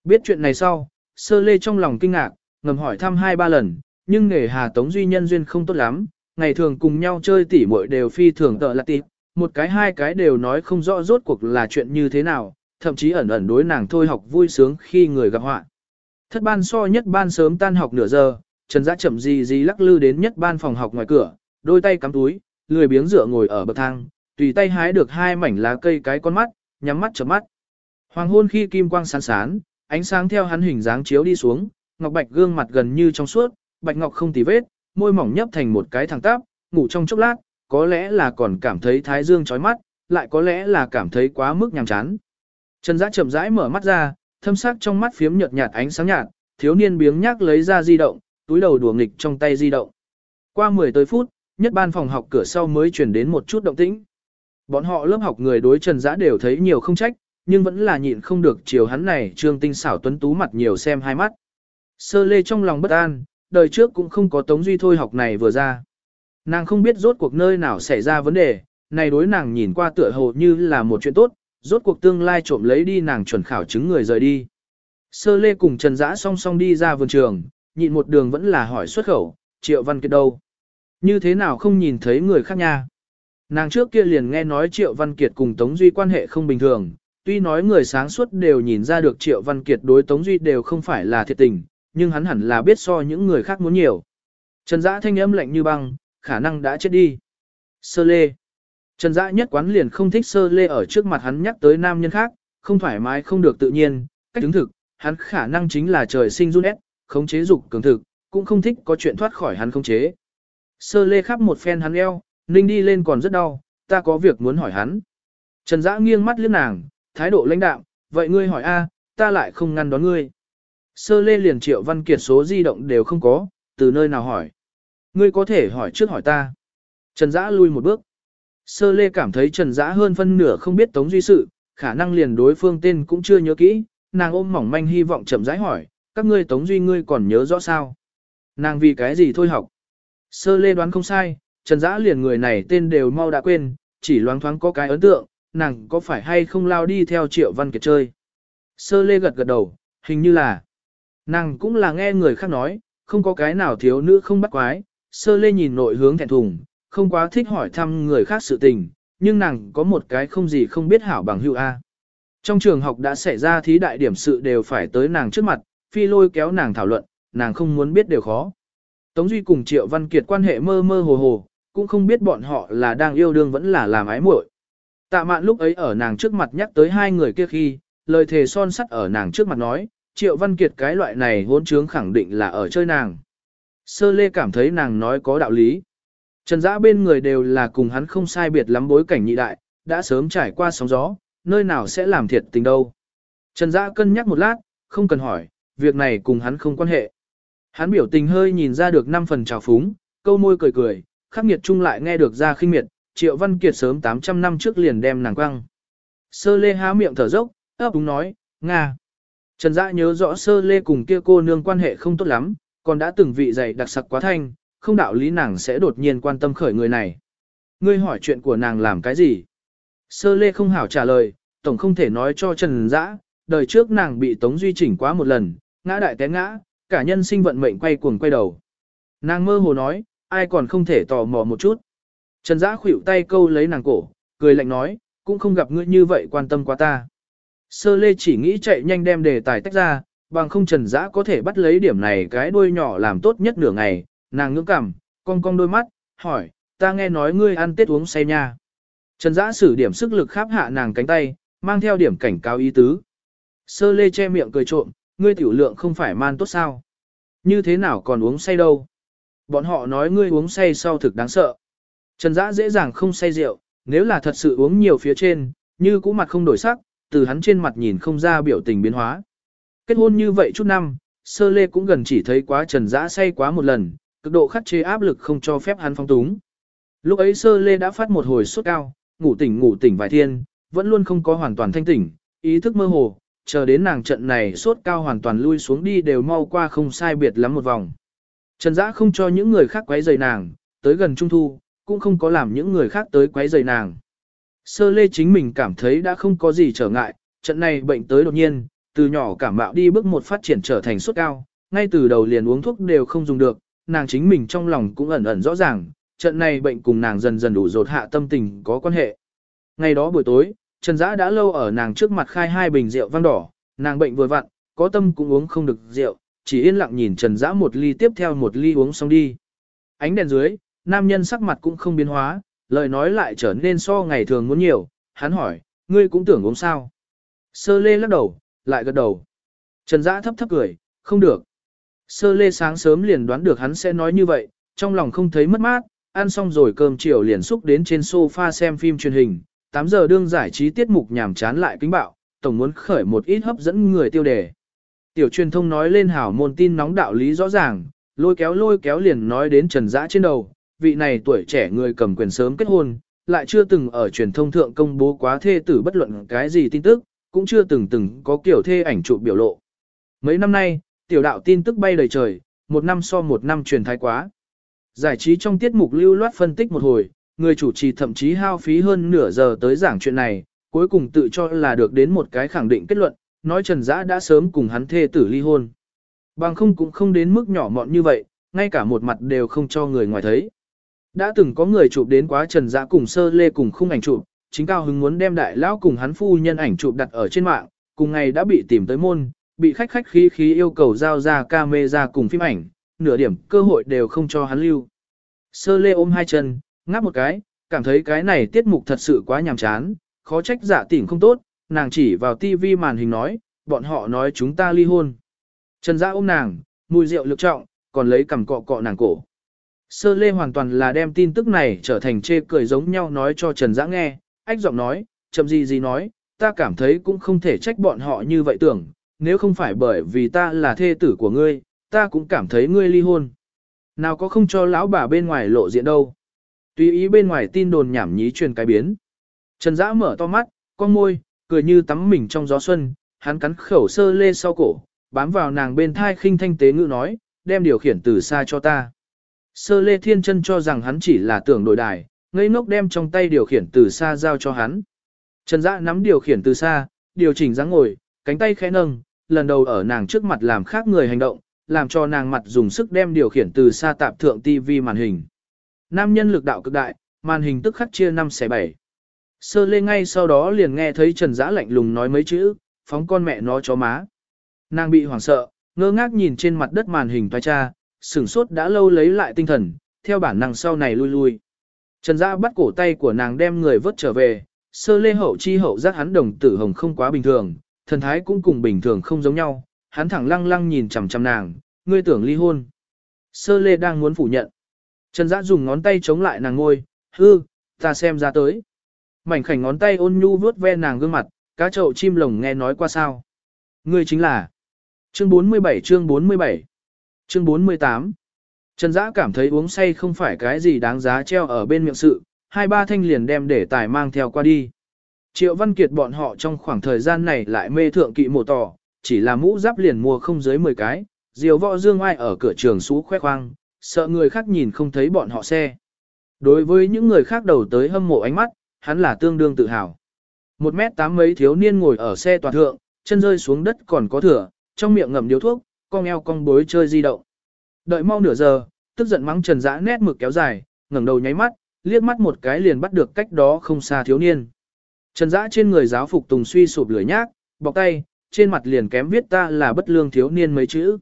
Biết chuyện này sau, sơ lê trong lòng kinh ngạc, ngầm hỏi thăm hai ba lần, nhưng nghề hà Tống Duy nhân duyên không tốt lắm, ngày thường cùng nhau chơi tỉ muội đều phi thường tợ là tịp, một cái hai cái đều nói không rõ rốt cuộc là chuyện như thế nào, thậm chí ẩn ẩn đối nàng thôi học vui sướng khi người gặp họa. Thất ban so nhất ban sớm tan học nửa giờ, Trần Dã chậm gì gì lắc lư đến nhất ban phòng học ngoài cửa, đôi tay cắm túi, lười biếng dựa ngồi ở bậc thang, tùy tay hái được hai mảnh lá cây cái con mắt, nhắm mắt chớp mắt. Hoàng hôn khi kim quang sáng sán, ánh sáng theo hắn hình dáng chiếu đi xuống, ngọc bạch gương mặt gần như trong suốt, bạch ngọc không tì vết, môi mỏng nhấp thành một cái thẳng tắp, ngủ trong chốc lát, có lẽ là còn cảm thấy thái dương chói mắt, lại có lẽ là cảm thấy quá mức nhàm chán. Trần Dã chậm rãi mở mắt ra, thâm sắc trong mắt phiếm nhợt nhạt ánh sáng nhạt, thiếu niên biếng nhác lấy ra di động, túi đầu đùa nghịch trong tay di động. Qua 10 tới phút, nhất ban phòng học cửa sau mới truyền đến một chút động tĩnh. Bọn họ lớp học người đối Trần Dã đều thấy nhiều không trách, nhưng vẫn là nhịn không được chiều hắn này trương tinh xảo tuấn tú mặt nhiều xem hai mắt. Sơ lê trong lòng bất an, đời trước cũng không có tống duy thôi học này vừa ra. Nàng không biết rốt cuộc nơi nào xảy ra vấn đề, này đối nàng nhìn qua tựa hồ như là một chuyện tốt, rốt cuộc tương lai trộm lấy đi nàng chuẩn khảo chứng người rời đi. Sơ lê cùng Trần Dã song song đi ra vườn trường, nhịn một đường vẫn là hỏi xuất khẩu, Triệu Văn Kiệt đâu? Như thế nào không nhìn thấy người khác nha? Nàng trước kia liền nghe nói Triệu Văn Kiệt cùng Tống Duy quan hệ không bình thường, tuy nói người sáng suốt đều nhìn ra được Triệu Văn Kiệt đối Tống Duy đều không phải là thiệt tình, nhưng hắn hẳn là biết so những người khác muốn nhiều. Trần Dã thanh âm lạnh như băng, khả năng đã chết đi. Sơ lê. Trần Dã nhất quán liền không thích sơ lê ở trước mặt hắn nhắc tới nam nhân khác, không thoải mái không được tự nhiên, cách chứng thực, hắn khả năng chính là trời sinh run ép, khống chế dục cường thực, cũng không thích có chuyện thoát khỏi hắn khống chế. Sơ lê khắp một phen hắn eo, ninh đi lên còn rất đau, ta có việc muốn hỏi hắn. Trần Dã nghiêng mắt liếc nàng, thái độ lãnh đạm, vậy ngươi hỏi a, ta lại không ngăn đón ngươi. Sơ lê liền triệu văn kiệt số di động đều không có, từ nơi nào hỏi. Ngươi có thể hỏi trước hỏi ta. Trần Dã lui một bước. Sơ lê cảm thấy Trần Dã hơn phân nửa không biết Tống Duy sự, khả năng liền đối phương tên cũng chưa nhớ kỹ, nàng ôm mỏng manh hy vọng chậm rãi hỏi, các ngươi Tống Duy ngươi còn nhớ rõ sao? Nàng vì cái gì thôi học? Sơ lê đoán không sai, Trần Dã liền người này tên đều mau đã quên, chỉ loáng thoáng có cái ấn tượng, nàng có phải hay không lao đi theo Triệu Văn Kiệt chơi? Sơ lê gật gật đầu, hình như là. Nàng cũng là nghe người khác nói, không có cái nào thiếu nữ không bắt quái, sơ lê nhìn nội hướng thẹn thùng, không quá thích hỏi thăm người khác sự tình, nhưng nàng có một cái không gì không biết hảo bằng hữu A. Trong trường học đã xảy ra thí đại điểm sự đều phải tới nàng trước mặt, phi lôi kéo nàng thảo luận, nàng không muốn biết đều khó. Tống Duy cùng Triệu Văn Kiệt quan hệ mơ mơ hồ hồ, cũng không biết bọn họ là đang yêu đương vẫn là làm ái muội. Tạ mạn lúc ấy ở nàng trước mặt nhắc tới hai người kia khi, lời thề son sắt ở nàng trước mặt nói, Triệu Văn Kiệt cái loại này hôn trướng khẳng định là ở chơi nàng. Sơ lê cảm thấy nàng nói có đạo lý. Trần Dã bên người đều là cùng hắn không sai biệt lắm bối cảnh nhị đại, đã sớm trải qua sóng gió, nơi nào sẽ làm thiệt tình đâu. Trần Dã cân nhắc một lát, không cần hỏi, việc này cùng hắn không quan hệ. Hắn biểu tình hơi nhìn ra được năm phần trào phúng, câu môi cười cười, khắc nghiệt chung lại nghe được ra khinh miệt, Triệu Văn Kiệt sớm 800 năm trước liền đem nàng quăng. Sơ lê há miệng thở dốc, ấp úng nói, Nga. Trần Dã nhớ rõ sơ lê cùng kia cô nương quan hệ không tốt lắm, còn đã từng vị dày đặc sặc quá thanh, không đạo lý nàng sẽ đột nhiên quan tâm khởi người này. Ngươi hỏi chuyện của nàng làm cái gì? Sơ lê không hảo trả lời, tổng không thể nói cho Trần Dã, đời trước nàng bị Tống Duy chỉnh quá một lần, ngã đại té ngã, cả nhân sinh vận mệnh quay cuồng quay đầu. Nàng mơ hồ nói, ai còn không thể tò mò một chút. Trần Dã khuỵu tay câu lấy nàng cổ, cười lạnh nói, cũng không gặp ngươi như vậy quan tâm quá ta. Sơ lê chỉ nghĩ chạy nhanh đem đề tài tách ra, bằng không Trần Dã có thể bắt lấy điểm này cái đuôi nhỏ làm tốt nhất nửa ngày, nàng ngưỡng cảm, cong cong đôi mắt, hỏi, ta nghe nói ngươi ăn tết uống say nha. Trần Dã sử điểm sức lực kháp hạ nàng cánh tay, mang theo điểm cảnh cáo ý tứ. Sơ lê che miệng cười trộm, ngươi tiểu lượng không phải man tốt sao. Như thế nào còn uống say đâu. Bọn họ nói ngươi uống say sau thực đáng sợ. Trần Dã dễ dàng không say rượu, nếu là thật sự uống nhiều phía trên, như cũ mặt không đổi sắc, từ hắn trên mặt nhìn không ra biểu tình biến hóa. Kết hôn như vậy chút năm, sơ lê cũng gần chỉ thấy quá Trần Dã say quá một lần, cực độ khắc chế áp lực không cho phép hắn phong túng. Lúc ấy sơ lê đã phát một hồi sốt cao, ngủ tỉnh ngủ tỉnh vài thiên, vẫn luôn không có hoàn toàn thanh tỉnh, ý thức mơ hồ, chờ đến nàng trận này sốt cao hoàn toàn lui xuống đi đều mau qua không sai biệt lắm một vòng. Trần Dã không cho những người khác quấy rầy nàng, tới gần trung thu, cũng không có làm những người khác tới quấy rầy nàng. Sơ lê chính mình cảm thấy đã không có gì trở ngại, trận này bệnh tới đột nhiên, từ nhỏ cảm mạo đi bước một phát triển trở thành sốt cao, ngay từ đầu liền uống thuốc đều không dùng được, nàng chính mình trong lòng cũng ẩn ẩn rõ ràng, trận này bệnh cùng nàng dần dần đủ rột hạ tâm tình có quan hệ. Ngày đó buổi tối, Trần Dã đã lâu ở nàng trước mặt khai hai bình rượu vang đỏ, nàng bệnh vừa vặn, có tâm cũng uống không được rượu, chỉ yên lặng nhìn Trần Dã một ly tiếp theo một ly uống xong đi. Ánh đèn dưới, nam nhân sắc mặt cũng không biến hóa, lời nói lại trở nên so ngày thường muốn nhiều, hắn hỏi, ngươi cũng tưởng uống sao. Sơ lê lắc đầu, lại gật đầu. Trần Dã thấp thấp cười, không được. Sơ lê sáng sớm liền đoán được hắn sẽ nói như vậy, trong lòng không thấy mất mát, ăn xong rồi cơm chiều liền xúc đến trên sofa xem phim truyền hình, 8 giờ đương giải trí tiết mục nhảm chán lại kính bạo, tổng muốn khởi một ít hấp dẫn người tiêu đề. Tiểu truyền thông nói lên hảo môn tin nóng đạo lý rõ ràng, lôi kéo lôi kéo liền nói đến trần dã trên đầu, vị này tuổi trẻ người cầm quyền sớm kết hôn, lại chưa từng ở truyền thông thượng công bố quá thê tử bất luận cái gì tin tức, cũng chưa từng từng có kiểu thê ảnh chụp biểu lộ. Mấy năm nay, tiểu đạo tin tức bay đầy trời, một năm so một năm truyền thái quá. Giải trí trong tiết mục lưu loát phân tích một hồi, người chủ trì thậm chí hao phí hơn nửa giờ tới giảng chuyện này, cuối cùng tự cho là được đến một cái khẳng định kết luận, nói Trần Dã đã sớm cùng hắn thê tử ly hôn. Bằng không cũng không đến mức nhỏ mọn như vậy, ngay cả một mặt đều không cho người ngoài thấy. Đã từng có người chụp đến quá Trần Dã cùng sơ lê cùng khung ảnh chụp, chính cao hứng muốn đem đại lão cùng hắn phu nhân ảnh chụp đặt ở trên mạng, cùng ngày đã bị tìm tới môn, bị khách khách khí khí yêu cầu giao ra camera cùng phim ảnh, nửa điểm cơ hội đều không cho hắn lưu. Sơ lê ôm hai chân, ngáp một cái, cảm thấy cái này tiết mục thật sự quá nhàm chán, khó trách giả tỉnh không tốt, nàng chỉ vào tivi màn hình nói, bọn họ nói chúng ta ly hôn. Trần Dã ôm nàng, mùi rượu lực trọng, còn lấy cằm cọ cọ nàng cổ. Sơ lê hoàn toàn là đem tin tức này trở thành chê cười giống nhau nói cho Trần Giã nghe, ách giọng nói, chậm gì gì nói, ta cảm thấy cũng không thể trách bọn họ như vậy tưởng, nếu không phải bởi vì ta là thê tử của ngươi, ta cũng cảm thấy ngươi ly hôn. Nào có không cho lão bà bên ngoài lộ diện đâu. Tùy ý bên ngoài tin đồn nhảm nhí truyền cái biến. Trần Dã mở to mắt, con môi, cười như tắm mình trong gió xuân, hắn cắn khẩu sơ lê sau cổ, bám vào nàng bên thai khinh thanh tế ngữ nói, đem điều khiển từ xa cho ta. Sơ lê thiên chân cho rằng hắn chỉ là tưởng đổi đài, ngây ngốc đem trong tay điều khiển từ xa giao cho hắn. Trần Dã nắm điều khiển từ xa, điều chỉnh dáng ngồi, cánh tay khẽ nâng, lần đầu ở nàng trước mặt làm khác người hành động, làm cho nàng mặt dùng sức đem điều khiển từ xa tạp thượng TV màn hình. Nam nhân lực đạo cực đại, màn hình tức khắc chia 5 xẻ 7. Sơ lê ngay sau đó liền nghe thấy Trần Dã lạnh lùng nói mấy chữ, phóng con mẹ nó chó má. Nàng bị hoảng sợ, ngơ ngác nhìn trên mặt đất màn hình toa cha, sửng sốt đã lâu lấy lại tinh thần, theo bản năng sau này lui lui. Trần Dã bắt cổ tay của nàng đem người vớt trở về, sơ lê hậu chi hậu giác hắn đồng tử hồng không quá bình thường, thần thái cũng cùng bình thường không giống nhau, hắn thẳng lăng lăng nhìn chằm chằm nàng, ngươi tưởng ly hôn. Sơ lê đang muốn phủ nhận. Trần Dã dùng ngón tay chống lại nàng ngôi, hư, ta xem ra tới. Mảnh khảnh ngón tay ôn nhu vuốt ve nàng gương mặt, cá chậu chim lồng nghe nói qua sao. Ngươi chính là. Chương 47 chương 47 Chương 48 Trần Dã cảm thấy uống say không phải cái gì đáng giá treo ở bên miệng sự, hai ba thanh liền đem để tài mang theo qua đi. Triệu Văn Kiệt bọn họ trong khoảng thời gian này lại mê thượng kỵ mộ tỏ, chỉ là mũ giáp liền mua không dưới 10 cái, diều võ dương ai ở cửa trường xú khoe khoang, sợ người khác nhìn không thấy bọn họ xe. Đối với những người khác đầu tới hâm mộ ánh mắt, hắn là tương đương tự hào. Một mét tám mấy thiếu niên ngồi ở xe toàn thượng, chân rơi xuống đất còn có thừa, trong miệng ngậm điếu thuốc, con eo con bối chơi di động. Đợi mau nửa giờ, tức giận mắng Trần Dã nét mực kéo dài, ngẩng đầu nháy mắt, liếc mắt một cái liền bắt được cách đó không xa thiếu niên. Trần Dã trên người giáo phục tùng suy sụp lửa nhác, bọc tay, trên mặt liền kém viết ta là bất lương thiếu niên mấy chữ.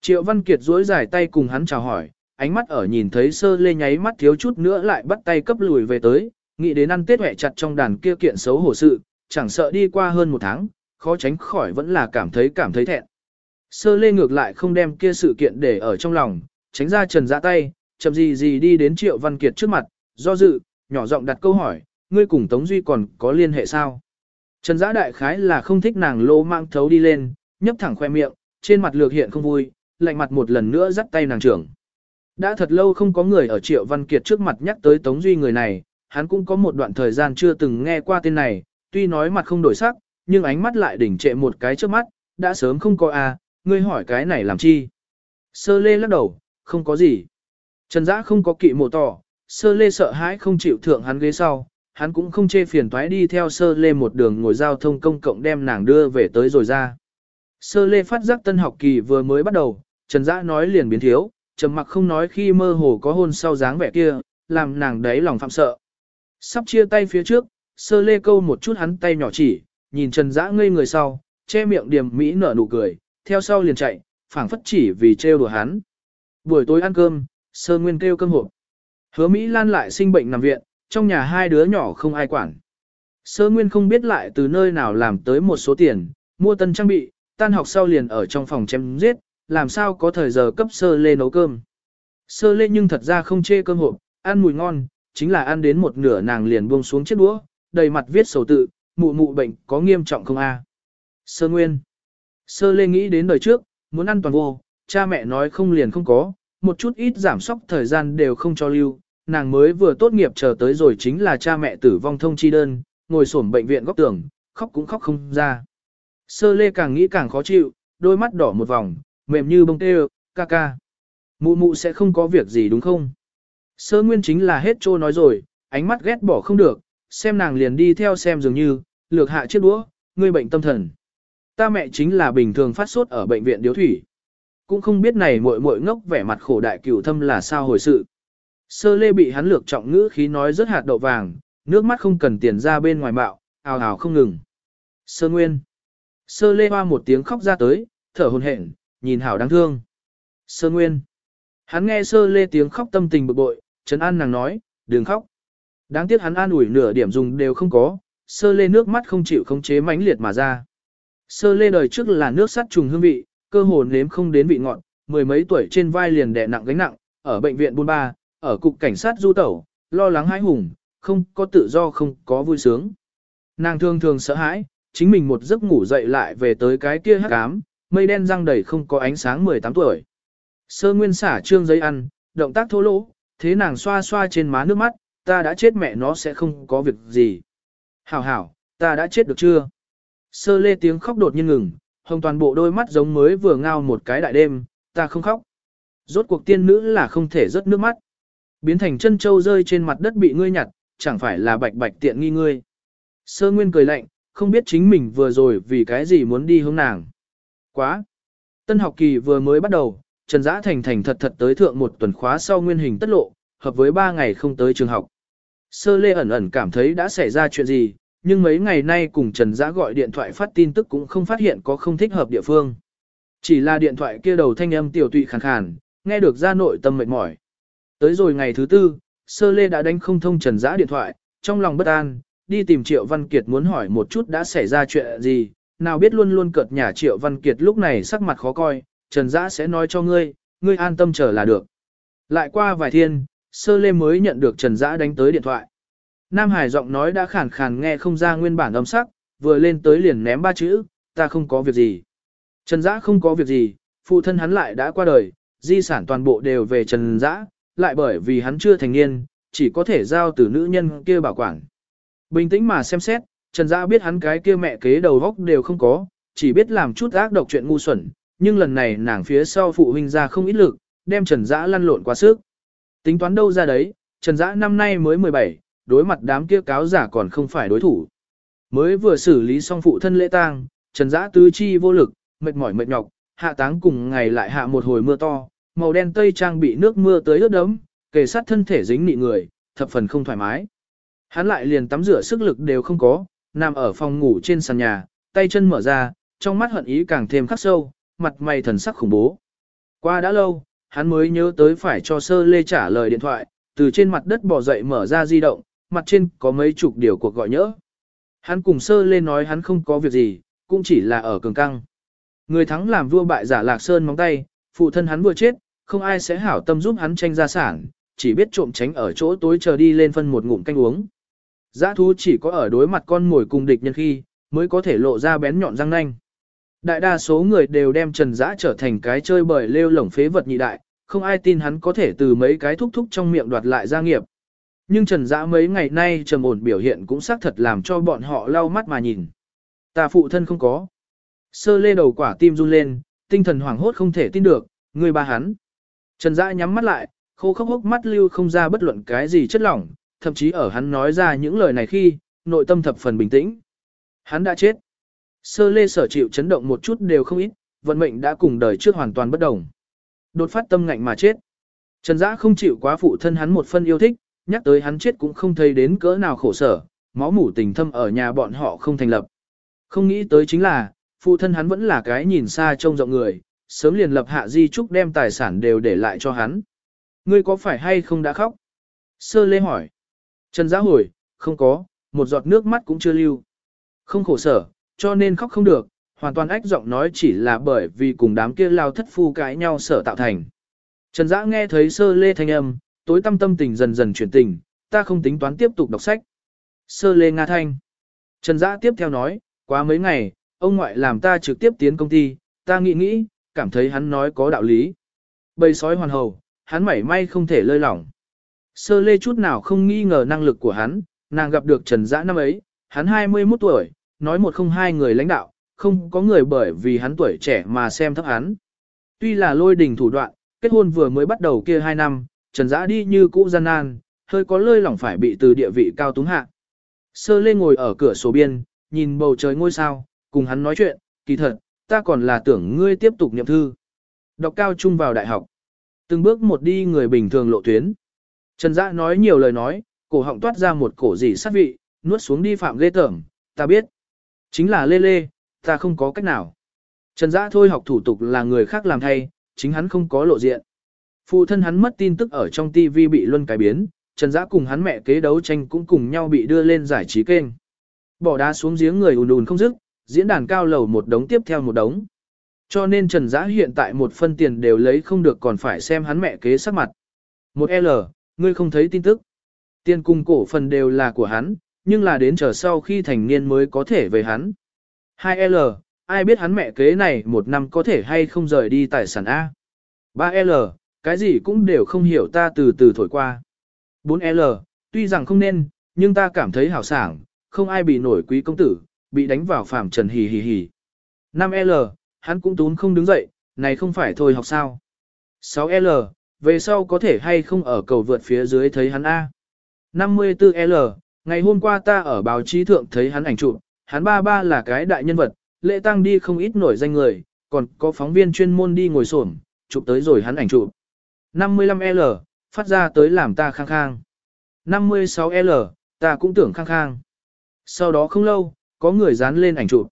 Triệu Văn Kiệt duỗi dài tay cùng hắn chào hỏi, ánh mắt ở nhìn thấy sơ lê nháy mắt thiếu chút nữa lại bắt tay cấp lùi về tới, nghĩ đến ăn tết hẹ chặt trong đàn kia kiện xấu hổ sự, chẳng sợ đi qua hơn một tháng, khó tránh khỏi vẫn là cảm thấy cảm thấy thẹn. Sơ lê ngược lại không đem kia sự kiện để ở trong lòng, tránh ra trần dạ tay, chậm gì gì đi đến Triệu Văn Kiệt trước mặt, do dự, nhỏ giọng đặt câu hỏi, ngươi cùng Tống Duy còn có liên hệ sao? Trần Dã đại khái là không thích nàng lô mang thấu đi lên, nhấp thẳng khoe miệng, trên mặt lược hiện không vui, lạnh mặt một lần nữa dắt tay nàng trưởng. Đã thật lâu không có người ở Triệu Văn Kiệt trước mặt nhắc tới Tống Duy người này, hắn cũng có một đoạn thời gian chưa từng nghe qua tên này, tuy nói mặt không đổi sắc, nhưng ánh mắt lại đỉnh trệ một cái trước mắt, đã sớm không có a, à, ngươi hỏi cái này làm chi? Sơ lê lắc đầu, không có gì. Trần giã không có kỵ mộ tỏ, sơ lê sợ hãi không chịu thượng hắn ghế sau, hắn cũng không chê phiền toái đi theo sơ lê một đường ngồi giao thông công cộng đem nàng đưa về tới rồi ra. Sơ lê phát giác tân học kỳ vừa mới bắt đầu, Trần Dã nói liền biến thiếu, trầm mặc không nói khi mơ hồ có hôn sau dáng vẻ kia, làm nàng đấy lòng phạm sợ. Sắp chia tay phía trước, sơ lê câu một chút hắn tay nhỏ chỉ, nhìn Trần Dã ngây người sau, che miệng điềm mỹ nở nụ cười, theo sau liền chạy, phảng phất chỉ vì trêu đùa hắn. Buổi tối ăn cơm, sơ nguyên kêu cơm hộp. Hứa Mỹ Lan lại sinh bệnh nằm viện, trong nhà hai đứa nhỏ không ai quản. Sơ nguyên không biết lại từ nơi nào làm tới một số tiền, mua tân trang bị, tan học sau liền ở trong phòng chém giết, làm sao có thời giờ cấp sơ lê nấu cơm. Sơ lê nhưng thật ra không chê cơm hộp, ăn mùi ngon, chính là ăn đến một nửa nàng liền buông xuống chiếc đũa, đầy mặt viết sầu tự, mụ mụ bệnh có nghiêm trọng không a? Sơ nguyên. Sơ lê nghĩ đến đời trước, muốn ăn toàn vô, cha mẹ nói không liền không có, một chút ít giảm sóc thời gian đều không cho lưu, nàng mới vừa tốt nghiệp chờ tới rồi chính là cha mẹ tử vong thông chi đơn, ngồi sổm bệnh viện góc tường, khóc cũng khóc không ra. Sơ lê càng nghĩ càng khó chịu, đôi mắt đỏ một vòng, mềm như bông tê ca ca. Mụ mụ sẽ không có việc gì đúng không? Sơ nguyên chính là hết trô nói rồi, ánh mắt ghét bỏ không được, xem nàng liền đi theo xem dường như, lược hạ chiếc đũa, ngươi bệnh tâm thần. Ta mẹ chính là bình thường phát sốt ở bệnh viện điếu thủy. Cũng không biết này muội muội ngốc vẻ mặt khổ đại cửu thâm là sao hồi sự. Sơ lê bị hắn lược trọng ngữ khí nói rất hạt đậu vàng, nước mắt không cần tiền ra bên ngoài bạo, ào ào không ngừng. Sơ nguyên. Sơ lê hoa một tiếng khóc ra tới, thở hồn hển, nhìn hảo đáng thương. Sơ nguyên. Hắn nghe sơ lê tiếng khóc tâm tình bực bội, trấn an nàng nói, đừng khóc. Đáng tiếc hắn an ủi nửa điểm dùng đều không có, sơ lê nước mắt không chịu khống chế mãnh liệt mà ra. Sơ lê đời trước là nước sắt trùng hương vị, cơ hồ nếm không đến vị ngọt, mười mấy tuổi trên vai liền đè nặng gánh nặng, ở bệnh viện buôn ba, ở cục cảnh sát du tẩu, lo lắng hãi hùng, không có tự do không có vui sướng. Nàng thường thường sợ hãi, chính mình một giấc ngủ dậy lại về tới cái kia hắc ám, mây đen răng đầy không có ánh sáng 18 tuổi. Sơ nguyên xả trương giấy ăn, động tác thô lỗ, thế nàng xoa xoa trên má nước mắt, ta đã chết mẹ nó sẽ không có việc gì. Hảo hảo, ta đã chết được chưa? Sơ lê tiếng khóc đột nhiên ngừng, hồng toàn bộ đôi mắt giống mới vừa ngao một cái đại đêm, ta không khóc. Rốt cuộc tiên nữ là không thể rớt nước mắt. Biến thành chân châu rơi trên mặt đất bị ngươi nhặt, chẳng phải là bạch bạch tiện nghi ngươi. Sơ nguyên cười lạnh, không biết chính mình vừa rồi vì cái gì muốn đi hướng nàng. Quá! Tân học kỳ vừa mới bắt đầu, Trần Dã Thành thành thật thật tới thượng một tuần khóa sau nguyên hình tất lộ, hợp với ba ngày không tới trường học. Sơ lê ẩn ẩn cảm thấy đã xảy ra chuyện gì, nhưng mấy ngày nay cùng Trần Dã gọi điện thoại phát tin tức cũng không phát hiện có không thích hợp địa phương. Chỉ là điện thoại kia đầu thanh âm tiểu tụy khàn khàn, nghe được ra nội tâm mệt mỏi. Tới rồi ngày thứ tư, Sơ Lê đã đánh không thông Trần Dã điện thoại, trong lòng bất an, đi tìm Triệu Văn Kiệt muốn hỏi một chút đã xảy ra chuyện gì, nào biết luôn luôn cợt nhà Triệu Văn Kiệt lúc này sắc mặt khó coi, Trần Dã sẽ nói cho ngươi, ngươi an tâm chờ là được. Lại qua vài thiên, Sơ Lê mới nhận được Trần Dã đánh tới điện thoại. Nam Hải giọng nói đã khàn khàn nghe không ra nguyên bản âm sắc, vừa lên tới liền ném ba chữ, ta không có việc gì. Trần Dã không có việc gì, phụ thân hắn lại đã qua đời, di sản toàn bộ đều về Trần Dã, lại bởi vì hắn chưa thành niên, chỉ có thể giao từ nữ nhân kia bảo quản. Bình tĩnh mà xem xét, Trần Dã biết hắn cái kia mẹ kế đầu góc đều không có, chỉ biết làm chút ác độc chuyện ngu xuẩn, nhưng lần này nàng phía sau phụ huynh ra không ít lực, đem Trần Dã lăn lộn quá sức. Tính toán đâu ra đấy, Trần Dã năm nay mới 17, đối mặt đám kia cáo giả còn không phải đối thủ. Mới vừa xử lý xong phụ thân lễ tang, Trần Dã tứ chi vô lực, mệt mỏi mệt nhọc, hạ táng cùng ngày lại hạ một hồi mưa to, màu đen tây trang bị nước mưa tới ướt đẫm, kề sát thân thể dính nị người, thập phần không thoải mái. Hắn lại liền tắm rửa sức lực đều không có, nằm ở phòng ngủ trên sàn nhà, tay chân mở ra, trong mắt hận ý càng thêm khắc sâu, mặt mày thần sắc khủng bố. Qua đã lâu, hắn mới nhớ tới phải cho sơ lê trả lời điện thoại, từ trên mặt đất bò dậy mở ra di động, mặt trên có mấy chục điều cuộc gọi nhỡ. Hắn cùng sơ lên nói hắn không có việc gì, cũng chỉ là ở cường căng. Người thắng làm vua bại giả lạc sơn móng tay, phụ thân hắn vừa chết, không ai sẽ hảo tâm giúp hắn tranh gia sản, chỉ biết trộm tránh ở chỗ tối chờ đi lên phân một ngụm canh uống. Giá thú chỉ có ở đối mặt con mồi cùng địch nhân khi, mới có thể lộ ra bén nhọn răng nanh. Đại đa số người đều đem Trần giã trở thành cái chơi bời lêu lổng phế vật nhị đại, không ai tin hắn có thể từ mấy cái thúc thúc trong miệng đoạt lại gia nghiệp. Nhưng Trần Dã mấy ngày nay trầm ổn biểu hiện cũng xác thật làm cho bọn họ lau mắt mà nhìn. Ta phụ thân không có. Sơ lê đầu quả tim run lên, tinh thần hoảng hốt không thể tin được, người ba hắn. Trần Dã nhắm mắt lại, khô khốc hốc mắt lưu không ra bất luận cái gì chất lỏng, thậm chí ở hắn nói ra những lời này khi, nội tâm thập phần bình tĩnh. Hắn đã chết. Sơ lê sở chịu chấn động một chút đều không ít, vận mệnh đã cùng đời trước hoàn toàn bất đồng. Đột phát tâm ngạnh mà chết. Trần Dã không chịu quá phụ thân hắn một phân yêu thích, nhắc tới hắn chết cũng không thấy đến cỡ nào khổ sở, máu mủ tình thâm ở nhà bọn họ không thành lập. Không nghĩ tới chính là, phụ thân hắn vẫn là cái nhìn xa trông rộng người, sớm liền lập hạ di trúc đem tài sản đều để lại cho hắn. Ngươi có phải hay không đã khóc? Sơ lê hỏi. Trần Giã hồi, không có, một giọt nước mắt cũng chưa lưu. Không khổ sở, cho nên khóc không được, hoàn toàn ách giọng nói chỉ là bởi vì cùng đám kia lao thất phu cãi nhau sở tạo thành. Trần Giã nghe thấy sơ lê thanh âm, tối tâm tâm tình dần dần chuyển tình, ta không tính toán tiếp tục đọc sách. Sơ lê Nga Thanh. Trần Dã tiếp theo nói, quá mấy ngày, ông ngoại làm ta trực tiếp tiến công ty, ta nghĩ nghĩ, cảm thấy hắn nói có đạo lý. Bầy sói hoàn hầu, hắn mảy may không thể lơi lỏng. Sơ lê chút nào không nghi ngờ năng lực của hắn, nàng gặp được Trần Dã năm ấy, hắn 21 tuổi, nói một không hai người lãnh đạo, không có người bởi vì hắn tuổi trẻ mà xem thấp hắn. Tuy là lôi đình thủ đoạn, kết hôn vừa mới bắt đầu kia hai năm, Trần Dã đi như cũ gian nan, hơi có lơi lỏng phải bị từ địa vị cao túng hạ. Sơ lê ngồi ở cửa sổ biên, nhìn bầu trời ngôi sao, cùng hắn nói chuyện, kỳ thật, ta còn là tưởng ngươi tiếp tục niệm thư. Đọc cao trung vào đại học. Từng bước một đi người bình thường lộ tuyến. Trần Dã nói nhiều lời nói, cổ họng toát ra một cổ dị sát vị, nuốt xuống đi phạm ghê tởm, ta biết. Chính là lê lê, ta không có cách nào. Trần Dã thôi học thủ tục là người khác làm thay, chính hắn không có lộ diện. Phụ thân hắn mất tin tức ở trong TV bị luân cải biến, Trần Dã cùng hắn mẹ kế đấu tranh cũng cùng nhau bị đưa lên giải trí kênh. Bỏ đá xuống giếng người ùn ùn không dứt, diễn đàn cao lầu một đống tiếp theo một đống. Cho nên Trần Dã hiện tại một phân tiền đều lấy không được còn phải xem hắn mẹ kế sắc mặt. Một L, ngươi không thấy tin tức. Tiền cùng cổ phần đều là của hắn, nhưng là đến chờ sau khi thành niên mới có thể về hắn. 2L, ai biết hắn mẹ kế này một năm có thể hay không rời đi tài sản A. 3L, cái gì cũng đều không hiểu ta từ từ thổi qua. 4L, tuy rằng không nên, nhưng ta cảm thấy hảo sảng, không ai bị nổi quý công tử, bị đánh vào phạm trần hì hì hì. 5L, hắn cũng tún không đứng dậy, này không phải thôi học sao. 6L, về sau có thể hay không ở cầu vượt phía dưới thấy hắn A. 54L, ngày hôm qua ta ở báo chí thượng thấy hắn ảnh chụp, hắn ba ba là cái đại nhân vật, lễ tăng đi không ít nổi danh người, còn có phóng viên chuyên môn đi ngồi xổm, chụp tới rồi hắn ảnh chụp. 55L, phát ra tới làm ta khang khang. 56L, ta cũng tưởng khang khang. Sau đó không lâu, có người dán lên ảnh chụp.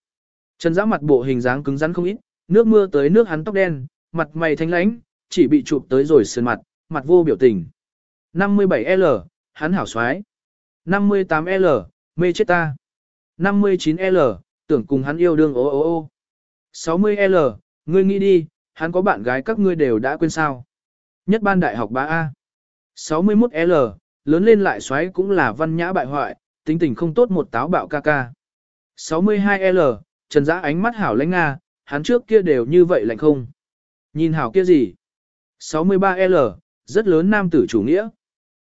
Trần giã mặt bộ hình dáng cứng rắn không ít, nước mưa tới nước hắn tóc đen, mặt mày thanh lãnh, chỉ bị chụp tới rồi sườn mặt, mặt vô biểu tình. 57L, hắn hảo xoái. 58L, mê chết ta. 59L, tưởng cùng hắn yêu đương ô ô ô. 60L, ngươi nghĩ đi, hắn có bạn gái các ngươi đều đã quên sao. Nhất ban đại học 3A. 61L, lớn lên lại xoáy cũng là văn nhã bại hoại, tính tình không tốt một táo bạo ca ca. 62L, Trần Dã ánh mắt hảo lãnh nga, hắn trước kia đều như vậy lạnh không. Nhìn hảo kia gì? 63L, rất lớn nam tử chủ nghĩa.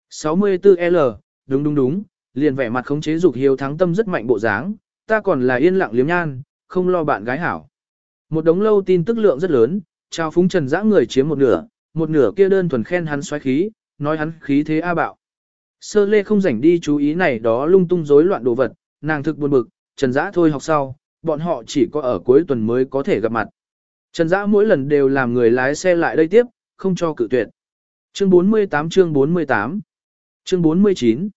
64L, đúng đúng đúng, liền vẻ mặt khống chế dục hiếu thắng tâm rất mạnh bộ dáng, ta còn là yên lặng liếm nhan, không lo bạn gái hảo. Một đống lâu tin tức lượng rất lớn, trao phúng trần dã người chiếm một nửa, một nửa kia đơn thuần khen hắn xoáy khí, nói hắn khí thế a bạo. Sơ lê không rảnh đi chú ý này đó lung tung rối loạn đồ vật, nàng thực buồn bực, trần dã thôi học sau, bọn họ chỉ có ở cuối tuần mới có thể gặp mặt. Trần dã mỗi lần đều làm người lái xe lại đây tiếp, không cho cự tuyệt. Chương 48 chương 48 Chương 49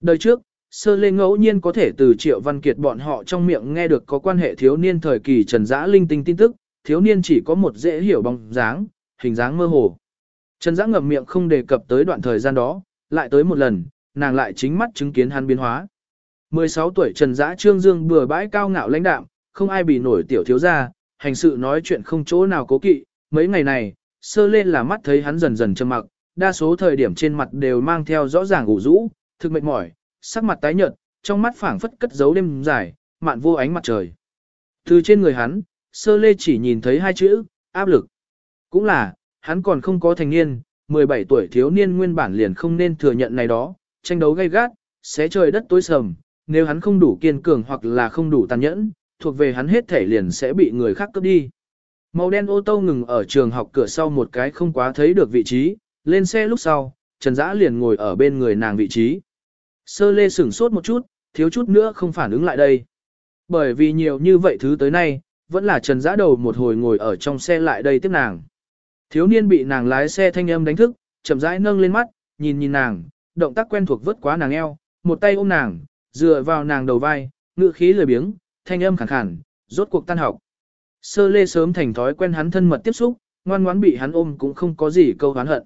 Đời trước, Sơ Lê ngẫu nhiên có thể từ Triệu Văn Kiệt bọn họ trong miệng nghe được có quan hệ thiếu niên thời kỳ Trần Dã linh tinh tin tức, thiếu niên chỉ có một dễ hiểu bóng dáng, hình dáng mơ hồ. Trần Dã ngậm miệng không đề cập tới đoạn thời gian đó, lại tới một lần, nàng lại chính mắt chứng kiến hắn biến hóa. 16 tuổi Trần Dã Trương Dương bừa bãi cao ngạo lãnh đạm, không ai bị nổi tiểu thiếu gia, hành sự nói chuyện không chỗ nào cố kỵ, mấy ngày này, Sơ Lên là mắt thấy hắn dần dần trầm mặc, đa số thời điểm trên mặt đều mang theo rõ ràng ủ rũ, thực mệt mỏi, sắc mặt tái nhợt, trong mắt phảng phất cất giấu đêm dài, mạn vô ánh mặt trời. Từ trên người hắn, sơ lê chỉ nhìn thấy hai chữ, áp lực. Cũng là, hắn còn không có thành niên, 17 tuổi thiếu niên nguyên bản liền không nên thừa nhận này đó, tranh đấu gay gắt, xé trời đất tối sầm, nếu hắn không đủ kiên cường hoặc là không đủ tàn nhẫn, thuộc về hắn hết thể liền sẽ bị người khác cướp đi. Màu đen ô tô ngừng ở trường học cửa sau một cái không quá thấy được vị trí, lên xe lúc sau, Trần Dã liền ngồi ở bên người nàng vị trí. Sơ lê sửng sốt một chút, thiếu chút nữa không phản ứng lại đây. Bởi vì nhiều như vậy thứ tới nay, vẫn là trần giã đầu một hồi ngồi ở trong xe lại đây tiếp nàng. Thiếu niên bị nàng lái xe thanh âm đánh thức, chậm rãi nâng lên mắt, nhìn nhìn nàng, động tác quen thuộc vớt quá nàng eo, một tay ôm nàng, dựa vào nàng đầu vai, ngự khí lười biếng, thanh âm khàn khàn, rốt cuộc tan học. Sơ lê sớm thành thói quen hắn thân mật tiếp xúc, ngoan ngoãn bị hắn ôm cũng không có gì câu hán hận.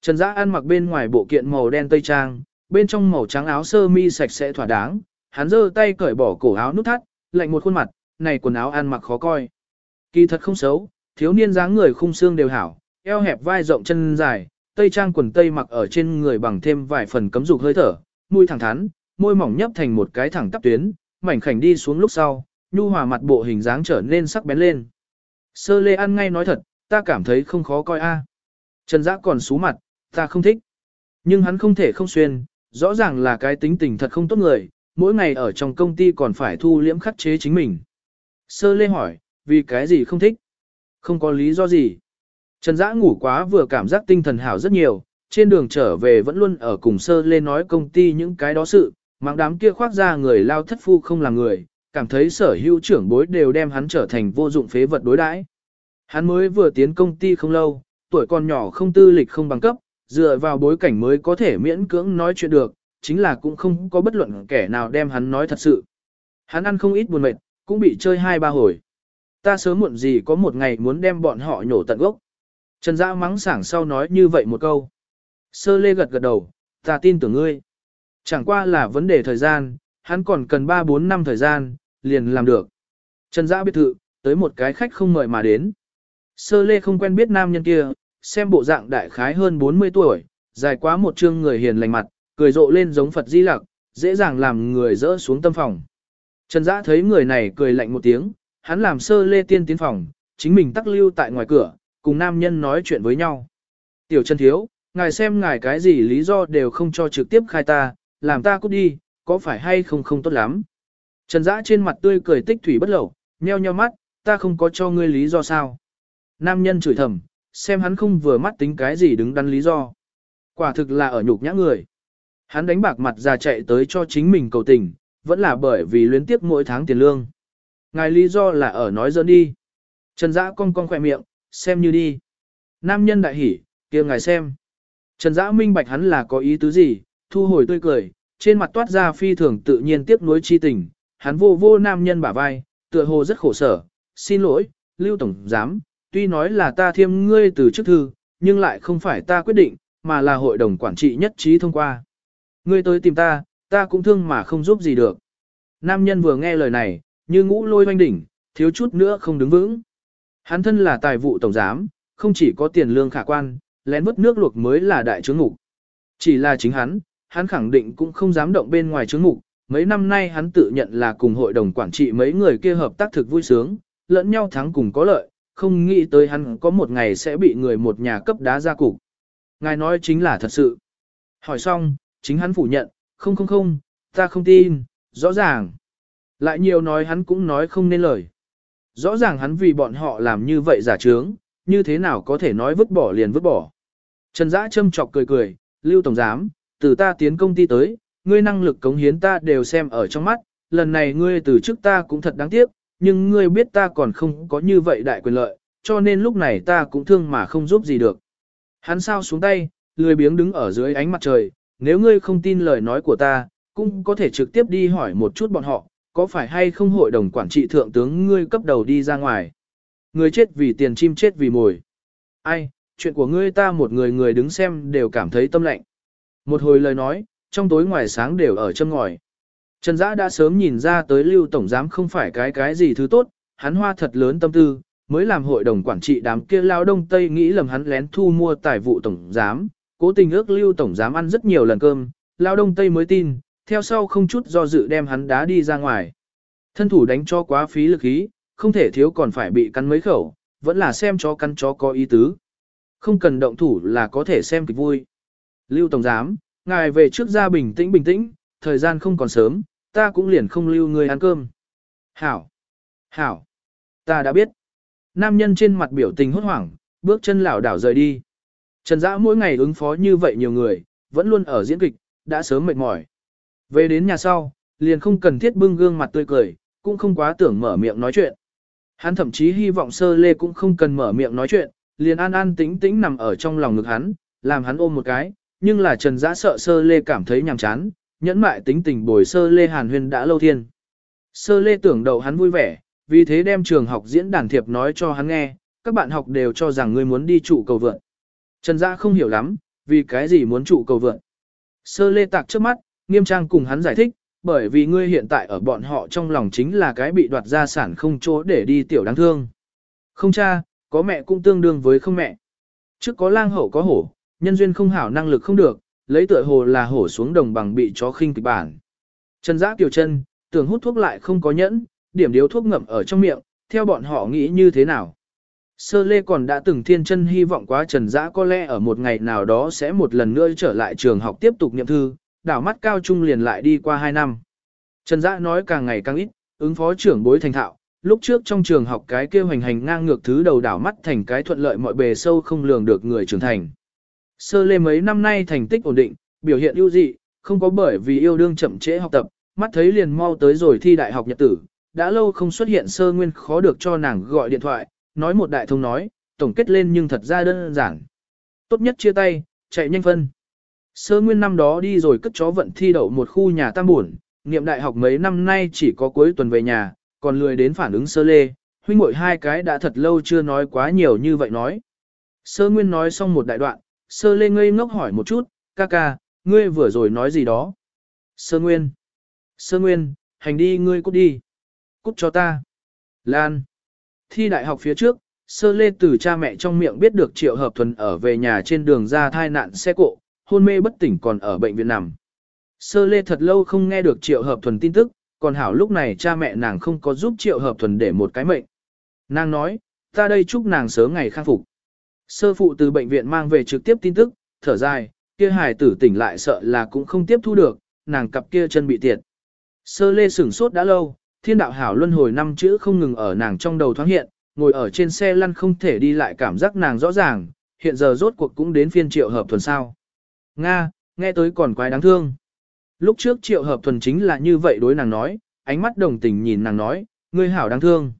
Trần Dã ăn mặc bên ngoài bộ kiện màu đen tây trang, bên trong màu trắng áo sơ mi sạch sẽ thỏa đáng, hắn giơ tay cởi bỏ cổ áo nút thắt, lạnh một khuôn mặt, này quần áo ăn mặc khó coi. Kỳ thật không xấu, thiếu niên dáng người khung xương đều hảo, eo hẹp vai rộng chân dài, tây trang quần tây mặc ở trên người bằng thêm vài phần cấm dục hơi thở, mũi thẳng thắn, môi mỏng nhấp thành một cái thẳng tắp tuyến, mảnh khảnh đi xuống lúc sau, nhu hòa mặt bộ hình dáng trở nên sắc bén lên. Sơ lê ăn ngay nói thật, ta cảm thấy không khó coi a. Trần Dã còn sú mặt, ta không thích. Nhưng hắn không thể không xuyên, rõ ràng là cái tính tình thật không tốt người, mỗi ngày ở trong công ty còn phải thu liễm khắc chế chính mình. Sơ lê hỏi, vì cái gì không thích? Không có lý do gì. Trần Dã ngủ quá vừa cảm giác tinh thần hảo rất nhiều, trên đường trở về vẫn luôn ở cùng sơ lên nói công ty những cái đó sự, mang đám kia khoác ra người lao thất phu không là người, cảm thấy sở hữu trưởng bối đều đem hắn trở thành vô dụng phế vật đối đãi. Hắn mới vừa tiến công ty không lâu, tuổi còn nhỏ không tư lịch không bằng cấp, dựa vào bối cảnh mới có thể miễn cưỡng nói chuyện được, chính là cũng không có bất luận kẻ nào đem hắn nói thật sự. Hắn ăn không ít buồn mệt, cũng bị chơi hai ba hồi. Ta sớm muộn gì có một ngày muốn đem bọn họ nhổ tận gốc. Trần Dã mắng sảng sau nói như vậy một câu. Sơ lê gật gật đầu, ta tin tưởng ngươi. Chẳng qua là vấn đề thời gian, hắn còn cần 3-4 năm thời gian, liền làm được. Trần Dã biệt thự, tới một cái khách không mời mà đến. Sơ lê không quen biết nam nhân kia, xem bộ dạng đại khái hơn 40 tuổi, dài quá một trương người hiền lành mặt, cười rộ lên giống Phật Di Lặc, dễ dàng làm người rỡ xuống tâm phòng. Trần Dã thấy người này cười lạnh một tiếng, hắn làm sơ lê tiên tiến phòng, chính mình tắc lưu tại ngoài cửa, cùng nam nhân nói chuyện với nhau. Tiểu Trần Thiếu, ngài xem ngài cái gì lý do đều không cho trực tiếp khai ta, làm ta cút đi, có phải hay không không tốt lắm. Trần Dã trên mặt tươi cười tích thủy bất lẩu, nheo nheo mắt, ta không có cho ngươi lý do sao. Nam nhân chửi thầm, xem hắn không vừa mắt tính cái gì đứng đắn lý do. Quả thực là ở nhục nhã người. Hắn đánh bạc mặt ra chạy tới cho chính mình cầu tình, vẫn là bởi vì luyến tiếp mỗi tháng tiền lương. Ngài lý do là ở nói dỡn đi. Trần Dã cong cong khỏe miệng, xem như đi. Nam nhân đại hỉ, kia ngài xem. Trần Dã minh bạch hắn là có ý tứ gì, thu hồi tươi cười, trên mặt toát ra phi thường tự nhiên tiếc nuối chi tình, hắn vô vô nam nhân bả vai, tựa hồ rất khổ sở, xin lỗi, Lưu Tổng Giám, tuy nói là ta thiêm ngươi từ chức thư, nhưng lại không phải ta quyết định, mà là hội đồng quản trị nhất trí thông qua. Ngươi tới tìm ta, ta cũng thương mà không giúp gì được. Nam nhân vừa nghe lời này, như ngũ lôi hoanh đỉnh, thiếu chút nữa không đứng vững. Hắn thân là tài vụ tổng giám, không chỉ có tiền lương khả quan, lén vứt nước luộc mới là đại chứng ngục. Chỉ là chính hắn, hắn khẳng định cũng không dám động bên ngoài chứng ngục. Mấy năm nay hắn tự nhận là cùng hội đồng quản trị mấy người kia hợp tác thực vui sướng, lẫn nhau thắng cùng có lợi, không nghĩ tới hắn có một ngày sẽ bị người một nhà cấp đá ra cục. Ngài nói chính là thật sự. Hỏi xong, chính hắn phủ nhận, không không không, ta không tin, rõ ràng. Lại nhiều nói hắn cũng nói không nên lời. Rõ ràng hắn vì bọn họ làm như vậy giả trướng, như thế nào có thể nói vứt bỏ liền vứt bỏ. Trần Dã châm chọc cười cười, Lưu Tổng Giám, từ ta tiến công ty tới, ngươi năng lực cống hiến ta đều xem ở trong mắt, lần này ngươi từ trước ta cũng thật đáng tiếc, nhưng ngươi biết ta còn không có như vậy đại quyền lợi, cho nên lúc này ta cũng thương mà không giúp gì được. Hắn sao xuống tay, lười biếng đứng ở dưới ánh mặt trời, nếu ngươi không tin lời nói của ta, cũng có thể trực tiếp đi hỏi một chút bọn họ, có phải hay không hội đồng quản trị thượng tướng ngươi cấp đầu đi ra ngoài. Người chết vì tiền chim chết vì mồi. Ai, chuyện của ngươi ta một người người đứng xem đều cảm thấy tâm lạnh. Một hồi lời nói, trong tối ngoài sáng đều ở châm ngòi. Trần Dã đã sớm nhìn ra tới Lưu Tổng Giám không phải cái cái gì thứ tốt, hắn hoa thật lớn tâm tư, mới làm hội đồng quản trị đám kia lao đông tây nghĩ lầm hắn lén thu mua tài vụ Tổng Giám, cố tình ước Lưu Tổng Giám ăn rất nhiều lần cơm, lao đông tây mới tin, theo sau không chút do dự đem hắn đá đi ra ngoài. Thân thủ đánh cho quá phí lực ý, không thể thiếu còn phải bị cắn mấy khẩu, vẫn là xem chó cắn chó có ý tứ. Không cần động thủ là có thể xem kịch vui. Lưu Tổng Giám, ngài về trước ra bình tĩnh bình tĩnh, thời gian không còn sớm, ta cũng liền không lưu người ăn cơm. Hảo! Hảo! Ta đã biết. Nam nhân trên mặt biểu tình hốt hoảng, bước chân lảo đảo rời đi. Trần Dã mỗi ngày ứng phó như vậy nhiều người, vẫn luôn ở diễn kịch, đã sớm mệt mỏi. Về đến nhà sau, liền không cần thiết bưng gương mặt tươi cười, cũng không quá tưởng mở miệng nói chuyện. Hắn thậm chí hy vọng sơ lê cũng không cần mở miệng nói chuyện, liền an an tĩnh tĩnh nằm ở trong lòng ngực hắn, làm hắn ôm một cái, nhưng là Trần giã sợ sơ lê cảm thấy nhàm chán, nhẫn mại tính tình bồi sơ lê hàn huyên đã lâu thiên. Sơ lê tưởng đầu hắn vui vẻ, vì thế đem trường học diễn đàn thiệp nói cho hắn nghe, các bạn học đều cho rằng ngươi muốn đi trụ cầu vượn. Trần giã không hiểu lắm, vì cái gì muốn trụ cầu vượn. Sơ lê tạc trước mắt, nghiêm trang cùng hắn giải thích, bởi vì ngươi hiện tại ở bọn họ trong lòng chính là cái bị đoạt gia sản không chỗ để đi tiểu đáng thương. Không cha, có mẹ cũng tương đương với không mẹ. Trước có lang hậu có hổ, nhân duyên không hảo năng lực không được, lấy tựa hồ là hổ xuống đồng bằng bị chó khinh kịch bản. Trần Giã kiều chân, tưởng hút thuốc lại không có nhẫn, điểm điếu thuốc ngậm ở trong miệng, theo bọn họ nghĩ như thế nào. Sơ Lê còn đã từng thiên chân hy vọng quá Trần Dã có lẽ ở một ngày nào đó sẽ một lần nữa trở lại trường học tiếp tục niệm thư, đảo mắt cao trung liền lại đi qua 2 năm. Trần Dã nói càng ngày càng ít, ứng phó trưởng bối thành thạo, lúc trước trong trường học cái kêu hành hành ngang ngược thứ đầu đảo mắt thành cái thuận lợi mọi bề sâu không lường được người trưởng thành. Sơ Lê mấy năm nay thành tích ổn định, biểu hiện ưu dị, không có bởi vì yêu đương chậm trễ học tập, mắt thấy liền mau tới rồi thi đại học nhật tử, đã lâu không xuất hiện sơ nguyên khó được cho nàng gọi điện thoại, nói một đại thông nói, tổng kết lên nhưng thật ra đơn giản. Tốt nhất chia tay, chạy nhanh phân. Sơ nguyên năm đó đi rồi cất chó vận thi đậu một khu nhà tam buồn, niệm đại học mấy năm nay chỉ có cuối tuần về nhà, còn lười đến phản ứng sơ lê, huynh muội hai cái đã thật lâu chưa nói quá nhiều như vậy nói. Sơ nguyên nói xong một đại đoạn, sơ lê ngây ngốc hỏi một chút, ca ca, ngươi vừa rồi nói gì đó. Sơ nguyên. Sơ nguyên, hành đi ngươi cút đi. Cút cho ta. Lan. Thi đại học phía trước, sơ lê từ cha mẹ trong miệng biết được triệu hợp thuần ở về nhà trên đường ra thai nạn xe cộ, hôn mê bất tỉnh còn ở bệnh viện nằm. Sơ lê thật lâu không nghe được triệu hợp thuần tin tức, còn hảo lúc này cha mẹ nàng không có giúp triệu hợp thuần để một cái mệnh. Nàng nói, ta đây chúc nàng sớm ngày khang phục. Sơ phụ từ bệnh viện mang về trực tiếp tin tức, thở dài, kia hài tử tỉnh lại sợ là cũng không tiếp thu được, nàng cặp kia chân bị tiệt. Sơ lê sửng sốt đã lâu, thiên đạo hảo luân hồi năm chữ không ngừng ở nàng trong đầu thoáng hiện, ngồi ở trên xe lăn không thể đi lại cảm giác nàng rõ ràng, hiện giờ rốt cuộc cũng đến phiên triệu hợp thuần sao. Nga, nghe tới còn quái đáng thương. Lúc trước triệu hợp thuần chính là như vậy đối nàng nói, ánh mắt đồng tình nhìn nàng nói, ngươi hảo đáng thương.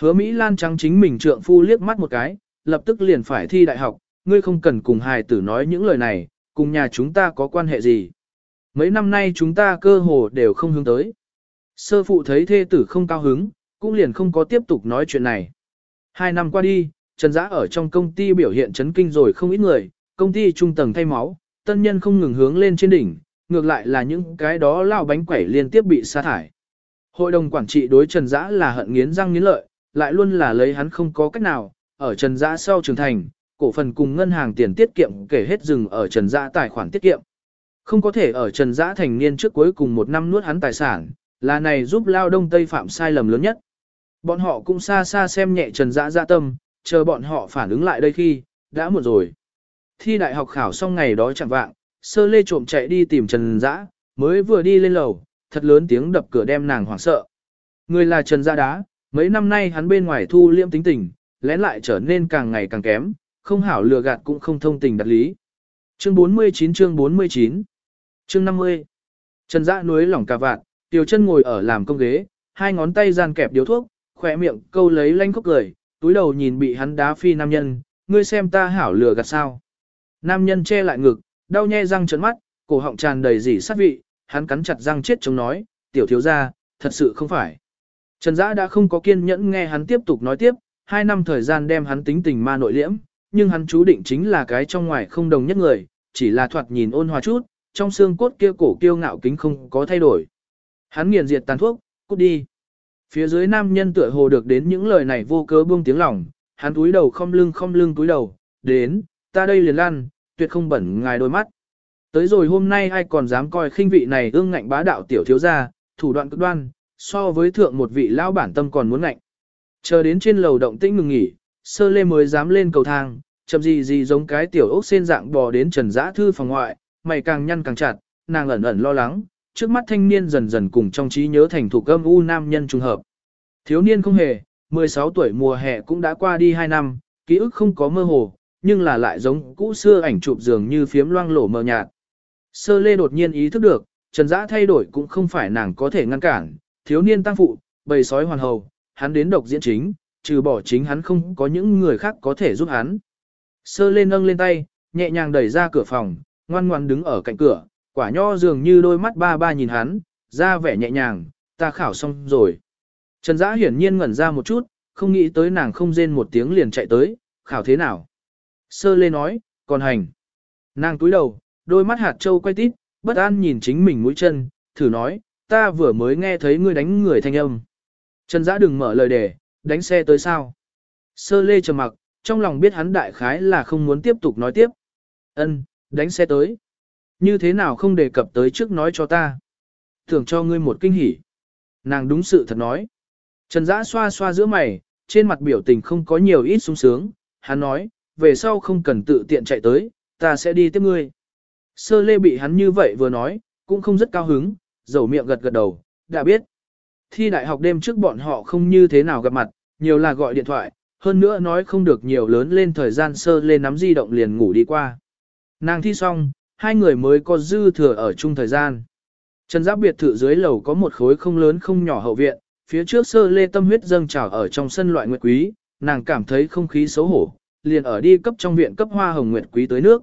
Hứa Mỹ Lan trắng chính mình trượng phu liếc mắt một cái, lập tức liền phải thi đại học, ngươi không cần cùng hài tử nói những lời này, cùng nhà chúng ta có quan hệ gì. Mấy năm nay chúng ta cơ hồ đều không hướng tới. Sơ phụ thấy thê tử không cao hứng, cũng liền không có tiếp tục nói chuyện này. Hai năm qua đi, Trần Giã ở trong công ty biểu hiện chấn kinh rồi không ít người, công ty trung tầng thay máu, tân nhân không ngừng hướng lên trên đỉnh, ngược lại là những cái đó lao bánh quẩy liên tiếp bị sa thải. Hội đồng quản trị đối Trần Dã là hận nghiến răng nghiến lợi, lại luôn là lấy hắn không có cách nào, ở Trần Dã sau trưởng thành, cổ phần cùng ngân hàng tiền tiết kiệm kể hết dừng ở Trần Dã tài khoản tiết kiệm. Không có thể ở Trần Dã thành niên trước cuối cùng một năm nuốt hắn tài sản, là này giúp lao đông tây phạm sai lầm lớn nhất. Bọn họ cũng xa xa xem nhẹ Trần Dã dạ tâm, chờ bọn họ phản ứng lại đây khi, đã muộn rồi. Thi đại học khảo xong ngày đó chẳng vạng, sơ lê trộm chạy đi tìm Trần Dã, mới vừa đi lên lầu, thật lớn tiếng đập cửa đem nàng hoảng sợ. Người là Trần Dã đá, mấy năm nay hắn bên ngoài thu liêm tính tình, lén lại trở nên càng ngày càng kém, không hảo lừa gạt cũng không thông tình đặt lý. Chương 49 chương 49 Chương 50 Trần Dã núi lỏng cà vạt, Tiểu chân ngồi ở làm công ghế, hai ngón tay gian kẹp điếu thuốc, khỏe miệng câu lấy lanh khóc cười, túi đầu nhìn bị hắn đá phi nam nhân, ngươi xem ta hảo lừa gạt sao. Nam nhân che lại ngực, đau nhe răng trấn mắt, cổ họng tràn đầy dỉ sát vị, hắn cắn chặt răng chết chống nói, tiểu thiếu gia, thật sự không phải. Trần Dã đã không có kiên nhẫn nghe hắn tiếp tục nói tiếp, hai năm thời gian đem hắn tính tình ma nội liễm, nhưng hắn chú định chính là cái trong ngoài không đồng nhất người, chỉ là thoạt nhìn ôn hòa chút, trong xương cốt kia cổ kiêu ngạo kính không có thay đổi. Hắn nghiền diệt tàn thuốc, cút đi. Phía dưới nam nhân tựa hồ được đến những lời này vô cớ buông tiếng lòng, hắn túi đầu không lưng không lưng túi đầu, đến, ta đây liền lan, tuyệt không bẩn ngài đôi mắt. Tới rồi hôm nay ai còn dám coi khinh vị này ương ngạnh bá đạo tiểu thiếu gia, thủ đoạn cực đoan, so với thượng một vị lão bản tâm còn muốn ngạnh. Chờ đến trên lầu động tĩnh ngừng nghỉ, sơ lê mới dám lên cầu thang, chậm gì gì giống cái tiểu ốc sen dạng bò đến trần giã thư phòng ngoại, mày càng nhăn càng chặt, nàng ẩn ẩn lo lắng, trước mắt thanh niên dần dần cùng trong trí nhớ thành thủ cơm u nam nhân trùng hợp. Thiếu niên không hề, 16 tuổi mùa hè cũng đã qua đi 2 năm, ký ức không có mơ hồ, nhưng là lại giống cũ xưa ảnh chụp dường như phiếm loang lổ mờ nhạt. Sơ lê đột nhiên ý thức được, trần giã thay đổi cũng không phải nàng có thể ngăn cản, thiếu niên tăng phụ, bầy sói hoàn hầu, hắn đến độc diễn chính, trừ bỏ chính hắn không có những người khác có thể giúp hắn. Sơ lê nâng lên tay, nhẹ nhàng đẩy ra cửa phòng, ngoan ngoan đứng ở cạnh cửa, quả nho dường như đôi mắt ba ba nhìn hắn, ra vẻ nhẹ nhàng, ta khảo xong rồi. Trần Dã hiển nhiên ngẩn ra một chút, không nghĩ tới nàng không rên một tiếng liền chạy tới, khảo thế nào. Sơ lê nói, còn hành. Nàng túi đầu, đôi mắt hạt trâu quay tít, bất an nhìn chính mình mũi chân, thử nói, ta vừa mới nghe thấy ngươi đánh người thanh âm. Trần Dã đừng mở lời để, đánh xe tới sao. Sơ lê trầm mặc, trong lòng biết hắn đại khái là không muốn tiếp tục nói tiếp. Ân, đánh xe tới. Như thế nào không đề cập tới trước nói cho ta. thưởng cho ngươi một kinh hỉ. Nàng đúng sự thật nói. Trần Dã xoa xoa giữa mày, trên mặt biểu tình không có nhiều ít sung sướng. Hắn nói, về sau không cần tự tiện chạy tới, ta sẽ đi tiếp ngươi. Sơ lê bị hắn như vậy vừa nói, cũng không rất cao hứng, dầu miệng gật gật đầu, đã biết. Thi đại học đêm trước bọn họ không như thế nào gặp mặt, nhiều là gọi điện thoại, hơn nữa nói không được nhiều lớn lên thời gian sơ lê nắm di động liền ngủ đi qua. Nàng thi xong, hai người mới có dư thừa ở chung thời gian. Trần Giáp biệt thự dưới lầu có một khối không lớn không nhỏ hậu viện, phía trước sơ lê tâm huyết dâng trào ở trong sân loại nguyệt quý, nàng cảm thấy không khí xấu hổ, liền ở đi cấp trong viện cấp hoa hồng nguyệt quý tới nước.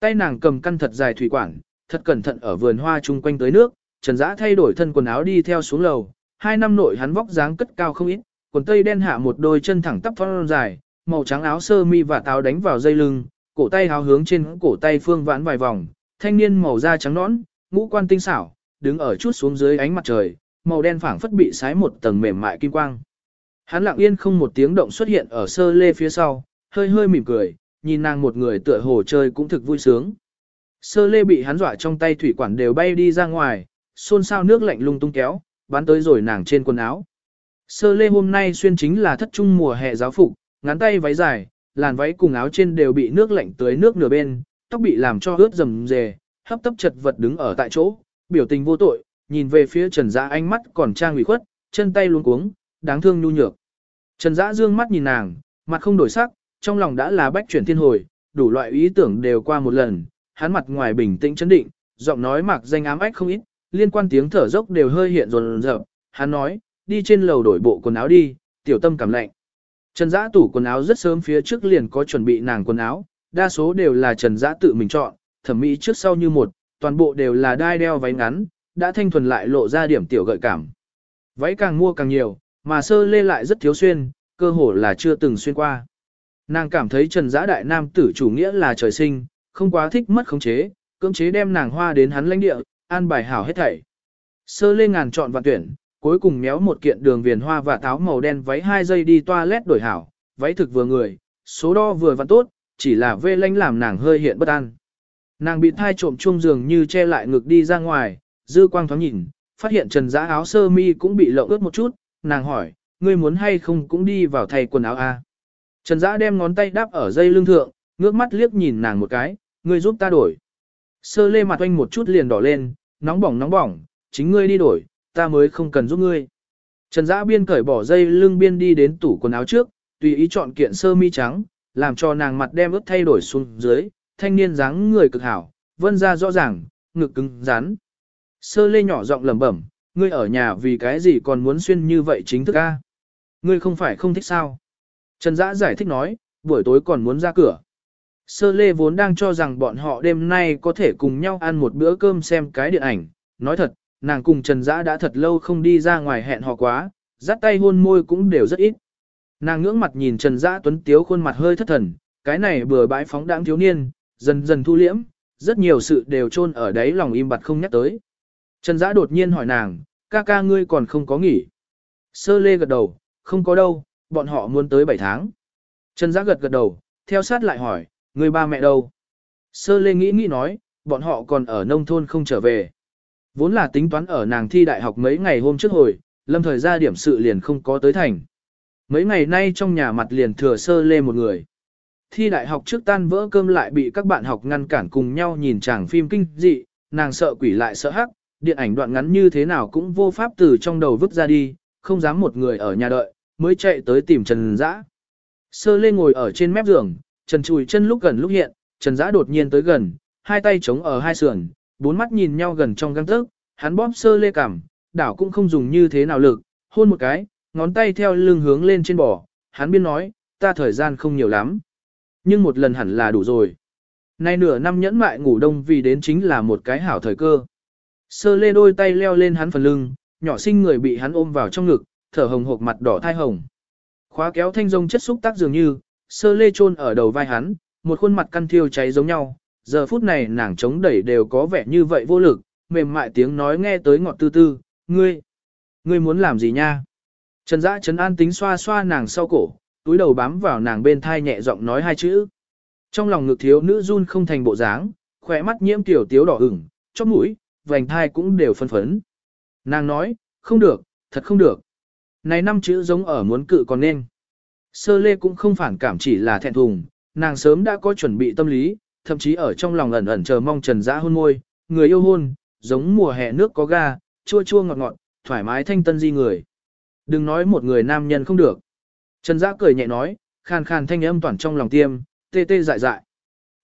Tay nàng cầm căn thật dài thủy quản, thật cẩn thận ở vườn hoa chung quanh tới nước, Trần Dã thay đổi thân quần áo đi theo xuống lầu, hai năm nội hắn vóc dáng cất cao không ít, quần tây đen hạ một đôi chân thẳng tắp phong dài, màu trắng áo sơ mi và táo đánh vào dây lưng, cổ tay háo hướng trên cổ tay phương vãn vài vòng, thanh niên màu da trắng nõn, ngũ quan tinh xảo, đứng ở chút xuống dưới ánh mặt trời, màu đen phảng phất bị sái một tầng mềm mại kim quang. Hắn lặng yên không một tiếng động xuất hiện ở sơ lê phía sau, hơi hơi mỉm cười, nhìn nàng một người tựa hồ chơi cũng thực vui sướng. Sơ lê bị hắn dọa trong tay thủy quản đều bay đi ra ngoài, xôn xao nước lạnh lung tung kéo, bắn tới rồi nàng trên quần áo. Sơ lê hôm nay xuyên chính là thất trung mùa hè giáo phục, ngắn tay váy dài, làn váy cùng áo trên đều bị nước lạnh tưới nước nửa bên, tóc bị làm cho ướt rầm rề, hấp tấp chật vật đứng ở tại chỗ, biểu tình vô tội, nhìn về phía Trần Dã ánh mắt còn trang ủy khuất, chân tay luống cuống, đáng thương nhu nhược. Trần Dã dương mắt nhìn nàng, mặt không đổi sắc, trong lòng đã là bách chuyển thiên hồi, đủ loại ý tưởng đều qua một lần, hắn mặt ngoài bình tĩnh chấn định, giọng nói mặc danh ám ách không ít, liên quan tiếng thở dốc đều hơi hiện rồn rợp, hắn nói, đi trên lầu đổi bộ quần áo đi, tiểu tâm cảm lạnh. Trần Dã tủ quần áo rất sớm phía trước liền có chuẩn bị nàng quần áo, đa số đều là Trần Dã tự mình chọn, thẩm mỹ trước sau như một, toàn bộ đều là đai đeo váy ngắn, đã thanh thuần lại lộ ra điểm tiểu gợi cảm. Váy càng mua càng nhiều, mà sơ lê lại rất thiếu xuyên, cơ hồ là chưa từng xuyên qua. Nàng cảm thấy Trần Dã đại nam tử chủ nghĩa là trời sinh, không quá thích mất khống chế, cưỡng chế đem nàng hoa đến hắn lãnh địa, an bài hảo hết thảy. Sơ lê ngàn chọn và tuyển, cuối cùng méo một kiện đường viền hoa và táo màu đen váy hai giây đi toilet đổi hảo, váy thực vừa người, số đo vừa vặn tốt, chỉ là vê lanh làm nàng hơi hiện bất an. Nàng bị thai trộm chuông giường như che lại ngực đi ra ngoài, dư quang thoáng nhìn, phát hiện trần giã áo sơ mi cũng bị lộng ướt một chút, nàng hỏi, ngươi muốn hay không cũng đi vào thay quần áo a à? Trần Dã đem ngón tay đáp ở dây lưng thượng, ngước mắt liếc nhìn nàng một cái, ngươi giúp ta đổi. Sơ lê mặt oanh một chút liền đỏ lên, nóng bỏng nóng bỏng, chính ngươi đi đổi, ta mới không cần giúp ngươi. Trần Dã biên cởi bỏ dây lưng biên đi đến tủ quần áo trước, tùy ý chọn kiện sơ mi trắng, làm cho nàng mặt đem ướt thay đổi xuống dưới, thanh niên dáng người cực hảo, vân ra rõ ràng, ngực cứng rắn. Sơ lê nhỏ giọng lẩm bẩm, ngươi ở nhà vì cái gì còn muốn xuyên như vậy chính thức a? Ngươi không phải không thích sao? Trần Dã giải thích nói, buổi tối còn muốn ra cửa. Sơ lê vốn đang cho rằng bọn họ đêm nay có thể cùng nhau ăn một bữa cơm xem cái điện ảnh. Nói thật, nàng cùng Trần Dã đã thật lâu không đi ra ngoài hẹn hò quá, dắt tay hôn môi cũng đều rất ít. Nàng ngưỡng mặt nhìn Trần Dã tuấn tiếu khuôn mặt hơi thất thần, cái này bừa bãi phóng đãng thiếu niên, dần dần thu liễm, rất nhiều sự đều chôn ở đấy lòng im bặt không nhắc tới. Trần Dã đột nhiên hỏi nàng, ca ca ngươi còn không có nghỉ. Sơ lê gật đầu, không có đâu, bọn họ muốn tới 7 tháng. Trần giác gật gật đầu, theo sát lại hỏi, người ba mẹ đâu? Sơ lê nghĩ nghĩ nói, bọn họ còn ở nông thôn không trở về. Vốn là tính toán ở nàng thi đại học mấy ngày hôm trước hồi, lâm thời ra điểm sự liền không có tới thành. Mấy ngày nay trong nhà mặt liền thừa sơ lê một người. Thi đại học trước tan vỡ cơm lại bị các bạn học ngăn cản cùng nhau nhìn chàng phim kinh dị, nàng sợ quỷ lại sợ hắc, điện ảnh đoạn ngắn như thế nào cũng vô pháp từ trong đầu vứt ra đi, không dám một người ở nhà đợi, mới chạy tới tìm Trần Dã. Sơ lê ngồi ở trên mép giường, Trần chùi chân lúc gần lúc hiện, Trần Dã đột nhiên tới gần, hai tay chống ở hai sườn, bốn mắt nhìn nhau gần trong găng tức, hắn bóp sơ lê cảm, đảo cũng không dùng như thế nào lực, hôn một cái, ngón tay theo lưng hướng lên trên bò, hắn biên nói, ta thời gian không nhiều lắm. Nhưng một lần hẳn là đủ rồi. Nay nửa năm nhẫn mại ngủ đông vì đến chính là một cái hảo thời cơ. Sơ lê đôi tay leo lên hắn phần lưng, nhỏ sinh người bị hắn ôm vào trong ngực, thở hồng hộc mặt đỏ thai hồng. Khóa kéo thanh rông chất xúc tác dường như, sơ lê chôn ở đầu vai hắn, một khuôn mặt căn thiêu cháy giống nhau, giờ phút này nàng chống đẩy đều có vẻ như vậy vô lực, mềm mại tiếng nói nghe tới ngọt tư tư, ngươi, ngươi muốn làm gì nha? Trần Dã Trấn An tính xoa xoa nàng sau cổ, túi đầu bám vào nàng bên thai nhẹ giọng nói hai chữ. Trong lòng ngực thiếu nữ run không thành bộ dáng, khỏe mắt nhiễm tiểu tiếu đỏ ửng, chóp mũi, vành thai cũng đều phân phấn. Nàng nói, không được, thật không được. Này năm chữ giống ở muốn cự còn nên. Sơ lê cũng không phản cảm chỉ là thẹn thùng, nàng sớm đã có chuẩn bị tâm lý, thậm chí ở trong lòng ẩn ẩn chờ mong trần dã hôn môi, người yêu hôn, giống mùa hè nước có ga, chua chua ngọt ngọt, thoải mái thanh tân di người. Đừng nói một người nam nhân không được. Trần dã cười nhẹ nói, khàn khàn thanh âm toàn trong lòng tiêm, tê tê dại dại.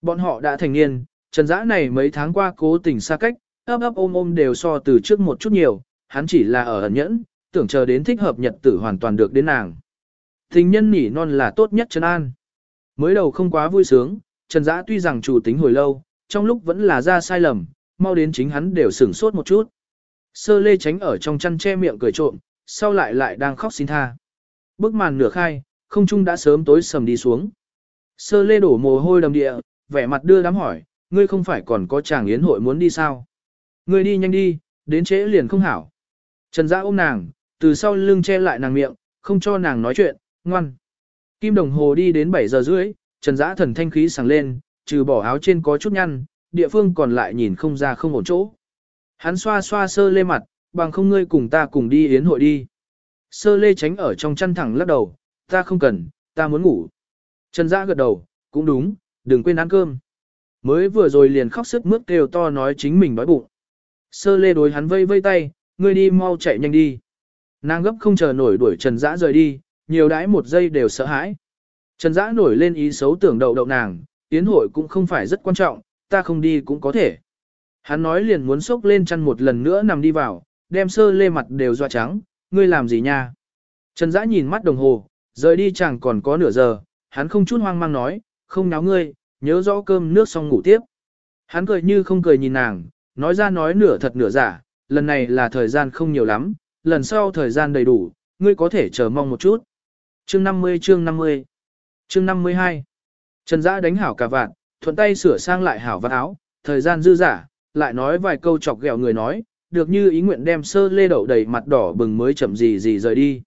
Bọn họ đã thành niên, trần dã này mấy tháng qua cố tình xa cách, ấp ấp ôm ôm đều so từ trước một chút nhiều, hắn chỉ là ở ẩn nhẫn, tưởng chờ đến thích hợp nhật tử hoàn toàn được đến nàng. Tình nhân nỉ non là tốt nhất Trần An. Mới đầu không quá vui sướng, Trần Dã tuy rằng chủ tính hồi lâu, trong lúc vẫn là ra sai lầm, mau đến chính hắn đều sửng sốt một chút. Sơ lê tránh ở trong chăn che miệng cười trộm, sau lại lại đang khóc xin tha. Bức màn nửa khai, không trung đã sớm tối sầm đi xuống. Sơ lê đổ mồ hôi đầm địa, vẻ mặt đưa đám hỏi, ngươi không phải còn có chàng yến hội muốn đi sao? Ngươi đi nhanh đi, đến trễ liền không hảo. Trần Dã ôm nàng, từ sau lưng che lại nàng miệng, không cho nàng nói chuyện, ngoan. Kim đồng hồ đi đến 7 giờ rưỡi, Trần Dã thần thanh khí sảng lên, trừ bỏ áo trên có chút nhăn, địa phương còn lại nhìn không ra không ổn chỗ. Hắn xoa xoa sơ lê mặt, bằng không ngươi cùng ta cùng đi yến hội đi. Sơ lê tránh ở trong chăn thẳng lắc đầu, ta không cần, ta muốn ngủ. Trần Dã gật đầu, cũng đúng, đừng quên ăn cơm. Mới vừa rồi liền khóc sức mướt kêu to nói chính mình đói bụng. Sơ lê đối hắn vây vây tay, ngươi đi mau chạy nhanh đi. Nàng gấp không chờ nổi đuổi Trần Dã rời đi, nhiều đãi một giây đều sợ hãi. Trần Dã nổi lên ý xấu tưởng đậu đậu nàng, yến hội cũng không phải rất quan trọng, ta không đi cũng có thể. Hắn nói liền muốn sốc lên chăn một lần nữa nằm đi vào, đem sơ lê mặt đều doa trắng, ngươi làm gì nha? Trần Dã nhìn mắt đồng hồ, rời đi chẳng còn có nửa giờ, hắn không chút hoang mang nói, không náo ngươi, nhớ rõ cơm nước xong ngủ tiếp. Hắn cười như không cười nhìn nàng, nói ra nói nửa thật nửa giả, lần này là thời gian không nhiều lắm, lần sau thời gian đầy đủ, ngươi có thể chờ mong một chút. Chương 50 chương 50 Chương 52 Trần Dã đánh hảo cả vạn, thuận tay sửa sang lại hảo vạt áo, thời gian dư giả, lại nói vài câu chọc ghẹo người nói, được như ý nguyện đem sơ lê đậu đầy mặt đỏ bừng mới chậm gì gì rời đi.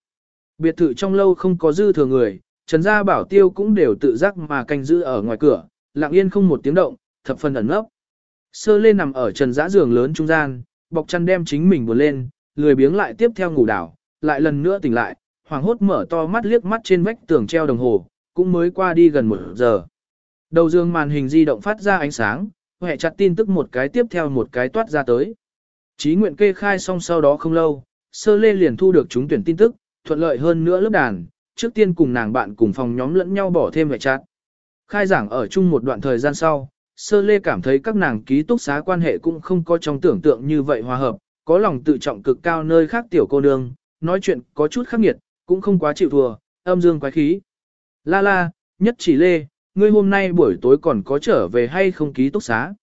Biệt thự trong lâu không có dư thừa người, Trần Gia Bảo Tiêu cũng đều tự giác mà canh giữ ở ngoài cửa, lặng yên không một tiếng động, thập phần ẩn nấp. Sơ lê nằm ở Trần Dã giường lớn trung gian, bọc chăn đem chính mình buồn lên, lười biếng lại tiếp theo ngủ đảo, lại lần nữa tỉnh lại, hoàng hốt mở to mắt liếc mắt trên vách tường treo đồng hồ, cũng mới qua đi gần một giờ. Đầu giường màn hình di động phát ra ánh sáng, hệ chặt tin tức một cái tiếp theo một cái toát ra tới. Chí nguyện kê khai xong sau đó không lâu, sơ lê liền thu được chúng tuyển tin tức, thuận lợi hơn nữa lớp đàn, trước tiên cùng nàng bạn cùng phòng nhóm lẫn nhau bỏ thêm hệ chặt. Khai giảng ở chung một đoạn thời gian sau, sơ lê cảm thấy các nàng ký túc xá quan hệ cũng không có trong tưởng tượng như vậy hòa hợp, có lòng tự trọng cực cao nơi khác tiểu cô nương, nói chuyện có chút khắc nghiệt, cũng không quá chịu thua, âm dương quái khí. La la, nhất chỉ lê, ngươi hôm nay buổi tối còn có trở về hay không ký túc xá?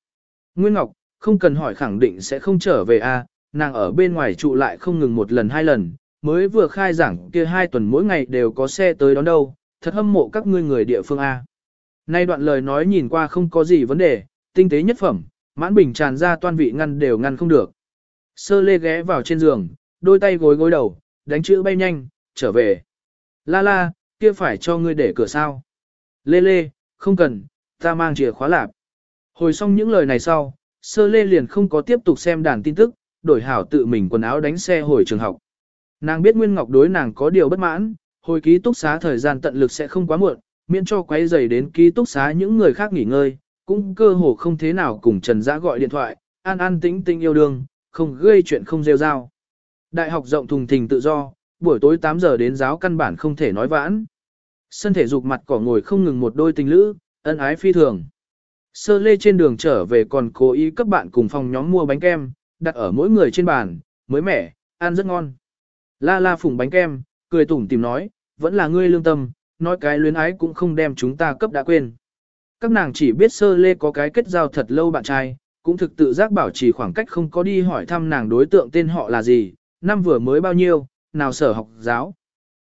Nguyên Ngọc, không cần hỏi khẳng định sẽ không trở về a, à, nàng ở bên ngoài trụ lại không ngừng một lần hai lần, mới vừa khai giảng kia hai tuần mỗi ngày đều có xe tới đón đâu, thật hâm mộ các ngươi người địa phương a. Nay đoạn lời nói nhìn qua không có gì vấn đề, tinh tế nhất phẩm, mãn bình tràn ra toan vị ngăn đều ngăn không được. Sơ lê ghé vào trên giường, đôi tay gối gối đầu, đánh chữ bay nhanh, trở về. La la, kia phải cho ngươi để cửa sao. Lê lê, không cần, ta mang chìa khóa lạp. Hồi xong những lời này sau, sơ lê liền không có tiếp tục xem đàn tin tức, đổi hảo tự mình quần áo đánh xe hồi trường học. Nàng biết Nguyên Ngọc đối nàng có điều bất mãn, hồi ký túc xá thời gian tận lực sẽ không quá muộn, miễn cho quấy rầy đến ký túc xá những người khác nghỉ ngơi, cũng cơ hồ không thế nào cùng Trần Dã gọi điện thoại, an an tĩnh tĩnh yêu đương, không gây chuyện không rêu rao. Đại học rộng thùng thình tự do, buổi tối 8 giờ đến giáo căn bản không thể nói vãn. Sân thể dục mặt cỏ ngồi không ngừng một đôi tình lữ, ân ái phi thường. Sơ lê trên đường trở về còn cố ý cấp bạn cùng phòng nhóm mua bánh kem, đặt ở mỗi người trên bàn, mới mẻ, ăn rất ngon. La la phùng bánh kem, cười tủm tìm nói, vẫn là ngươi lương tâm, nói cái luyến ái cũng không đem chúng ta cấp đã quên. Các nàng chỉ biết sơ lê có cái kết giao thật lâu bạn trai, cũng thực tự giác bảo trì khoảng cách không có đi hỏi thăm nàng đối tượng tên họ là gì, năm vừa mới bao nhiêu, nào sở học giáo.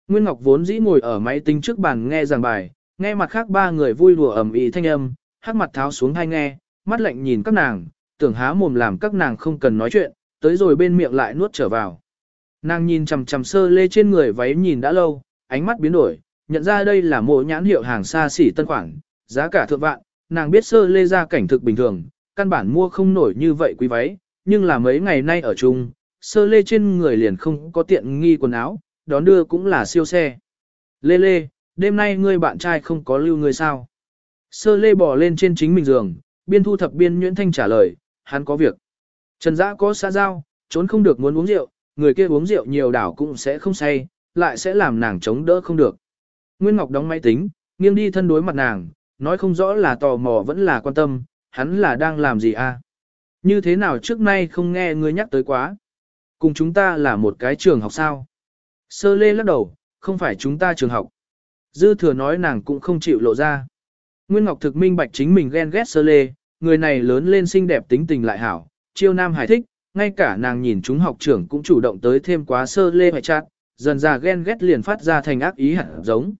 Nguyên Ngọc vốn dĩ ngồi ở máy tính trước bàn nghe giảng bài, nghe mặt khác ba người vui đùa ầm ĩ thanh âm, hắc mặt tháo xuống hai nghe, mắt lạnh nhìn các nàng, tưởng há mồm làm các nàng không cần nói chuyện, tới rồi bên miệng lại nuốt trở vào. Nàng nhìn chằm chằm sơ lê trên người váy nhìn đã lâu, ánh mắt biến đổi, nhận ra đây là mộ nhãn hiệu hàng xa xỉ tân khoản, giá cả thượng vạn, nàng biết sơ lê ra cảnh thực bình thường, căn bản mua không nổi như vậy quý váy, nhưng là mấy ngày nay ở chung, sơ lê trên người liền không có tiện nghi quần áo, đón đưa cũng là siêu xe. Lê lê, đêm nay ngươi bạn trai không có lưu ngươi sao? Sơ lê bỏ lên trên chính mình giường, biên thu thập biên nhuyễn thanh trả lời, hắn có việc. Trần Dã có xã giao, trốn không được muốn uống rượu, người kia uống rượu nhiều đảo cũng sẽ không say, lại sẽ làm nàng chống đỡ không được. Nguyên Ngọc đóng máy tính, nghiêng đi thân đối mặt nàng, nói không rõ là tò mò vẫn là quan tâm, hắn là đang làm gì a? À? Như thế nào trước nay không nghe ngươi nhắc tới quá? Cùng chúng ta là một cái trường học sao? Sơ lê lắc đầu, không phải chúng ta trường học. Dư thừa nói nàng cũng không chịu lộ ra. Nguyên Ngọc thực minh bạch chính mình ghen ghét sơ lê, người này lớn lên xinh đẹp tính tình lại hảo, chiêu nam hài thích, ngay cả nàng nhìn chúng học trưởng cũng chủ động tới thêm quá sơ lê hoại chát, dần ra ghen ghét liền phát ra thành ác ý hẳn giống.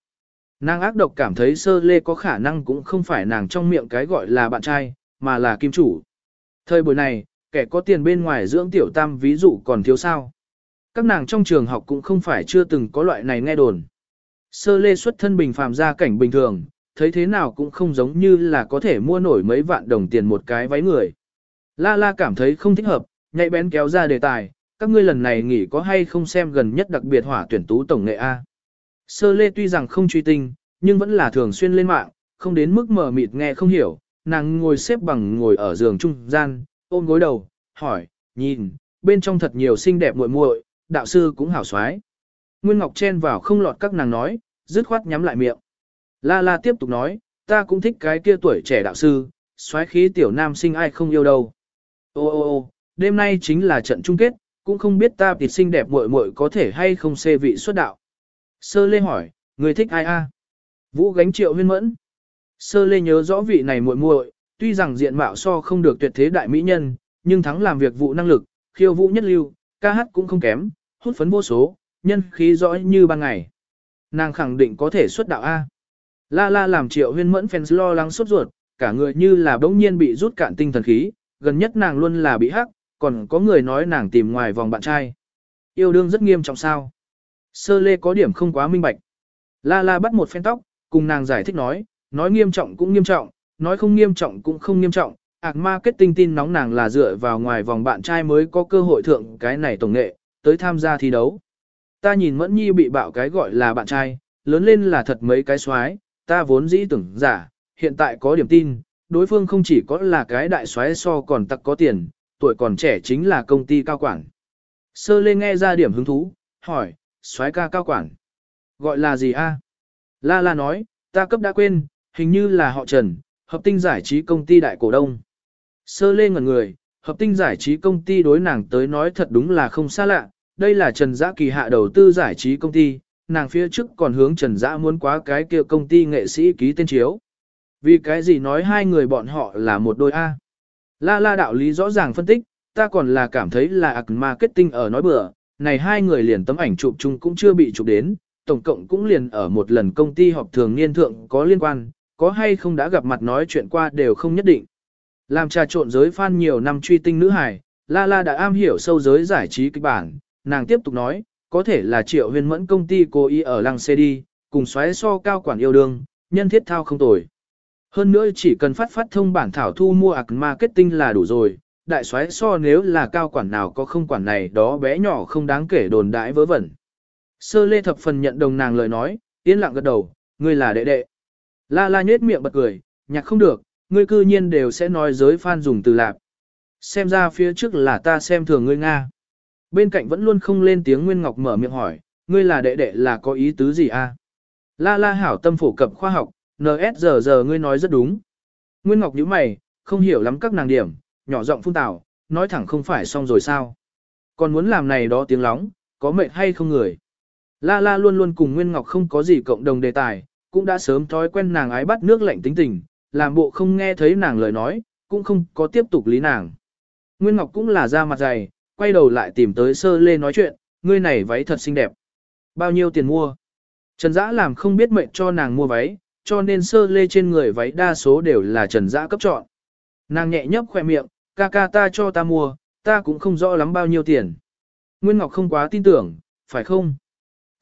Nàng ác độc cảm thấy sơ lê có khả năng cũng không phải nàng trong miệng cái gọi là bạn trai, mà là kim chủ. Thời buổi này, kẻ có tiền bên ngoài dưỡng tiểu tam ví dụ còn thiếu sao. Các nàng trong trường học cũng không phải chưa từng có loại này nghe đồn. Sơ lê xuất thân bình phàm gia cảnh bình thường, thấy thế nào cũng không giống như là có thể mua nổi mấy vạn đồng tiền một cái váy người. La la cảm thấy không thích hợp, nhạy bén kéo ra đề tài, các ngươi lần này nghỉ có hay không xem gần nhất đặc biệt hỏa tuyển tú tổng nghệ A. Sơ lê tuy rằng không truy tinh, nhưng vẫn là thường xuyên lên mạng, không đến mức mờ mịt nghe không hiểu, nàng ngồi xếp bằng ngồi ở giường trung gian, ôm gối đầu, hỏi, nhìn, bên trong thật nhiều xinh đẹp muội muội, đạo sư cũng hảo xoái. Nguyên Ngọc chen vào không lọt các nàng nói, dứt khoát nhắm lại miệng. La La tiếp tục nói, ta cũng thích cái kia tuổi trẻ đạo sư, xoái khí tiểu nam sinh ai không yêu đâu. Ô ô ô, đêm nay chính là trận chung kết, cũng không biết ta tịt xinh đẹp muội muội có thể hay không xê vị xuất đạo. Sơ Lê hỏi, người thích ai a? Vũ gánh triệu huyên mẫn. Sơ Lê nhớ rõ vị này muội muội, tuy rằng diện mạo so không được tuyệt thế đại mỹ nhân, nhưng thắng làm việc vụ năng lực, khiêu vũ nhất lưu, ca hát cũng không kém, hút phấn vô số, nhân khí rõ như ban ngày. Nàng khẳng định có thể xuất đạo A. La la làm triệu huyên mẫn fans lo lắng sốt ruột, cả người như là bỗng nhiên bị rút cạn tinh thần khí, gần nhất nàng luôn là bị hắc, còn có người nói nàng tìm ngoài vòng bạn trai. Yêu đương rất nghiêm trọng sao. Sơ lê có điểm không quá minh bạch. La la bắt một phen tóc, cùng nàng giải thích nói, nói nghiêm trọng cũng nghiêm trọng, nói không nghiêm trọng cũng không nghiêm trọng. Ác marketing tin nóng nàng là dựa vào ngoài vòng bạn trai mới có cơ hội thượng cái này tổng nghệ, tới tham gia thi đấu. Ta nhìn Mẫn Nhi bị bạo cái gọi là bạn trai, lớn lên là thật mấy cái xoái, ta vốn dĩ tưởng giả, hiện tại có điểm tin, đối phương không chỉ có là cái đại xoái so còn tặc có tiền, tuổi còn trẻ chính là công ty cao quản. Sơ lê nghe ra điểm hứng thú, hỏi, xoái ca cao quản. Gọi là gì a? La la nói, ta cấp đã quên, hình như là họ Trần, hợp tinh giải trí công ty đại cổ đông. Sơ lê ngẩn người, hợp tinh giải trí công ty đối nàng tới nói thật đúng là không xa lạ, đây là Trần Giã Kỳ hạ đầu tư giải trí công ty, nàng phía trước còn hướng Trần Dã muốn quá cái kia công ty nghệ sĩ ký tên chiếu. Vì cái gì nói hai người bọn họ là một đôi A. La la đạo lý rõ ràng phân tích, ta còn là cảm thấy là ạc marketing ở nói bừa, này hai người liền tấm ảnh chụp chung cũng chưa bị chụp đến, tổng cộng cũng liền ở một lần công ty họp thường niên thượng có liên quan, có hay không đã gặp mặt nói chuyện qua đều không nhất định. Làm trà trộn giới fan nhiều năm truy tinh nữ hải, La La đã am hiểu sâu giới giải trí kịch bản, nàng tiếp tục nói, có thể là triệu huyền mẫn công ty cố ý ở lăng xe đi, cùng xoáy so cao quản yêu đương, nhân thiết thao không tồi. Hơn nữa chỉ cần phát phát thông bản thảo thu mua ạc marketing là đủ rồi, đại xoáy so nếu là cao quản nào có không quản này đó bé nhỏ không đáng kể đồn đãi vớ vẩn. Sơ lê thập phần nhận đồng nàng lời nói, yên lặng gật đầu, ngươi là đệ đệ. La la nhết miệng bật cười, nhạc không được, ngươi cư nhiên đều sẽ nói giới fan dùng từ lạp. Xem ra phía trước là ta xem thường ngươi Nga. Bên cạnh vẫn luôn không lên tiếng Nguyên Ngọc mở miệng hỏi, ngươi là đệ đệ là có ý tứ gì a? La la hảo tâm phổ cập khoa học, NS giờ giờ ngươi nói rất đúng. Nguyên Ngọc nhíu mày, không hiểu lắm các nàng điểm, nhỏ giọng phun tào, nói thẳng không phải xong rồi sao. Còn muốn làm này đó tiếng lóng, có mệt hay không người. La la luôn luôn cùng Nguyên Ngọc không có gì cộng đồng đề tài, cũng đã sớm thói quen nàng ái bắt nước lạnh tính tình, làm bộ không nghe thấy nàng lời nói, cũng không có tiếp tục lý nàng. Nguyên Ngọc cũng là ra mặt dày, quay đầu lại tìm tới sơ lê nói chuyện, ngươi này váy thật xinh đẹp. Bao nhiêu tiền mua? Trần Dã làm không biết mệnh cho nàng mua váy, cho nên sơ lê trên người váy đa số đều là Trần Dã cấp chọn. Nàng nhẹ nhấp khoe miệng, ca ca ta cho ta mua, ta cũng không rõ lắm bao nhiêu tiền. Nguyên Ngọc không quá tin tưởng, phải không?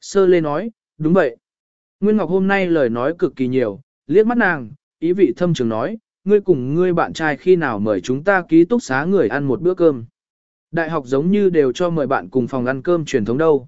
Sơ lê nói, đúng vậy. Nguyên Ngọc hôm nay lời nói cực kỳ nhiều, liếc mắt nàng, ý vị thâm trường nói, ngươi cùng ngươi bạn trai khi nào mời chúng ta ký túc xá người ăn một bữa cơm. Đại học giống như đều cho mời bạn cùng phòng ăn cơm truyền thống đâu.